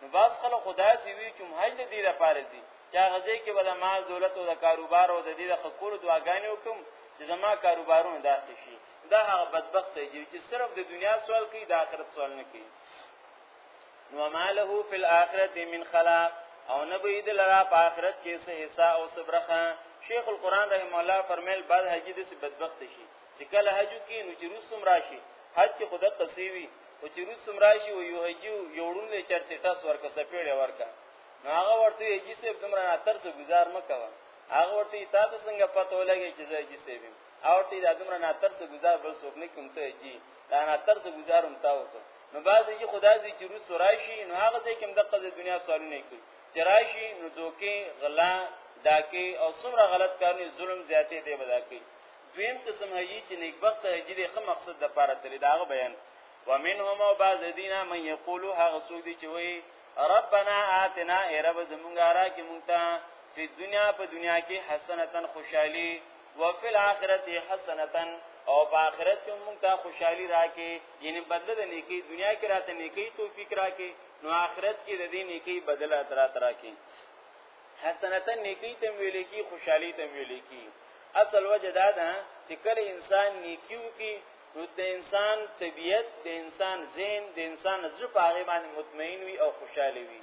نو باز خلک خدای سی وی چې حج د دې لپاره دي چې غزه کې بل مال دولت او د کاروبار او د دې د خکور دعاګانې وکم چې زما کاروبارونه داسې شي دا هغه بدبخت دی چې صرف د دنیا سوال کوي د آخرت سوال نه کوي نو ماله فی الاخرت من خلاق او نبی د لرا په آخرت کې سه حصہ او صبرخه شیخ القران رحم الله فرمایل بعد حج دې سي بدبخت شي چې کله حج کې نو چې روسم راشي حج کې خدا قصيوي او چې روسم راشي او یو حج یو ړون له چرته تاس ورکه سپېړې ورکه نو هغه ورته حج سي دمر نه تر څه گزار مکوه هغه ورته تاسو څنګه پته ولګي چې زه حج سي ویم او ته د دمر نه تر څه گزار بل څوک نه کوم ته حج دا نه تر څه گزاروم تاو ته نو بعضې چې خدا ځي چې روس راشي نو هغه ځای کې دغه د دنیا سوالونه کوي چې راشي نو دوکې غلا داکې او څومره غلط کارونه ظلم زیاتې دی بدا کوي دویم قسم هي چې نیکبخت هجې د خه مقصد د پاره تل دا بیان ومنهم بعض دینا من یقول هغه څوک دي چې وایي ربنا آتنا ای رب زمونږه را کې مونږ ته په دنیا په دنیا کې حسنتن خوشحالي وفي الاخرته حسنه او په آخرت کې موږ ته خوشحالي راکې یعنی بدله د نیکی دنیا کې راته نیکی توفیق راکې نو آخرت کې د دې نیکی بدله درات راکې حسنتا نیکی تم ویلې کی خوشحالي تم ویلې کی اصل وجه دا ده چې کله انسان نیکیو کې نو د انسان طبیعت د انسان ذهن د انسان زړه په هغه باندې مطمئن وي او خوشاله وي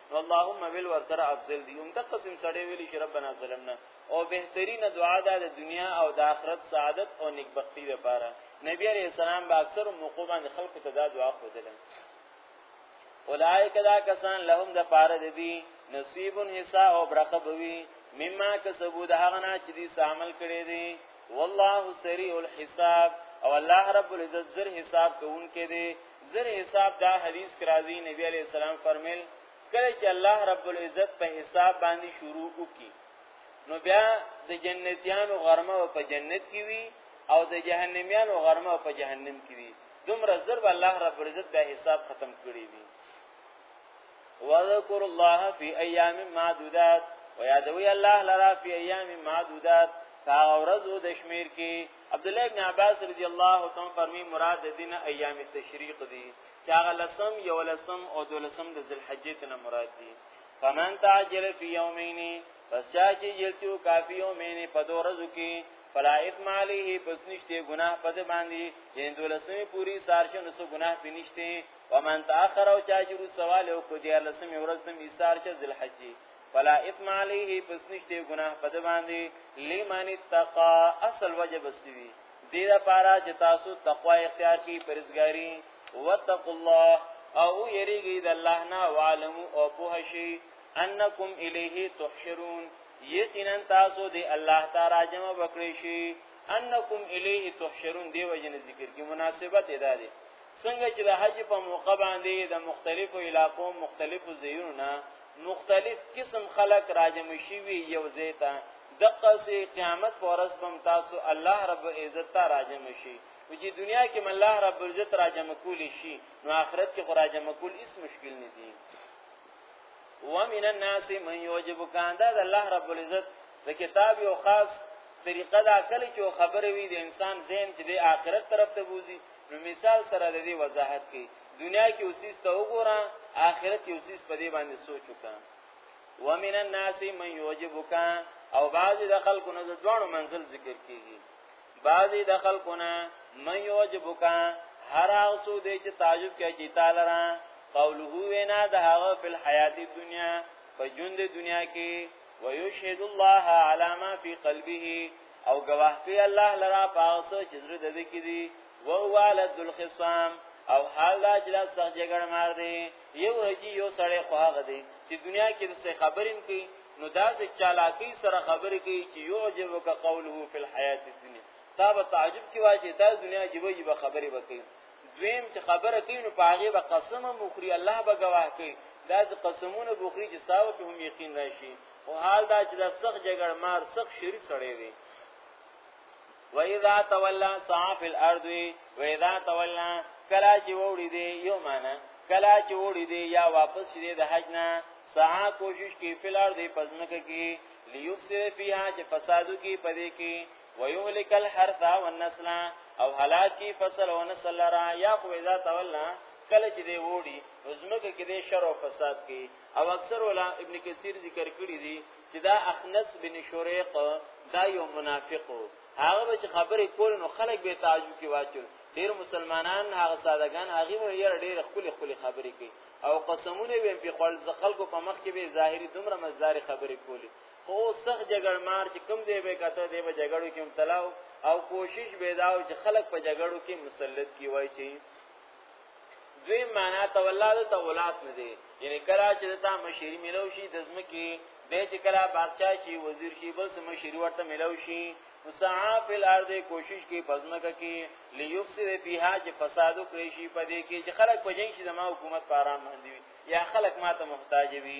نو اللهم ویل ور سره افضل دی هم د قسم سړی ویلی چې ربنا ظلمنا او بهترینه دعا ده د دنیا او د آخرت سعادت او نیکبختی لپاره نبی علیہ السلام با اکثر موقوع باندې خلق ته دا دعا خودل اولائک دا کسان لهم د پاره د دی نصیب حصہ او برخه بوي مما کسبو د هغه نه چې دي عمل کړي دي والله سریع الحساب او الله رب العزت زر حساب کوونکې دي زر حساب دا حدیث کرازی نبی علیہ السلام فرمیل کله چې الله رب العزت په حساب باندې شروع وکي نو بیا د جنتیانو غرمه په جنت کې وي او د جهنميانو غرمه په جهنم کې وي دومره زر به الله رب العزت به حساب ختم کړی وي وذكر الله في ايام معدودات ويادوي الله لرا في ايام معدودات فاغرزو د شمیر کې عبد الله ابن عباس رضی الله تعالی فرمی مراد د دین ایام تشریق دی چې هغه لسم یو لسم او دولسم د ذوالحجې ته مراد دی فمن تعجل فی یومین پس چا چې جلتیو کافی یومین په دوه ورځو کې فلا اثم علیه پس نشته گناه پد باندې یې دولسمه پوری سارشه نو سو گناه پینشته ومن تاخر او چا چې سوال او کو دی لسمه ورځ تم ایثار شه ذل حج فلا اثم علیه پس نشته گناه په باندې لمن اتقا اصل وجه بسوی دې دا پارا چې تاسو تقوا اختیار کی پرزګاری وتقوا الله او یریږي د الله نه عالم او په شی انکم الیه تحشرون یقینا تاسو دې الله تعالی راجمه وکړي شي انکم الیه تحشرون دی وجنه ذکر کی مناسبت ادا دی څنګه چې د حج په موقع باندې د مختلفو علاقو مختلفو ځایونو مختلف قسم خلق راجم شوی یو زیتا دقه سي قیامت پورس بم تاسو الله رب عزت ته راجم شي او چې دنیا کې الله رب عزت راجم کول شي نو آخرت کې راجم کول هیڅ مشکل نه دي ومن الناس من يعجب کان دا الله رب العزت د کتاب یو خاص طریقه دا کلی چې خبره وي د انسان ذهن چې د آخرت طرف ته بوزي نو مثال سره د دې وضاحت کوي دنیا کې اوسیس ته وګوره آخرت کې اوسیس په دې باندې سوچ وکړه ومن الناس من يعجبك او بعض د خلکو نه د دوه منزل ذکر کیږي بعض د خلکو نه من يعجبك هر هغه څه دی چې تعجب کوي چې تعالی را قوله وینا د هغه په حیات دنیا په ژوند دنیا کې ويشهد الله على ما في قلبه او گواهی الله لرا پاوسو چې زړه د دې کې دي وهو علد الخصام او حال دا چې دا سخت جګړه مار دی یو هجی یو سړی خو هغه دی چې دنیا کې د څه خبرې کوي نو دا چې چالاکی سره خبرې کوي چې یو جبو کا قوله فی الحیات الدنیا تا به تعجب کې واجی دا دنیا جبو یې به خبرې وکړي دویم چې خبره کوي نو پاغه به قسم مخری الله به گواه کوي دا چې قسمونه بخری چې تاسو په هم یقین راشي او حال دا چې دا سخت جګړه مار سخت شری سړی دی و اذا تولى سعى في الارض و اذا تولى کلا چې وړي دي یو معنا کلا چې وړي دي یا واپس شي د حج نه سعا کوشش کی فلار دی پزمکه کی لیفسر فیها چې فسادو کی پدې کی ويهلك الحرث والنسل او هلاکی فصل او نسل را یا خو اذا تولى کله چې دی وړي زمکه کې دی شر او فساد کی او اکثر ولا ابن کثیر ذکر کړی دی چې دا اخنس بن شریق دا یو منافق و هغه به چې خبرې کول نو خلک به تعجب کې واچول ډیر مسلمانان هغه سادهګان هغه مو یې ډیر خپل خپل خبرې کوي او قسمونه به په خپل خلکو په مخ کې به ظاهري دومره مزدار خبرې کولې خو سخت جګړ مار چې کوم دی به کته دی به جګړو کې مبتلا او کوشش به داو چې خلک په جګړو کې مسلط کی وای چې دوی معنا تولا د تولات نه دی یعنی کله چې د تا مشری ملو شي د زمکی د چې کله بادشاہ شي وزیر شي بل سم مشری ورته ملو شي مسعا فی الارض کوشش کی پزمکه کی لیفسد فیها چې فساد وکړي شي په دې کې چې خلک په جنګ شي د ما حکومت په آرام باندې یا خلک ماته محتاج وي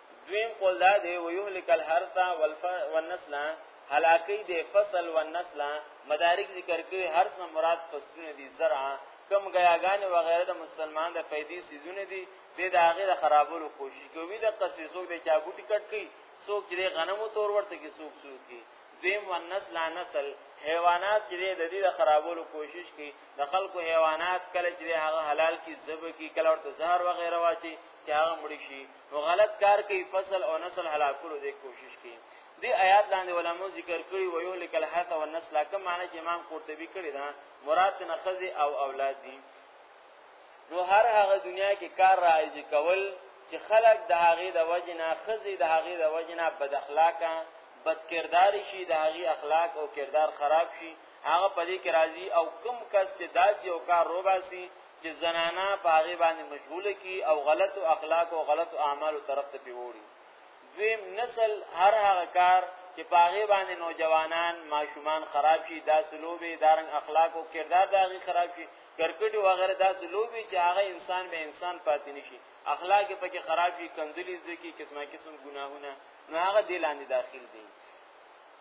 دویم قول دا دی ويهلك الحرث والنسل هلاکی دی فصل والنسل مدارک ذکر کوي حرث نه مراد فصلونه دي زرع کم غیاګان و غیره د مسلمان د فیدی سيزونه دي د داغه د خرابولو کوشش کوي د قصې څوک د چا بوټي کټ کوي څوک چې غنمو تور ورته کې څوک څوک کوي دویم ونسل نسل حیوانات چې د دې د خرابولو کوشش کوي د خلکو حیوانات کله چې هغه حلال کی ذبح کی کله ورته زهر و غیره واچي چې هغه مړ شي نو غلط کار کوي فصل او نسل هلاکولو دی کوشش کوي دی آیات لاندې علماء ذکر کړی و یو لکل حق او نسل کوم معنی چې امام قرطبي کړی دا مراد نه خزي او اولاد دي نو هر هغه دنیا کې کار راځي کول چې خلک د هغه د وجنه خزي د هغه د وجنه بد اخلاقه بد کردار شي د هغه اخلاق او کردار خراب شي هغه پدې کې راځي او کم کس چې داسې او کار روباسي چې زنانا په هغه باندې مشغول کی او غلط او اخلاق او غلط او اعمال طرف ته پیوړي دویم نسل هر هغه کار چې په هغه باندې نوجوانان ماشومان خراب شي دا سلوبي دارن اخلاق او کردار دا غي خراب شي کرکټ او غیره دا سلوبي چې هغه انسان به انسان پاتې نشي اخلاق په کې خراب شي کنځلې ځکه قسمه قسم ګناهونه نو هغه دلانه داخل دي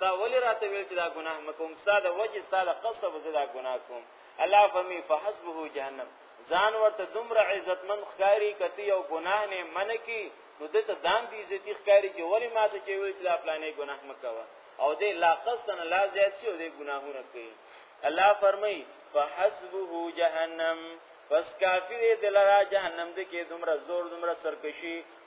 تا ولی راته ویل چې دا ګناه مکوم ستا د وجه ستا د قصب زه دا ګناه کوم الله فمی فحسبه جهنم ځان ورته دومره عزتمن ښکاری کتی او ګناه نه من کی نو د ته دام بی عزتی ښکاری چې ولی ماته چې ویل چې دا پلانې ګناه مکوه او دې لا قصدن لا زیات شي او دې ګناهونه کوي الله فرمای فحسبه جهنم پس کافی دې دلرا جهنم دې کې دومره زور دومره سرکشي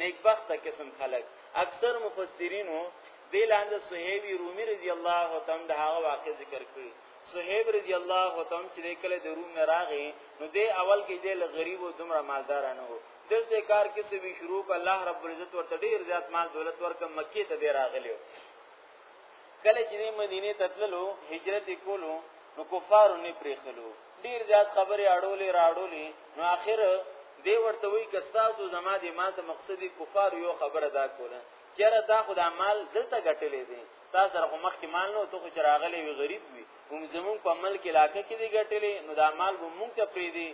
نیکبخته قسم خلق اکثر مفسرینو دې لاندې صہیب رومي رضی الله تعالی د هغه واقع ذکر کړی صہیب رضی الله تعالی چې کله د روم نه راغی نو دې اول کې دې غریب او دومره مالدار نه وو دلته کار کې سوي شروع الله رب العزت ورته ډیر زیات مال دولت ورکړ مکه ته به راغلی کله چې مدینه ته تللو هجرت کولو نو کفارو نه پریخلو ډیر زیات خبرې اړولې راړولې نو اخر دی ورته وی که تاسو زما د مال ته مقصدی کفار یو خبره دا کوله چیرې دا خدا مال دلته ګټلې دي تاسو سره مخ کې مال نو ته خو چراغلې وی غریب وی هم زمون په عمل کې لاکه کې دی ګټلې نو دا مال به مونږ ته پری دی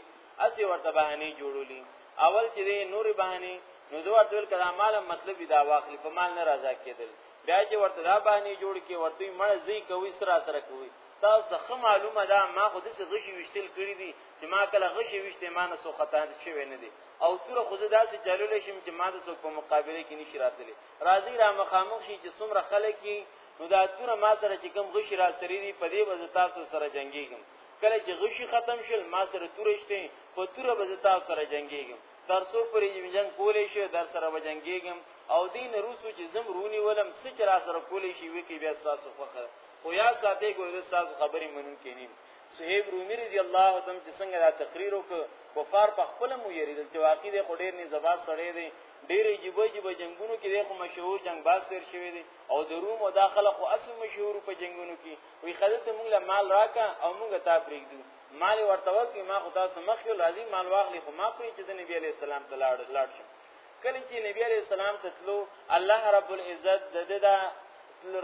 اسی ورته بهانه جوړولې اول چې نور بهانه نو دوه ټول کلام مال مطلب دا واخلي په مال نه راضا کېدل بیا چې ورته دا باندې جوړ کې ورته مړ زی کوي سره سره کوي تاسو ته خه معلومه ده ما خو د څه غشي وشتل کړی دي چې ما کله غشي وشته ما نه سو خطا شوی نه دي او تر خو زه داسې جلول شم چې ما د څوک په مقابله کې نشی راتللی راځي را مخامخ شي چې څومره خلک یې نو دا تر ما سره چې کوم غشي را سری دي په دې وځ تاسو سره جنگيږم کله چې غشي ختم شل ما سره تورشته په تور وځ تاسو سره جنگيږم ترسو پر یو جنگ کولې شي در سره وجنګېږم او دین روسو چې زم رونی ولم سچ را سره کولې شي وی کې بیا تاسو فخر خو یا ساتي ګور د تاسو خبرې منون کینیم صہیب رومی رضی الله عنه چې څنګه دا تقریر وکړ کفار په خپل مو یریدل چې واقعي د خډیر نه زباس سړی دی ډېر عجیب عجیب جنگونو کې د خو مشهور جنگ باز تیر شوی دی او د روم او داخله خو اصل مشهور په جنگونو کې وی خدای ته موږ مال راکا او موږ تا پرېږدو مال ورته ورکړي ما خدا سمخ یو لازم مال واخلي خو ما پرې چې د نبی علی السلام ته لاړ لاړ شم کله چې نبی علی السلام ته تلو الله رب العزت د دې دا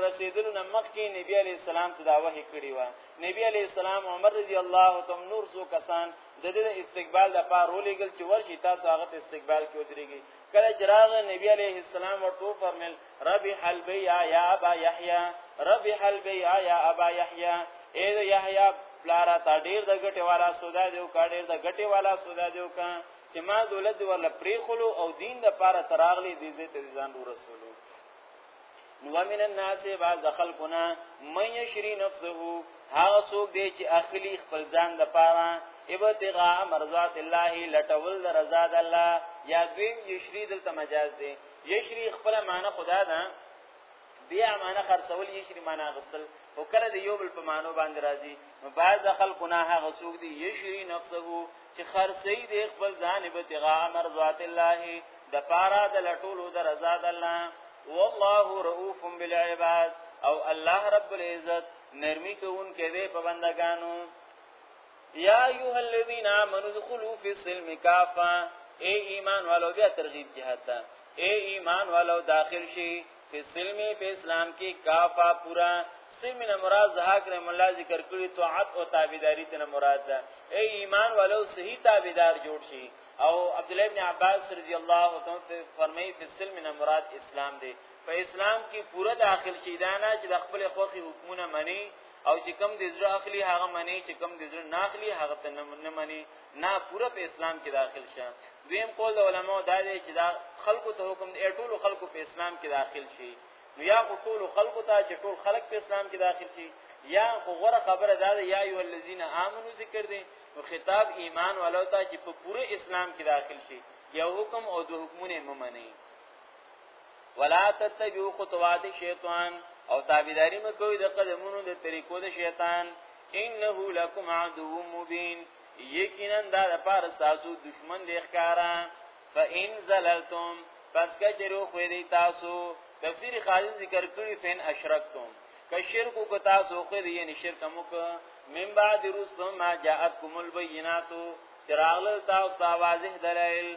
رسیدلو نه مخکې نبی علی السلام ته دا وحی کړی و نبی علی السلام عمر رضی الله تعالی نور سو کسان د دې استقبال د پاره ولېګل چې ورشي تاسو هغه استقبال کې ودرېږي کله چې راغ نبی علی السلام ورته فرمل ربح البيع يا ابا يحيى ربح البيع يا ابا يحيى اې د يحيى پلارا تا ډیر د ګټي والا سودا دیو کا ډیر د ګټي والا سودا دیو کا چې ما دولت ورل پریخلو او دین د پاره تراغلی دې دې ته ځان ورسولو نو ومن الناس بعض دخلقنا من يشري نفسه هغه څوک دی چې اخلي خپل ځان د پاره ابتغاء مرضات الله لټول رضا د الله یا دویم یشری دلته مجاز دی یشری خپل معنی خدا ده بیا معنی خرڅول یشری معنی غسل او کله د یو بل په معنی باندې راځي نو بعض خلک ګناه غسوک دي یشری نفسه چې خرڅي د خپل ځان به تغا مرضات الله د پارا د لټولو د رضا د الله والله رؤوف بالعباد او الله رب العزت نرمي کوونکی دی په بندگانو یا ایها الذین آمنوا ادخلوا فی السلم کافا اے ایمان والو بیا ترغیب جهاد ته اے ایمان والو داخل شي فی السلم په اسلام کې کافا پورا سلم نه مراد زهاک رحم الله ذکر کړی طاعت او تابعداري ته مراد ده اے ایمان والو صحیح تابعدار جوړ شي او عبد الله ابن عباس رضی الله تعالی فرمایي فی السلم نه مراد اسلام دی په اسلام کې پوره داخل شي دا نه چې د خپل خوخي حکمونه مني او چې کم د زړه اخلي هغه منی چې کم د زړه نه اخلي هغه ته نه منی نه پوره په اسلام کې داخل شه دویم قول د علماو دا دی چې دا خلکو ته حکم دی ټول خلکو په اسلام کې داخل شي نو یا ټول خلکو ته چې ټول خلک په اسلام کې داخل شي یا غوره خبره دا ده یا ایو الذین آمنو ذکر دی نو خطاب ایمان والو ته چې په پوره اسلام کې داخل شي یو حکم او دو حکمونه ممنئ ولا تتبعوا خطوات الشیطان او تابعداري مکوئ د قدمونو د طریقو د شیطان انه لکم عدو مبین یقینا دا د پار ساسو دشمن دی ښکارا فإن زللتم پس کجرو خو دی تاسو تفسیر خالد ذکر کړی فین اشرکتم که شرک کو تاسو خو دی یعنی شرک مک من بعد رسل ما جاءتكم البينات چراغل تاسو واضح دلائل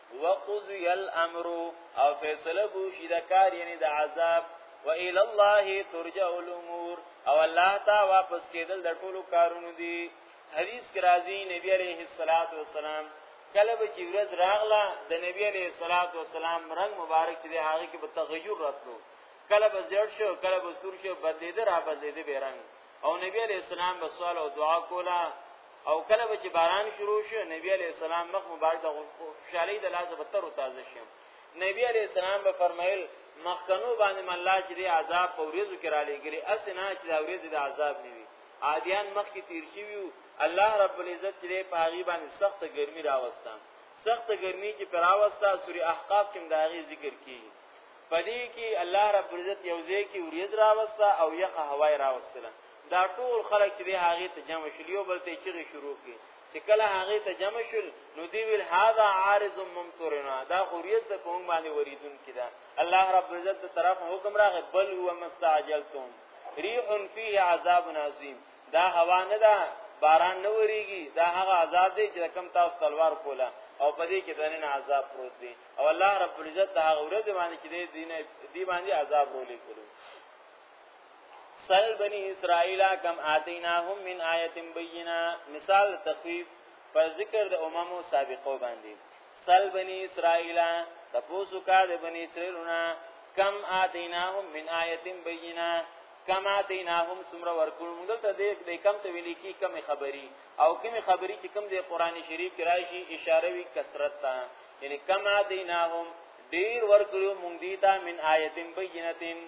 وقضي الامر او فیصله بوشي د کار یعنی د عذاب و الى الله ترجع الامور او الله تا واپس کېدل د ټولو کارونو دي حدیث کې راځي نبی عليه الصلاه والسلام کله به چې ورځ راغله د نبی عليه الصلاه والسلام رنگ مبارک چې هغه کې به تغیر راتلو کله به زیړ شو کله به سور شو بدلیده را بدلیده به رنگ او نبی عليه السلام به سوال او دعا کوله او کله به چې باران شروع شو نبی علی السلام مخ مبارک د خوشحالي د لاسه به تر تازه شي نبی علی السلام به فرمایل مخکنو باندې الله چې عذاب په ورځو کې را لګري اسنه چې دا ورځ د عذاب نیوي عادیان مخ کې تیر شي ویو الله رب العزت چې په هغه باندې سخت ګرمي راوستا سخت ګرمي چې پر راوستا سوري احقاف کې داغي ذکر کیږي پدې کې الله رب العزت یو ځای کې ورځ راوستا او یخه هوا راوستله دا ټول خلک چې د هغه ته جمع شول یو بل ته چیغې شروع کړي چې کله هغه ته جمع شول نو دی ویل هاذا عارض ممطرنا دا خوریز د کوم باندې وریدون کده الله رب عزت طرف حکم راغی بل هو مستعجلتم ريح فيه عذاب عظیم دا هوا نه ده باران نه وریږي دا هغه عذاب دی چې کم تاسو تلوار کوله او په دې کې دنن عذاب پروت دی او الله رب العزت دا هغه ورځ باندې چې دې دینه دی باندې عذاب رولې کړو سل بنی اسرائیل کم آتیناهم من آیت بینه مثال تخویف پر ذکر د اممو سابقو باندې سل بنی اسرائیل تپوسو کا د بنی اسرائیلونه کم آتیناهم من آیت بینه کم آتیناهم سمره ورکول موږ ته د کم ته ویل کی کم خبری او کم خبری چې کم د قران شریف کې راشي اشاره وی کثرت ته یعنی کم آتیناهم ډیر ورکړو مونږ دیتا من آیتین بینتین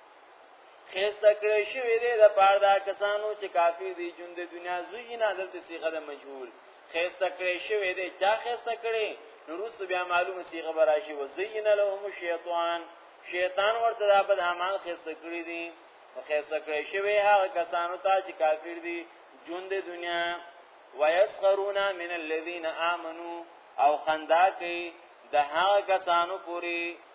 خیس تکړه شوی دی د پاره دا کسانو چې کافی دی جون د دنیا زوینا دلته صيغه د مجهول خیس تکړه شوی دی چا خیس تکړه نورس بیا معلومه صيغه براشي وزینا لهم شیطان شیطان ورته د بد اعمال خیس تکړه دی او خیس تکړه شوی هغه کسانو ته چې کافر دی جون د دنیا ويسخرون من الذين امنوا او خندا کوي د هغه کسانو پوری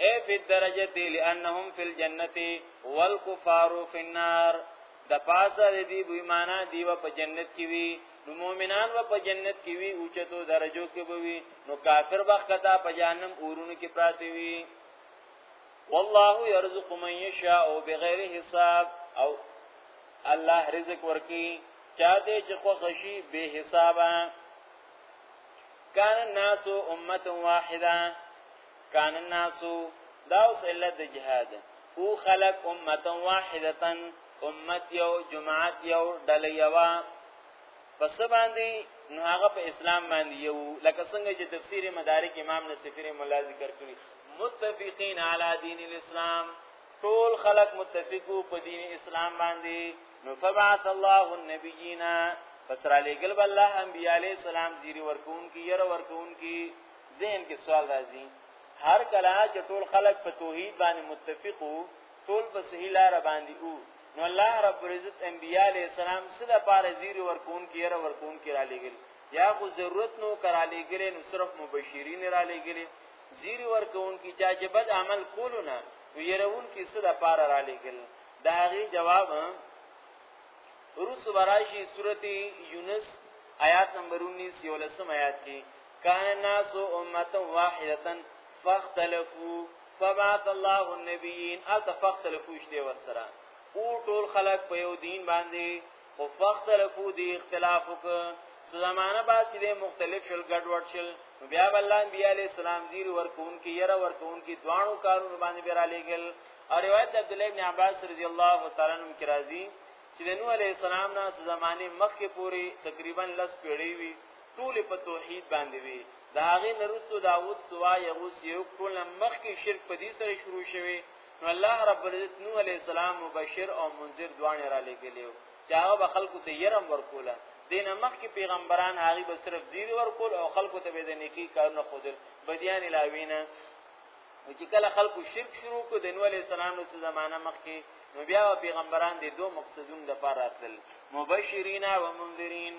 اي في الدرجه لانهم في الجنه والكفار في النار د پاسه د دې بو ایمانه دیو په جنت کې وي نو مؤمنان و په جنت کې وي او چتو درجو کې بوي نو کافر وخت کتا په جهنم اورونو کې پراته وي والله يرزق من يشاء بغیر حساب او الله رزق ورکی چاته چې خو غشي به حسابه کان الناس امه واحده کان الناس دا اوس علت د جهاد او خلق امه واحده امت یو جماعت یو ډله یو پس باندې نو هغه په اسلام باندې یو لکه څنګه چې تفسیر مدارک امام نصفی مولا ذکر کړی متفقین علی دین الاسلام ټول خلق متفقو په دین اسلام باندې نو فبعث الله النبیین پس را لګل بالله انبیاء علیہ السلام زیری ورکون کی ير ورکون کی ذهن کې سوال راځي هر کله چې ټول خلک په توحید باندې متفق وو ټول په صحیح لار باندې وو نو الله رب العزت انبیاء علی السلام سره پاره زیر ورکون کې را ورکون کې را لګل یا خو ضرورت نو کرا لګل نو صرف مبشرین را لګل زیر ورکون کې چا چې بد عمل کولو نه ويرون کې سره پاره را لګل دا هغه جواب روس برایشی سورتی یونس آیات نمبر 19 یولسم آیات کې کان الناس امه واحده فاختلفوا فبعث الله النبيين اتفختلفوا شته ورسره او ټول خلق په یو دین باندې خو فختلفو دی اختلاف وک زمانہ بعد چې مختلف شل ګډوډ شل بیا الله انبیاء علی السلام زیر ورکون کی یره ورکون کی دوانو کارونو باندې بیره لګل او روایت عبد الله ابن عباس رضی الله تعالی عنہ کی راضی چې نو علی السلام نه زمانه مخکې پوری تقریبا لس پیړۍ وی ټول په توحید باندې وي دا هغه نرسو داوود سوا یغوس یو ټول مخکې شرک په دې سره شروع شوه نو الله رب العزت نوح علی السلام مبشر او منذر دوانه را لګلیو چې هغه به خلکو ته يرم ورکوله دینه مخکې پیغمبران هغه به صرف زیر ورکول او خلکو ته به د نیکی کارونه خودل بدیان علاوینه او چې کله خلکو شرک شروع کو د نوح علی السلام نو زمانہ مخکې نو بیا پیغمبران د دوه مقصدونو لپاره راتل مبشرین و منذرین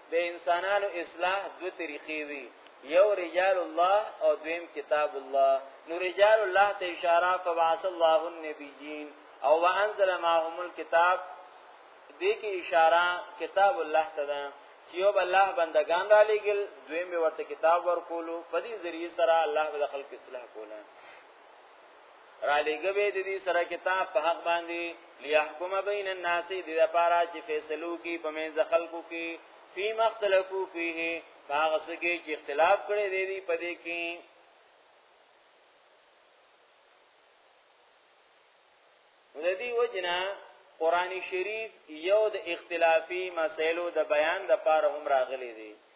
د انسانانو اصلاح دو طریقې وي یو رجال الله او دویم کتاب الله نو رجال الله ته اشاره فبعث الله النبیین او وانزل معهم الكتاب دې کې اشاره کتاب الله ته ده چې یو الله بندگان را لېګل دویم ورته کتاب ورکولو په دې ذریعہ سره الله به خلق اصلاح کوله را لګوي د دې سره کتاب په حق باندې ليحكم بين الناس دې لپاره چې فیصلو کې په منځ خلکو کې فی مختلفو فيه هغه څه کې چې اختلاف کړي دي دې په دې کې د دې وجنا قران شریف یو د اختلافي مسایلو د بیان د پاره هم راغلي دي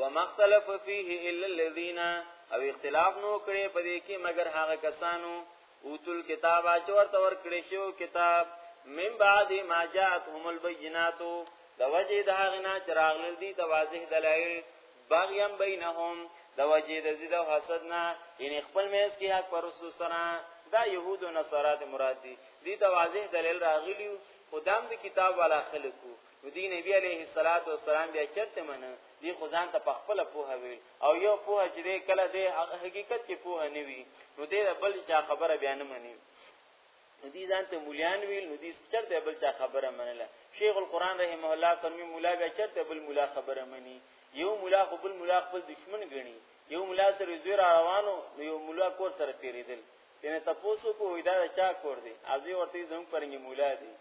ومختلف فيه الا الذين او اختلاف نو کړي په دې کې مگر هغه کسانو اوتل کتاب اچور تور کړي شو کتاب من بعد ما جاءتهم البينات د وجه د هغه نه چراغل دي د واضح دلایل بغیم بینهم د وجه د زیده حسد نه یعنی خپل میز کې حق پر رسول سره دا يهود او نصارات مراد دي دي ته واضح دلیل راغلی خدام د کتاب والا خلقو نو دی نبی علیه الصلاۃ والسلام بیا چرته منه دی خو ځان ته پخپل پوه ویل او یو پوه چې دی کله دی حقیقت کې پوه نه وي نو دی بل چا خبره بیان نه مني نو دی ځان ته مولیان ویل نو دی چرته بل چا خبره منله شیخ القران رحمه الله فرمی مولا بیا چرته بل مولا خبره مني یو مولا خو بل مولا خپل دشمن ګڼي یو مولا سره زوی روانو نو یو مولا کور سره تیریدل تنه تاسو کو وېدا چا کور دی ازي ورته زموږ پرنګي مولا دی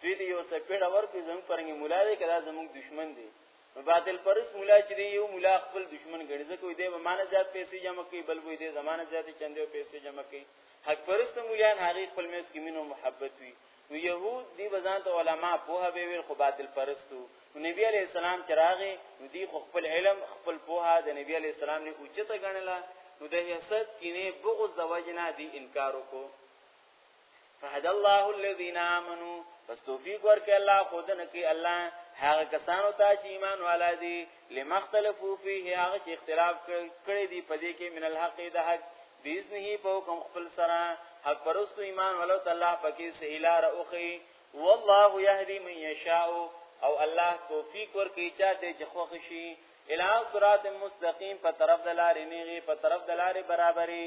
دوی دی یو څه پیړه ورکړي زموږ پرنګي مولا دی کدا زموږ دشمن دی نو باطل پرس مولا چې دی یو مولا خپل دشمن ګڼي ځکه وي دی به مانه زیات پیسې جمع کوي بل وي دی زمانه زیات چندې پیسې جمع کوي حق پرست مولیان هغه خپل میس کې مينو محبت وي نو يهود دی بزان ته علما په هغه ویل خو باطل پرستو نبی علی السلام چراغي نو دی خپل علم خپل پوها د نبی علی السلام نه اوچته غنله نو د حسد کینه بغض د وجنه دی انکار وکړو فهد الله الذين امنوا پس توفیق ورکړي الله خودنه کې الله هغه کسانو ته چې ایمان والا دي لمختلفو فيه هغه چې اختلاف کړي دي په دې کې من الحق د حق باذنه په حکم خپل سره حق پرستو ایمان ولو تعالی پکې سهیلا راوخي والله يهدي من يشاء او الله توفیق ورکړي چې د جخوخ شي الى صراط مستقيم په طرف د لارې نیغي په طرف د لارې برابرۍ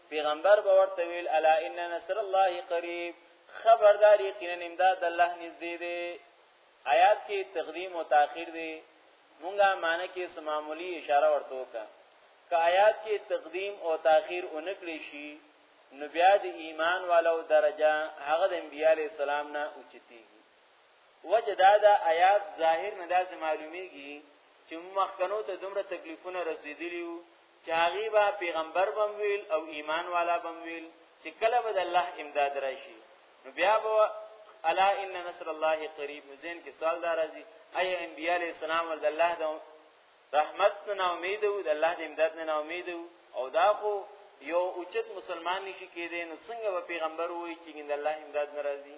پیغمبر به ورته ویل الا ان نصر الله قریب خبردار یقینا امداد الله نږدې دی آیات کې تقدیم او تاخير دی مونږه معنی کې سمامولي اشاره ورته وکړه که آیات کې تقدیم او تاخير اونکلی شي نو بیا د ایمان والو درجه هغه د انبیای سلام نه اوچتیږي وجه دا دا آیات ظاهر نه داسې معلومیږي چې مخکنو ته دومره تکلیفونه رسیدلی وو چاغي با پیغمبر بم ویل او ایمان والا بم ویل چې کله به الله امداد راشي نو بیا به الا ان نصر الله قریب مزین کې سوال دار راځي اي انبیاء علی السلام ول الله د رحمت نه امید وو د الله د امداد نه امید وو او دا خو یو اوچت مسلمان نشي کېدی نو څنګه به پیغمبر وایي چې د الله امداد ناراضي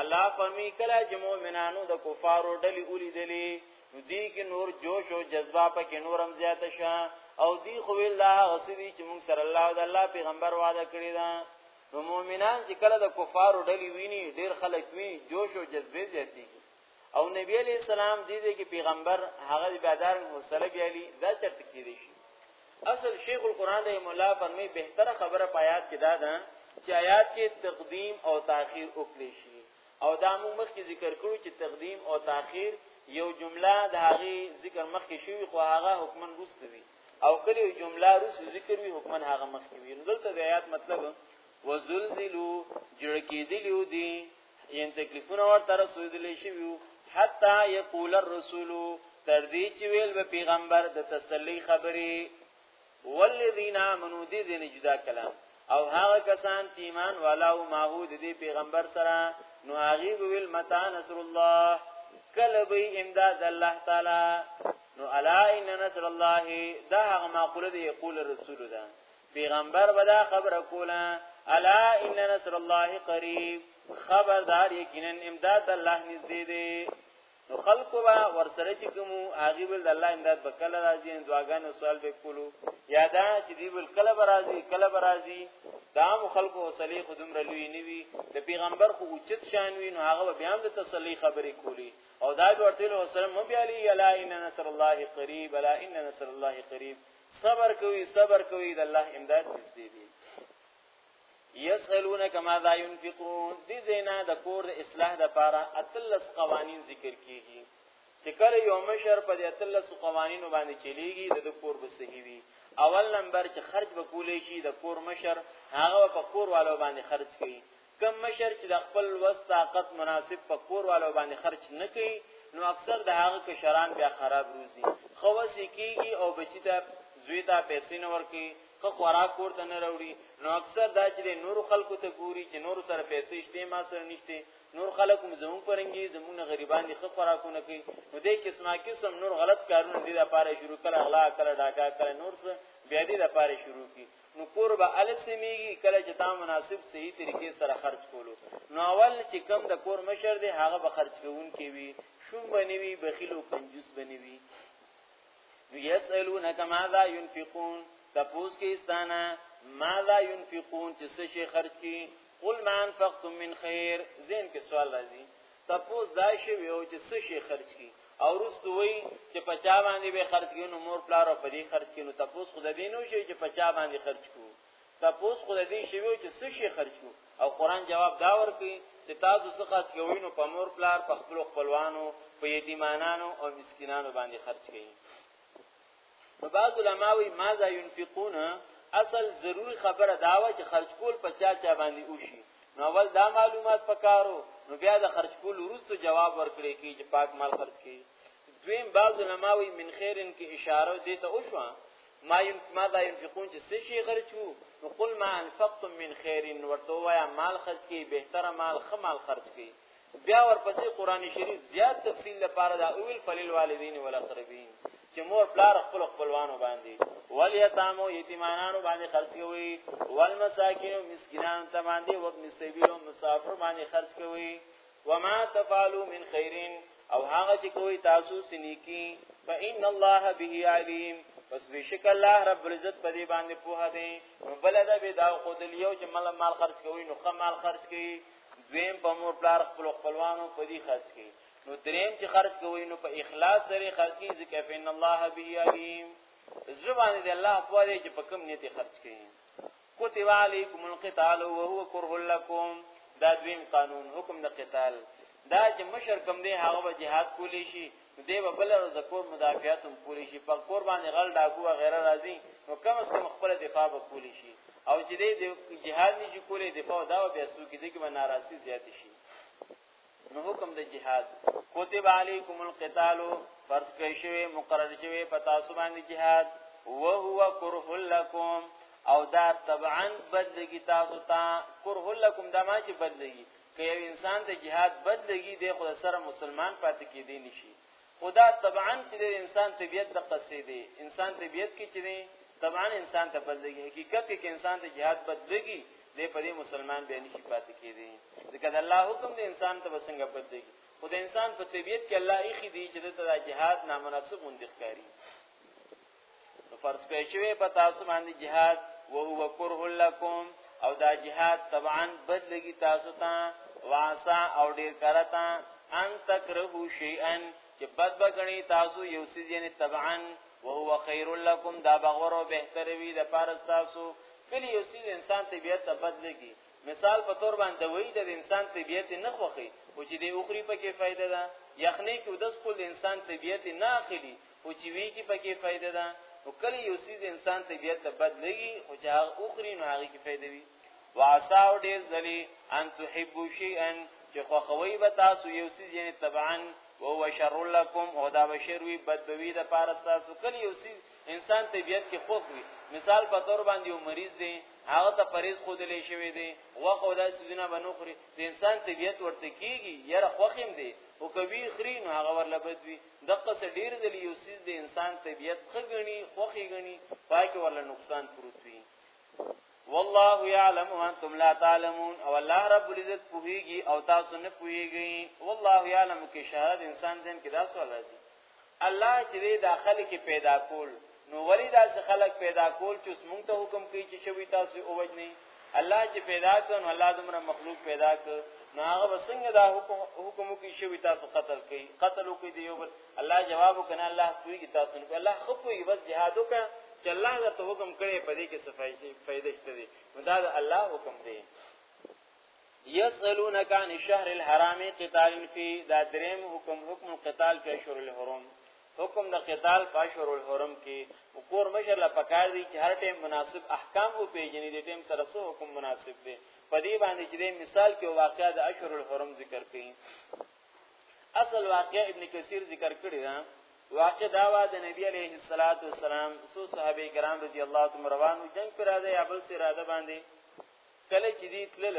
الله فرمی کله چې مؤمنانو د کفارو ډلې ولیدلې نو دې کې نور جوش او جذبه پکې نورم زیات شه او دی خو ویل دا غسدي چې موږ سره الله او د الله پیغمبر وعده کړی دا نو مؤمنان چې کله د کفارو ډلې ویني ډیر خلک وی جوش او جذبه زیاتې او نبی علی السلام دې دې کې پیغمبر هغه بادار حوصله بیالي دا چرته کې دي شي اصل شیخ القران رحم الله فرمای بهتره خبره پایات کې دا ده چې آیات کې تقدیم او تاخير وکړي شي او دا موږ مخکې ذکر کړو چې تقدیم او تاخير یو جمله د هغه ذکر مخکې شوی خو هغه حکمن روست وي او کله یو جمله روست ذکر وي حکمن هغه مخکې وي دلته د آیات مطلب وزلزلو جړکې دي یعنی تکلیفونه ورته رسیدلی شي وو حتا یقول الرسول تر دې چې ویل به پیغمبر د تسلی خبرې والذین آمنو دې دې جدا کلام او هغه کسان چې ایمان والا او ماحود دې پیغمبر سره نو هغه ویل متا نصر الله کله به امداد الله تعالی نو الا ان نصر الله دا هغه معقوله دی یقول الرسول ده پیغمبر بدا خبر کولا الا ان نصر الله قریب خبردار یقینا امداد الله نږدې دی نو خلقو با ورسره چې کومو هغه بل د الله امداد په کله راځي دعاګانو سوال به کولو یادا چې دی بل کله برازي کله برازي دام خلقو وسلی خودم رلوی نیوی د پیغمبر خو اوچت شان وی نو هغه بیا هم د تسلی خبرې کولی او دا ورته له وسلم مو بیا علی الا ان نصر الله قریب الا ان نصر الله قریب صبر کوي صبر کوي د الله امداد نږدې دي یسالونک ماذا ينفقون دې زینا د کور د اصلاح د پاره اتلس قوانین ذکر کیږي چې کله یو مشر په دې اتلس قوانینو باندې چلیږي د کور به صحیح وي اول نمبر چې خرج وکولې شي د کور مشر هغه په کور والو باندې خرج کوي کم مشر چې د خپل وس طاقت مناسب په کور والو باندې خرج نه کوي نو اکثر د هغه کشران بیا خراب روزي خوس کیږي او بچی ته زوی ته پیسې نه ورکي خو خوراک ورته نه راوړي نو اکثر دا چې نور خلکو ته ګوري چې نور سره پیسې شته ما سره نشته نور خلک هم زمون پرنګي زمون غریبان دي خو خوراکونه کوي نو دې قسمه قسم نور غلط کارونه دي لپاره شروع کړه اغلا کړه ډاکا کړه نور څه بیا دې لپاره شروع کی نو کور به ال سميږي کله چې تا مناسب صحیح طریقې سره خرج کولو نو اول چې کم د کور مشر دی هغه به خرج کوون کې وي شوم بنوي بخیل او کنجوس بنوي نو یسالونک ماذا ينفقون تپوس کې استانه ماذا ينفقون چې څه شي خرج کی قل ما انفقتم من خير زين کې سوال راځي تپوس دا شی ویو چې څه شي خرج کی او رستو وی چې پچا باندې به خرج کینو مور پلار او پدی خرج کینو تپوس خود دې نو شي چې پچا باندې خرج کو تپوس خود دې شی ویو چې څه شي خرج کو او قران جواب دا ورکړي چې تاسو څه خرج کوئ نو په مور پلار په خپل خپلوانو په یتیمانانو او مسکینانو باندې خرج کړئ نو بعض علما وی ماذا ينفقون اصل ضروری خبره دا و چې خرج کول په چا چا باندې وشي نو اول دا معلومات پکارو نو بیا د خرج کول وروسته جواب ورکړي کی چې پاک مال خرج کی دویم بعض علما وی من خیرن کې اشاره دي ته وشو ما ما دا ينفقون چې څه شي خرج وو نو قل ما انفقتم من خير ورته وایا مال خرج کی بهتره مال خمال خرج کی بیا ورپسې قران شریف زیات تفصیل لپاره دا اول فلیل والدین والاقربین چې مور پلار خپل خپلوانو باندې ولیتامو یتیمانانو باندې خرج کوي والمساکین مسکینان ته باندې وب مسبیل مسافر باندې خرج کوي وما تفعلوا من خیرین او هغه چې کوي تاسو سنیکی فإن الله به علیم پس بشک الله رب العزت په دې باندې پوها دی نو بلدا به دا خود لیو چې مال مال خرج کوي نو خمال خرج کوي دویم په مور پلار خپل خپلوانو په دې خرج کړي نو دریم چې خرج کوي نو په اخلاص سره خرج کړي ځکه فین الله به علیم زبان دې الله په دې چې په کوم نیت خرج کړي کتب علیکم القتال وهو کرہ لکم دا دویم قانون حکم د قتال دا چې مشر کم دی هغه به jihad کولی شي نو دی به بل ورځ د کور مدافعات هم کولی شي په کور باندې غل ډاکو و غیره راځي نو کم از کم خپل دفاع به کولی شي او چې دی د جهاد نشي کولی دفاع دا به سو کې دغه به ناراضي زیات شي نو حکم د جهاد کتب علیکم القتال فرض کړی شوی مقرر شوی په تاسو باندې جهاد وهو کرح لكم او دا طبعا بدلږي تاسو ته کرح لكم دا ما چې بدلږي که یو انسان د جهاد بد لګي دی خو سره مسلمان پاتې کیدی نشي خدا طبعا چې د انسان طبیعت د قصې دی انسان طبیعت کې چې دی طبعا انسان ته بد لګي حقیقت کې که انسان ته جهاد بد لګي دی په دې مسلمان به نشي پاتې کیدی ځکه د الله حکم د انسان ته بسنګ بد لګي خو د انسان په طبیعت کې الله یې خې دی چې د جهاد نامناسب مونږ ښکاری نو فرض کړئ چې په تاسو باندې جهاد او هو کرح لکم او دا جهاد طبعا بد لګي تاسو ته واسا او ډیر کرتا ان تکرهو شیئا چې بد بغنی تاسو یو سیز یعنی طبعا وهو خیر لکم دا بغور او بهتر وی د پاره تاسو کلی یو سیز انسان طبیعت ته بد لګي مثال په تور باندې وای د انسان طبیعت نه خوخي او چې د اوخري په کې فائدہ ده یخنی کې ودس کول انسان طبیعت نه اخلي خو چې وی کې پکې فائدہ ده او کله یو سیز انسان طبیعت ته بد لګي خو چې هغه اوخري نو هغه کې فائدہ وي واسا او ډیر ځلی ان تحبوا شیئا چې خو خوي به تاسو یو سیز یعنی طبعا او هو شر لكم او دا بشر وی بد بوي د پاره تاسو کله یو سیز انسان طبیعت کې خوښ وي مثال په تور باندې یو مریض دی هغه ته پریز خود لې شوی دی وخت او دا سيزونه بنوخري د انسان طبیعت ورته کیږي یره خوخیم دی او کوي خري نو هغه ورلبد وي دغه څه ډیر ځلې یو سیز د انسان طبیعت خګنی خوخي غنی پاکه ولا نقصان پروت وي والله يعلم وانتم لا تعلمون او الله رب العزت پوهیږي او تاسو نه پوهیږئ والله يعلم کې شهادت انسان ځین کې دا سوال راځي الله چې د خلک پیدا کول نو ولی دا چې خلق پیدا کول چې اوس مونږ ته حکم کوي چې شوی تاسو او وجنی الله چې پیدا کړ نو الله دمره مخلوق پیدا کړ نو هغه وسنګ دا حکم حکم کوي شوی تاسو قتل کوي قتل کوي دی یو بل الله جواب کنه الله کوي تاسو نه الله خو کوي بس جهاد وکړه چې الله دا ته حکم کړي په دې کې صفای شي فائدې شته دي نو دا الله حکم دی یسالونک عن الشهر الحرام قتال فی دا دریم حکم حکم القتال فی اشهر الحرم حکم د قتال په اشهر الحرم کې وکور مشر لا پکار دی چې هر ټیم مناسب احکام او پیجنې دي ټیم سره سو حکم مناسب دی په دې باندې چې مثال کې واقعا د اشهر الحرم ذکر کړي اصل واقع ابن کثیر ذکر کړی دا واقع دا وا د نبی علیه الصلاۃ والسلام سو صحابه کرام رضی الله تعالی روانو جنگ پر راځي ابل سره راځي باندې کله چې دی تلل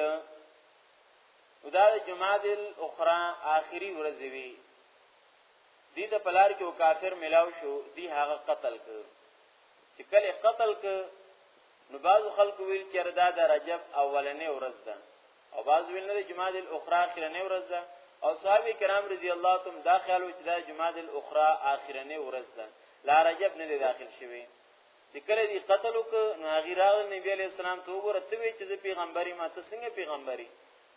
ودا د جمعه الاخرى اخري ورځ وی دی ته پلار کې او کافر ملاو شو دی هغه قتل ک چې کله قتل ک نو بعض خلکو ویل چې دا د رجب اولنې ورځ ده او بعض ویل نه جمعه د الاخره اخرنې ورځ ده او صحابه کرام رضی الله تعالی دا خیال و چې دا جمعه د الاخره اخرنې ورځ ده لا رجب نه دی داخل شوی چې کله دی قتل وک نو هغه راغ نبی علی السلام ته وګوره ته وی چې پیغمبري ما ته څنګه پیغمبري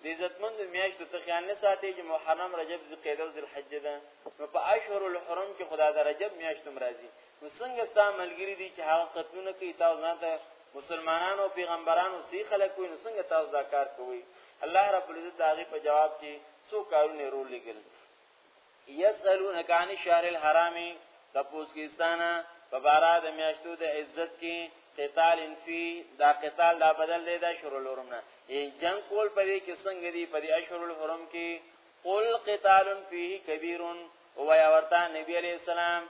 د عزتمند میاشتو ته خیال نه ساتي چې محرم رجب ذوالقعده او ذوالحجه ده نو په اشهر الحرم کې خدا د رجب میاشت هم راځي نو څنګه ستا ملګری دي چې هغه قتلونه کوي تاسو نه ته مسلمانانو پیغمبرانو سی خلک کوي نو څنګه تاسو دا کار کوي الله رب العزت داغه په جواب کې څو کارونه رول لګل یسالون کان شهر الحرام تپوس کیستانه په بارا د میاشتو د عزت کې قتال فی دا قتال دا بدل دی د شرول حرم نه جنگ کول په دې کې څنګه دی په دې اشرول حرم کې قل قتال فيه كبير او یا ورته نبی علی السلام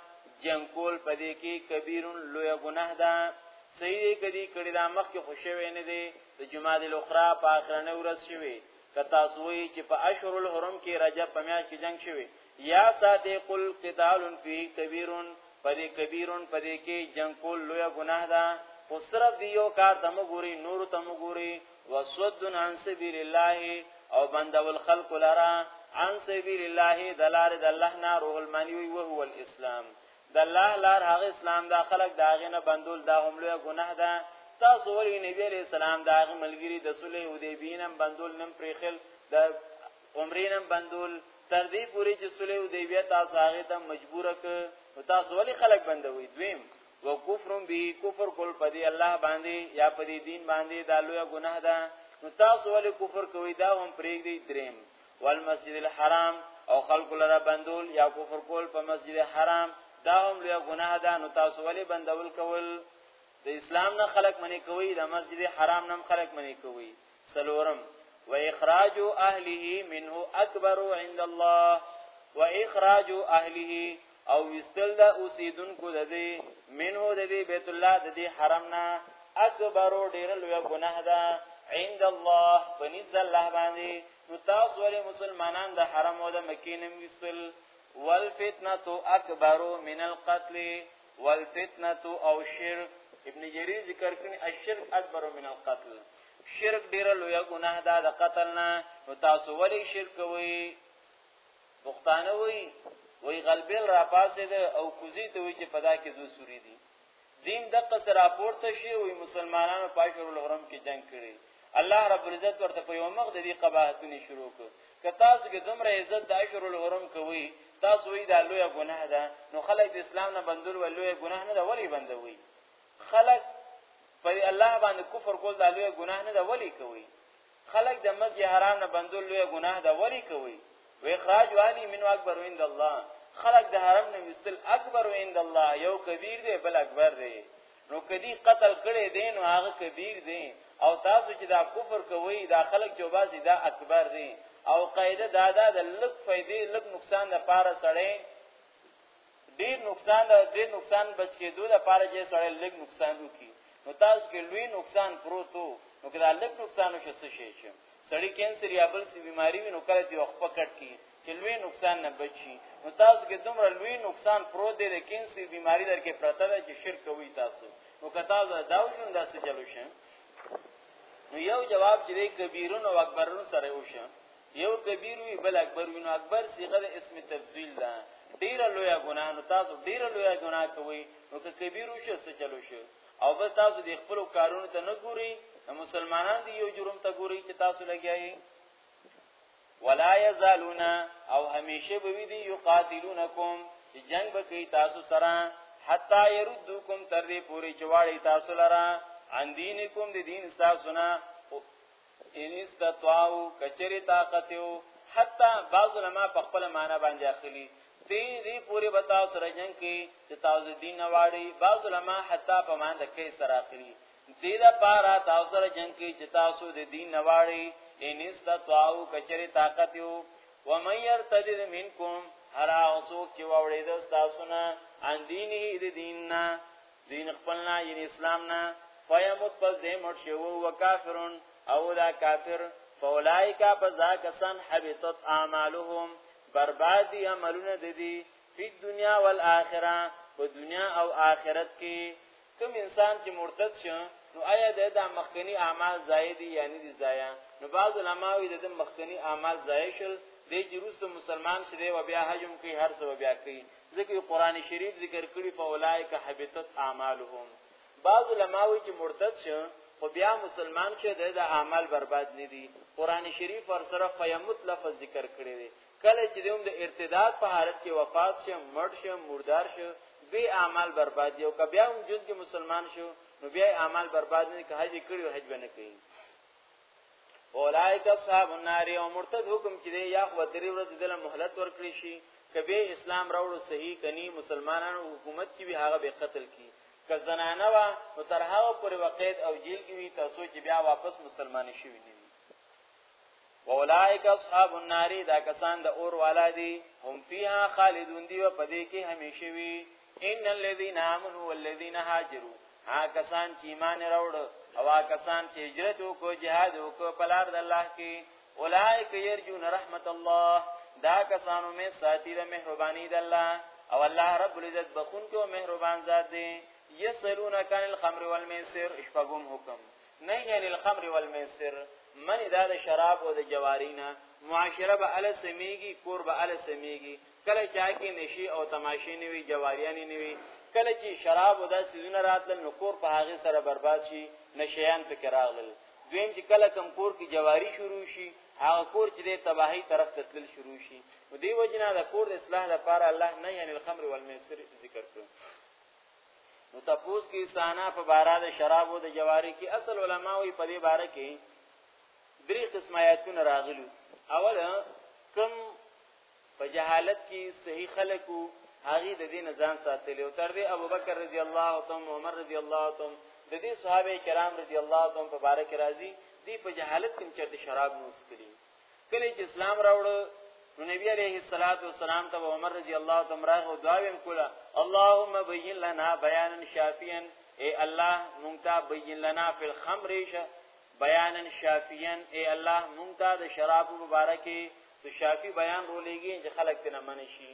جنگ کول په دې کې کبیر لوی ګناه ده صحیح کدی کړي دا مخ کې خوشوي نه دي د جمعه الاخرى په اخرنه ورځ شوي که تاسو وایي چې په اشهر الحرم کې رجب په میاشت کې جنگ شوی یا ساده قل قتال فی کبیر پدې کبیر پدې کې جنگ کول لوی ګناه ده خو صرف دی یو کار تم ګوري نور تم ګوري وسد عن سبیل الله او بندو الخلق لرا عن سبیل الله دلار د الله نه روح المانی وی وهو الاسلام د الله لار هغه اسلام دا خلق دا غنه بندول دا هم لوی ګناه ده تاسو ولې نبی عليه السلام دا غ ملګری د صلح حدیبینم بندول نم پریخل د عمرینم بندول تر دې پوري چې صلح حدیبیه تاسو هغه ته مجبور ک او تاسو ولې خلق بندوي دویم وکفر به کفر کول پدې الله باندې یا پدې دین باندې دا لوی ګناه ده نو تاسو ولې کفر کوي دا هم پرېږدي دریم والمسجد الحرام او خلق لره بندول یا کفر کول په مسجد حرام دا هم لوی ګناه ده نو تاسو ولې بندول کول د اسلام نه خلق منی کوي د مسجد حرام نه خلق منی کوي سلورم و اخراج اهله منه اکبر عند الله و اخراج اهله او وستل د اوسیدونکو د دې منه د دې بیت الله د دې حرم نه اکبر ډیر لوی ګناه ده عند الله فنذ الله باندې نو تاسو ولې مسلمانان د حرم او د مکې نه وستل والفتنه اکبر من القتل والفتنه او شرک ابن جرير ذکر کړي الشرك اکبر من القتل شرک ډیر لوی ګناه ده د قتل نه نو تاسو ولې شرک کوئ پښتانه وای وای غلبل را پاسې ده او کوزي ته وای چې پدا کې زو سوري دي دین دغه سره راپورته شي وي مسلمانانو پای کړو لورم کې جنگ کړي الله رب العزت ورته په یو مخ د دې قباحتونه شروع کړ که تاسو کې دومره عزت د اشهر الحرم کوي تاسو وی دا لوی ګناه ده نو خلک د اسلام نه بندول ول لوی ګناه نه ده ولی بندوي خلک پر الله باندې کفر کول دا لوی ګناه نه ده ولی کوي خلق د مسجد حرام نه بندول لوی ګناه ده ولی کوي و اخراج والی من اکبر عند الله خلق د حرم نه وستل اکبر عند الله یو کبیر دی بل اکبر دی نو کدی قتل کړي دین او هغه کبیر دی او تاسو چې دا کفر کوي دا خلق چې باسي دا اکبر دی او قاعده دا دا د لک فائدې لک نقصان لپاره سړی ډیر نقصان د ډیر نقصان بچ کېدو لپاره چې سړی لږ نقصان وکړي نو تاسو کې لوی نقصان پروت وو نو کله لږ نقصان وشي څه شي چې سړی کینسر یا بل څه بیماری وي نو کله دی وخت پکټ کی چې لوی نقصان نه بچي نو تاسو کې دومره لوی نقصان پروت دی د کینسر بیماری درکې پرته ده چې شرک کوي تاسو نو کته دا وشون دا څه چلو شي نو یو جواب چې کبیرون او اکبرون سره وشي یو کبیر وی بل اکبر وی نو اکبر صيغه د اسم تفضیل ده ډیر لوی ګناه نو تاسو ډیر لوی ګناه کوي نو که کبیر وشو څه چلو شو او بل تاسو د خپل کارونو ته نه ګوري مسلمانان دی یو جرم ته ګوري چې تاسو لګیایي ولا یزالون او همیشه به وی دی یقاتلونکم چې جنگ به کوي تاسو سره حتا يردوکم تر دې پوری چواړی تاسو لرا عن دینکم د دین تاسو نه ان استطاعو کچری طاقت یو حتی بعض علما په خپل معنا باندې اخلي تی دی پوری بتاو سره جنگ کی چې تاسو دین واړی بعض علما حتی په مان د کې سره اخلي دې دا پارا تاسو سره جنگ کی چې تاسو د دین واړی ان استطاعو کچری طاقت یو و من يرتد منکم هر اوسو کې وړې د تاسو نه ان دینه د دیننا دین خپلنا یعنی اسلام نه فیموت پس دې مړ شي او کافرون او دا کافر فولائکا پزا کسان حبطت اعمالهم بربادی عملونه د دې په دنیا او آخرت په دنیا او آخرت کې کوم انسان چې مرتد شي نو آیا د د مخکنی اعمال زائد یا نه دي ضایع نو بعض علما وی د مخکنی اعمال ضایع شل د جروست مسلمان شری و بیا هجم کوي هر څه بیا کوي ذکر قران شریف ذکر کړي فاولائک حبطت اعمالهم بعض علما وی چې مرتد شه خو بیا مسلمان شه د اعمال برباد نه دي قران شریف ور سره فیمت لفظ ذکر کړي دي کله چې دوم د ارتداد په حالت کې وفات شه مړ شه مردار شه به اعمال برباد دي او کبیا هم جون کې مسلمان شو نو بیا اعمال برباد نه که حج کړي او حج بنه کوي اولائک اصحاب النار او مرتد حکم چې دی یا خو درې ورځې د مهلت ورکړي شي کبه اسلام راوړو صحیح کني مسلمانانو حکومت کې به هغه به قتل کی که زنانه وا نو تر هغه پر وقید او جیل کې وي تاسو چې بیا واپس مسلمان شي نه وي اولائک اصحاب النار دا کسان د اور والا دي هم فیها خالدون دی او پدې کې همیشه وي ان الذين امنوا والذين هاجروا ها کسان چې ایمان راوړ او ها کسان چې هجرت وکړو jihad وکړو په لار د الله کې اولائک يرجون رحمت الله دا کسانو می ساتي د مهرباني د الله او الله رب العزت بخون کې او مهربان ذات دی یسلون کان الخمر والمیسر اشفقهم حکم نه یعنی الخمر والمیسر من دا د شراب او د جوارینا معاشره به ال سمیږي کور به ال سمیږي کله چې هغه نشي او تماشې نه وي جواریانی نه وي کله چې شراب او دا سيزونه راتل نو کور په هغه سره برباد شي نشيان په کراغل دویم چې کله کم کور کې جواری شروع شي هغه کور چې د تباہی طرف ته تل شروع شي نو دی وجنا د کور د اصلاح لپاره الله نه یعنی الخمر والمیسر ذکر کړو نو تاسو کې سانا په بارا د شراب او د جواری کې اصل علما وي په دې باره کې درې قسم آیاتونه راغلي اول کم په جهالت کې صحیح خلکو هغه د دین ځان ساتلی او تر دې ابوبکر رضی الله تعالی عمر رضی الله تعالی د دې صحابه کرام رضی الله تعالی په باره کې راځي دی په جهالت کې چرته شراب نوس کړي کله چې اسلام راوړ نو نبی عليه الصلاه والسلام ته عمر رضی الله تعالی عنہ راغو دعاویم کوله اللهم بین لنا بیانا شافیا اے الله مونږ ته بین لنا فی الخمر بیانا شافیا ای الله مونږ ته د شراب مبارکي څه شافي بیان رولېږي چې خلک تنه منی شي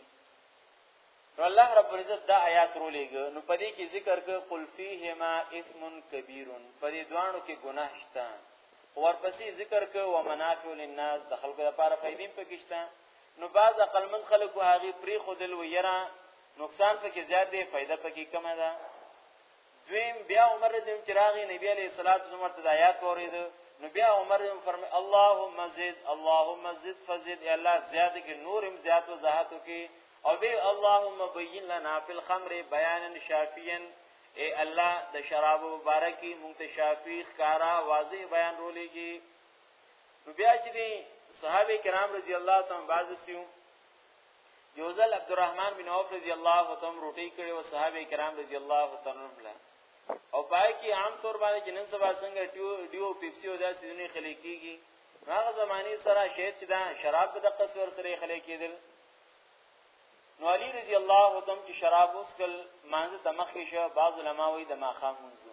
نو الله رب العزت دا آیات رولېګ نو پدې کې ذکر ک قل فیهما اسم کبیر پدې دوانو کې ګناه شته ورپسې ذکر ک و منافع للناس د خلکو لپاره فائدې پکشته نو بعض عقلمن خلکو هغه پری خودل ویرا نقصان پکې زیات دی فائدہ پکې کمه ده دویم بیا عمر رضی الله چراغی نبی علیہ الصلوۃ والسلام ورته د آیات اوریدو نو بیا عمر رضی فرمای اللهم زد اللهم زد فزد ای الله زیات کې نورم زیات وضاحت وکي او به اللهم بین لنا فی الخمر بیانا شافیا ای الله د شراب مبارکی مونږ ته شافی ښکارا واضح بیان رولېږي نو بیا چې صحابه کرام رضی الله تعالی عنهم بعض سیو یو ځل عبدالرحمن بن عوف رضی الله تعالی عنہ روټي کړي او صحابه کرام رضی الله تعالی عنهم له او پای کې عام طور باندې جنن سبا څنګه ډیو ډیو پیپسي او داسې دني خلې کیږي هغه زماني سره شهید چې دا شراب د قصور سره خلې کېدل نو علی رضی الله تعالی چې شراب وسکل مانزه تمخې شه بعض علما وایي د ماخام منځو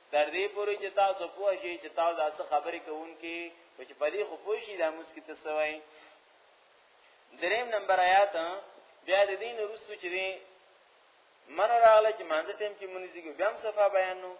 تر دې پورې چې تاسو پوه شئ چې تاسو دا څه خبرې کوونکې او چې په دې خو پوه شئ دا موږ کې څه وایي دریم نمبر آیات بیا د دین رسو چې دی من راغله چې مانځه ټیم کې مونږ زیږو بیا هم صفه بیان نو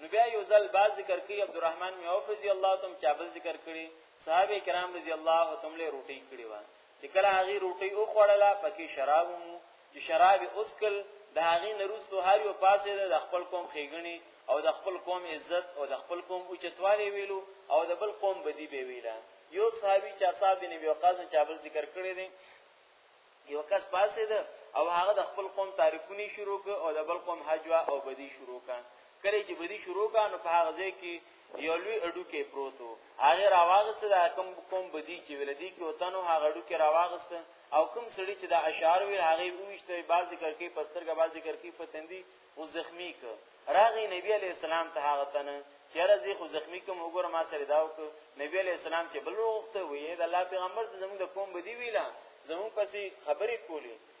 نو بیا یو ځل باز ذکر کړي عبدالرحمن می اوف رضی الله تعالی چابل ذکر کړي صحابه کرام رضی الله تعالی روټي کړي و چې کله هغه روټي او خوړله پکې شراب مو چې شراب اوسکل د هغه نروستو هر یو پاسه د خپل قوم خېګنی او د خپل قوم عزت او د خپل قوم اوچتوالی ویلو او د بل قوم بدی به ویلا یو صحابي چې صاحب بن ابي وقاص چا بل ذکر کړی دی یو کس پاسه ده او هغه د خپل قوم تعریفونه شروع ک او د بل قوم حجوا او بدی شروع ک کله چې بدی شروع ک نو په هغه ځای کې یو لوی اډو کې پروتو هغه راواغسته د حکم کوم بدی چې ولدی کې وتنو هغه اډو کې راواغسته او کوم سړی چې د اشعار وی هغه وښته باز ذکر کې پسترګه باز ذکر کې فتندي او زخمی ک راغی نبی علی السلام ته هغه تنه چیرې زی خو زخمی کوم وګور ما سره داو ک نبی علی السلام چې بل وخت وی د الله پیغمبر زموږ د کوم بدی ویلا زموږ پسې خبرې کولی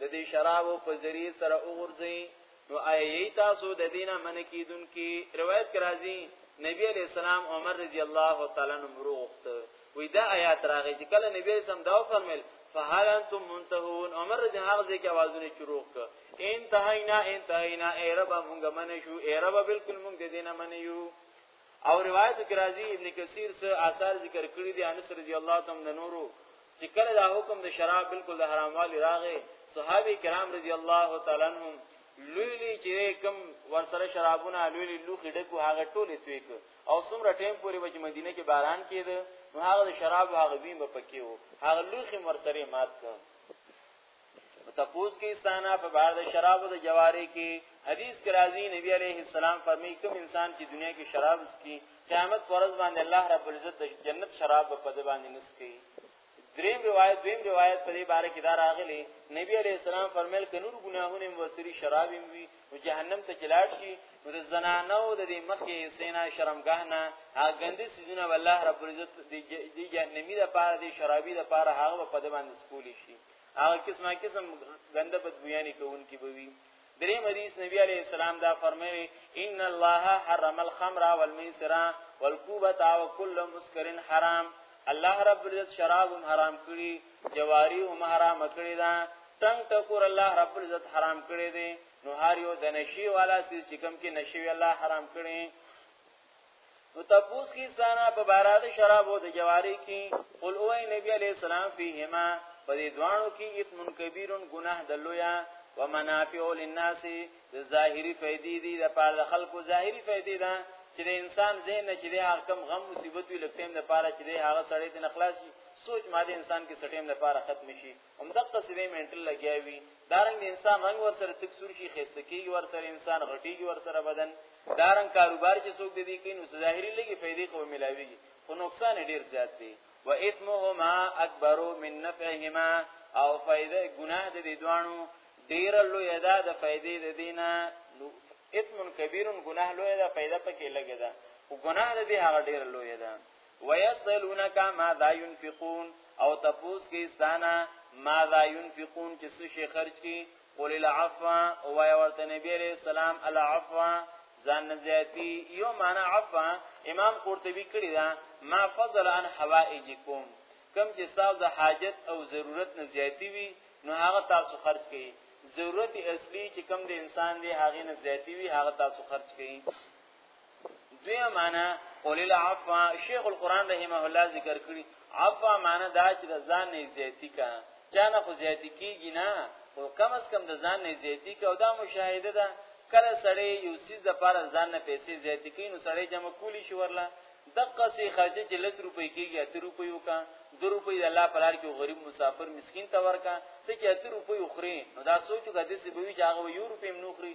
د دې شرابو په ذریعه سره وګرځي نو اي تاسو د دینه من کیدون کی روایت کرازي نبی علیہ السلام عمر رضی الله تعالی عنہ مروخت وی دا آیات راغی چې کله نبی علیہ السلام دا فرمایل فهل انتم منتهون عمر رضی هغه ځکه आवाजونه چروخ ک انتهینا انتهینا ای رب مونږ منشو ای رب بالکل مونږ دې نه منیو او روایت کې راځي ابن کثیر سره آثار ذکر کړی دي انس رضی الله تعالی عنہ نورو چې کله دا حکم د شراب بالکل د حراموالي راغې صحابه کرام رضی الله تعالی عنهم لوی لوی چې کم ورسره شرابونه لوی لوی لوخي ډکو هغه ټوله تویک او څومره ټیم پورې وچ مدینه کې باران کېده نو هغه شراب هغه ویم پکې وو هغه لوخي ورسره مات کړ تپوس کې استانا په بار د شرابو د جواری کې حدیث کې راځي نبی عليه السلام فرمایي کوم انسان چې دنیا کې شراب وسکي قیامت پرځ باندې الله رب العزت د جنت شراب په دې باندې نسکي دریم روایت دویم روایت په دې باره کې دا راغلي نبی عليه السلام فرمایل ک نور ګناهونه موثري شراب هم وي او جهنم ته چلاړ شي نو د زنانو د دې مخې سینا شرمګاه نه هغه ګندې سيزونه الله رب العزت د جهنمی د پاره د شرابي د پاره هغه په دې باندې سکول شي هغه قسمه قسم غنده بدبویانی کوونکی بوي درې مریض نبی علی السلام دا فرمایي ان الله حرم الخمر والميسر والكوبه وكل مسكر حرام الله رب العزت شراب هم حرام کړی جواری هم حرام کړی دا تنگ ټکور الله رب العزت حرام کړی دی نو هر یو د نشي والا سیس چې کم کې نشي الله حرام کړی نو تاسو کی سانا په بارا د شرابو د جواری کی قل او نبی علی السلام فیهما په دې دوانو کې اسم کبیرون گناه د لویا ومنافع للناس د ظاهری فائدې دي د پاره د خلکو ظاهری فائدې ده چې د انسان ذهن چې د هغه کم غم مصیبت وي لکه تم د پاره چې د هغه سړی د نخلاصي سوچ ماده انسان کې سټیم د پاره ختم شي هم دقه سوي مینټل لګیا وي دارنګ د انسان رنگ ور سره تک سور شي خسته کیږي ور سره انسان غټیږي ور سره بدن دارنګ کاروبار چې څوک دی کوي نو ظاهري لګي فائدې کو ملاويږي خو نقصان ډیر زیات دی و اسمهما اکبر من نفعهما او فائدې ګناه د دې دوانو ډیر لوی ادا د فائدې د دینه اسم کبیر ګناه لوی ادا فائدہ پکې لګی دا او ګناه د دې هغه ډیر لوی ادا ويسالونک ماذا ينفقون او تپوس کی ستانا ماذا ينفقون چې څه شي خرج کی قول العفو او وای ورته نبی عليه السلام العفو ځان زیاتی یو معنا عفو امام قرطبي کړی دا ما فضل عن حوائجکم کم چې تاسو د حاجت او ضرورت نه زیاتی وي نو هغه تاسو خرج کړئ ضرورت اصلي چې کم د انسان دی هغه نه زیاتی وي هغه تاسو خرج کړئ دوی معنا قول العفو شیخ القران رحمه الله ذکر کړی عفو معنا دا چې د ځان نه زیاتی کا چانه خو زیاتی کیږي نه خو کم از کم د ځان نه زیاتی کا او دا مشاهده ده کله سړی یو سیز د پاره ځان نه پیسې زیاتی کین نو سړی جمع کولی شي ورله دغه سي خرچه چې لس روپۍ کیږي اتر روپۍ وکا دو روپۍ د الله پلار کې غریب مسافر مسكين ته ورکا ته چې اتر روپۍ اخري نو دا سوچو غدې سي بوي چې هغه یو روپۍ منو خري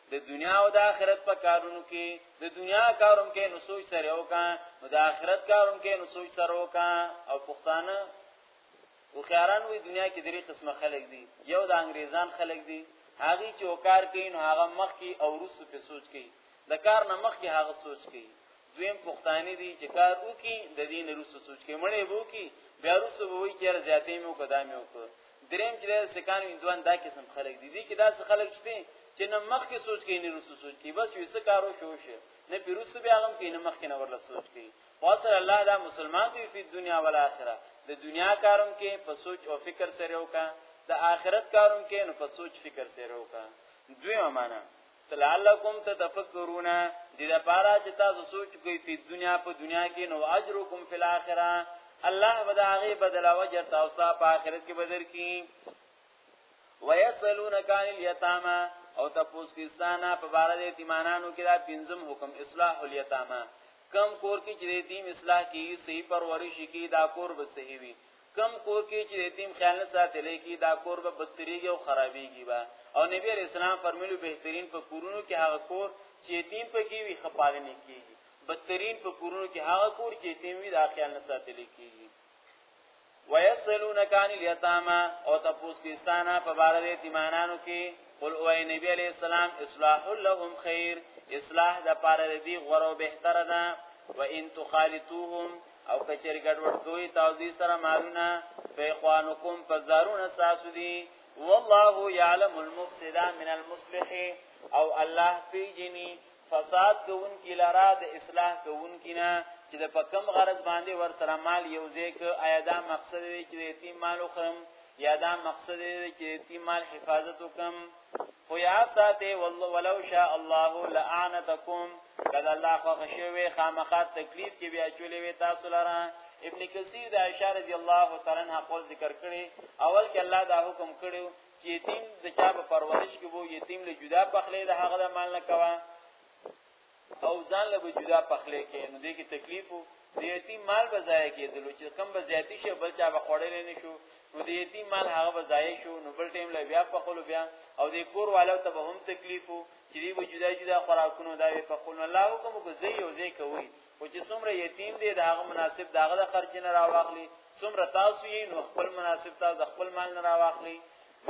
د دنیا او د آخرت په کارونو کې د دنیا کاروم کې نو سوچ سره وکا نو د آخرت کاروم کې نو سوچ سره وکا او پښتانه او خیاران وی دنیا کې درې قسمه خلک دي یو د انګریزان خلک دي هغه چې وکار کوي نو هغه مخ کې او روس په سوچ کوي د کار نه مخ کې هغه سوچ کوي دویم پښتانه دي چې کار وکي د دین روس سوچ کوي مړې وو کې بیا روس وو کې زیاتې مو قدمه وکړي دریم چې د سکان ویندوان دا قسم خلک دي دي کې دا څه خلک شته چې نه مخ کې سوچ کوي نه رسو سوچ کوي بس یو څه کارو شو شي نه پیروسو بیا غم کوي نه مخ کې نه ورل سوچ کوي واصل الله دا مسلمان دی په دنیا او آخرت د دنیا کارم کې په سوچ او فکر سره وکا د آخرت کارم کې نو په سوچ فکر سره وکا دوی امانه لعلکم تتفکرون دې لپاره چې تاسو سوچ کوئ په دنیا په دنیا کې نو اجرکم فی الاخره الله بداغه بدل او اجر تاسو ته په آخرت کې بدر کی ويسلونک عن الیتاما او تاسو کې ستانه په بار دې تیمانانو کې دا پنځم حکم اصلاح الیتاما کم کور کې چې دې تیم اصلاح کی صحیح پرورش کی دا کور به صحیح وي کوم کور کې چې یتیم خیال نه ساتل کی دا کور به بدتریږي او خرابېږي با او نبی علیہ السلام فرمایلو بهترین په کورونو کې هغه کور چې یتیم پکې وي خپالنه کیږي بدترین په کورونو کې هغه کور چې یتیم وي دا خیال نه ساتل کیږي ويسلونك عن اليتامى او تاسو کې ستانه په بار دې تیمانانو کې قل او نبی علیہ السلام اصلاح لهم خیر اصلاح د پاره دې غورو بهتره ده وان تخالطوهم او کچری ګډوډ کوي توضیح سره مالونه فیخوانکم فزارون ساسو دي والله يعلم المفسد من المصلح او الله پیجنی فساد کوون کی لرا د اصلاح کوون کی نه چې د پکم غرض باندې ور سره مال یو ځای ک آیا دا مقصد دی چې یتیم مال وخم یا دا مقصد دی چې یتیم مال حفاظت وکم خو یاد ساتي والله ولو شاء الله لعنتکم کله الله خو خشوي خامخات تکلیف کې بیا چولې وي تاسو لره ابن کثیر د عائشہ رضی الله تعالی عنها قول ذکر کړي اول کې الله دا حکم کړو چې یتیم د چا په پرورش کې وو یتیم له جدا پخلې د هغه د مال نه کوا او ځان له جدا پخلې کې نو دې کې تکلیف وو د یتیم مال به ضایع کېدل چې کم به زیاتی شي بل چا به خوړل نه شو نو د یتیم مال هغه به ضایع شو نو بل ټیم له بیا په خلو بیا او د کور والو ته به هم تکلیف وو چې دې به جدا جدا خوراکونو دا په خلو الله حکم کو زی او زی کوي او چې څومره یتیم دی دا هغه مناسب داغه د خرچ نه راواخلي څومره تاسو یې نو خپل مناسب تاسو د خپل مال نه راواخلي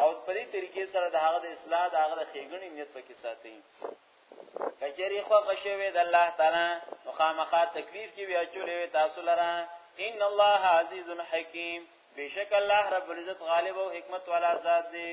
او په دې طریقې سره د هغه د اصلاح د هغه د خېګنې نیت پکې ساتي کچری خو غشوی د الله تعالی نو خامخا تکلیف کی بیا چولې تاسو لره ان الله عزیز حکیم بیشک الله رب العزت غالب او حکمت والا ذات دی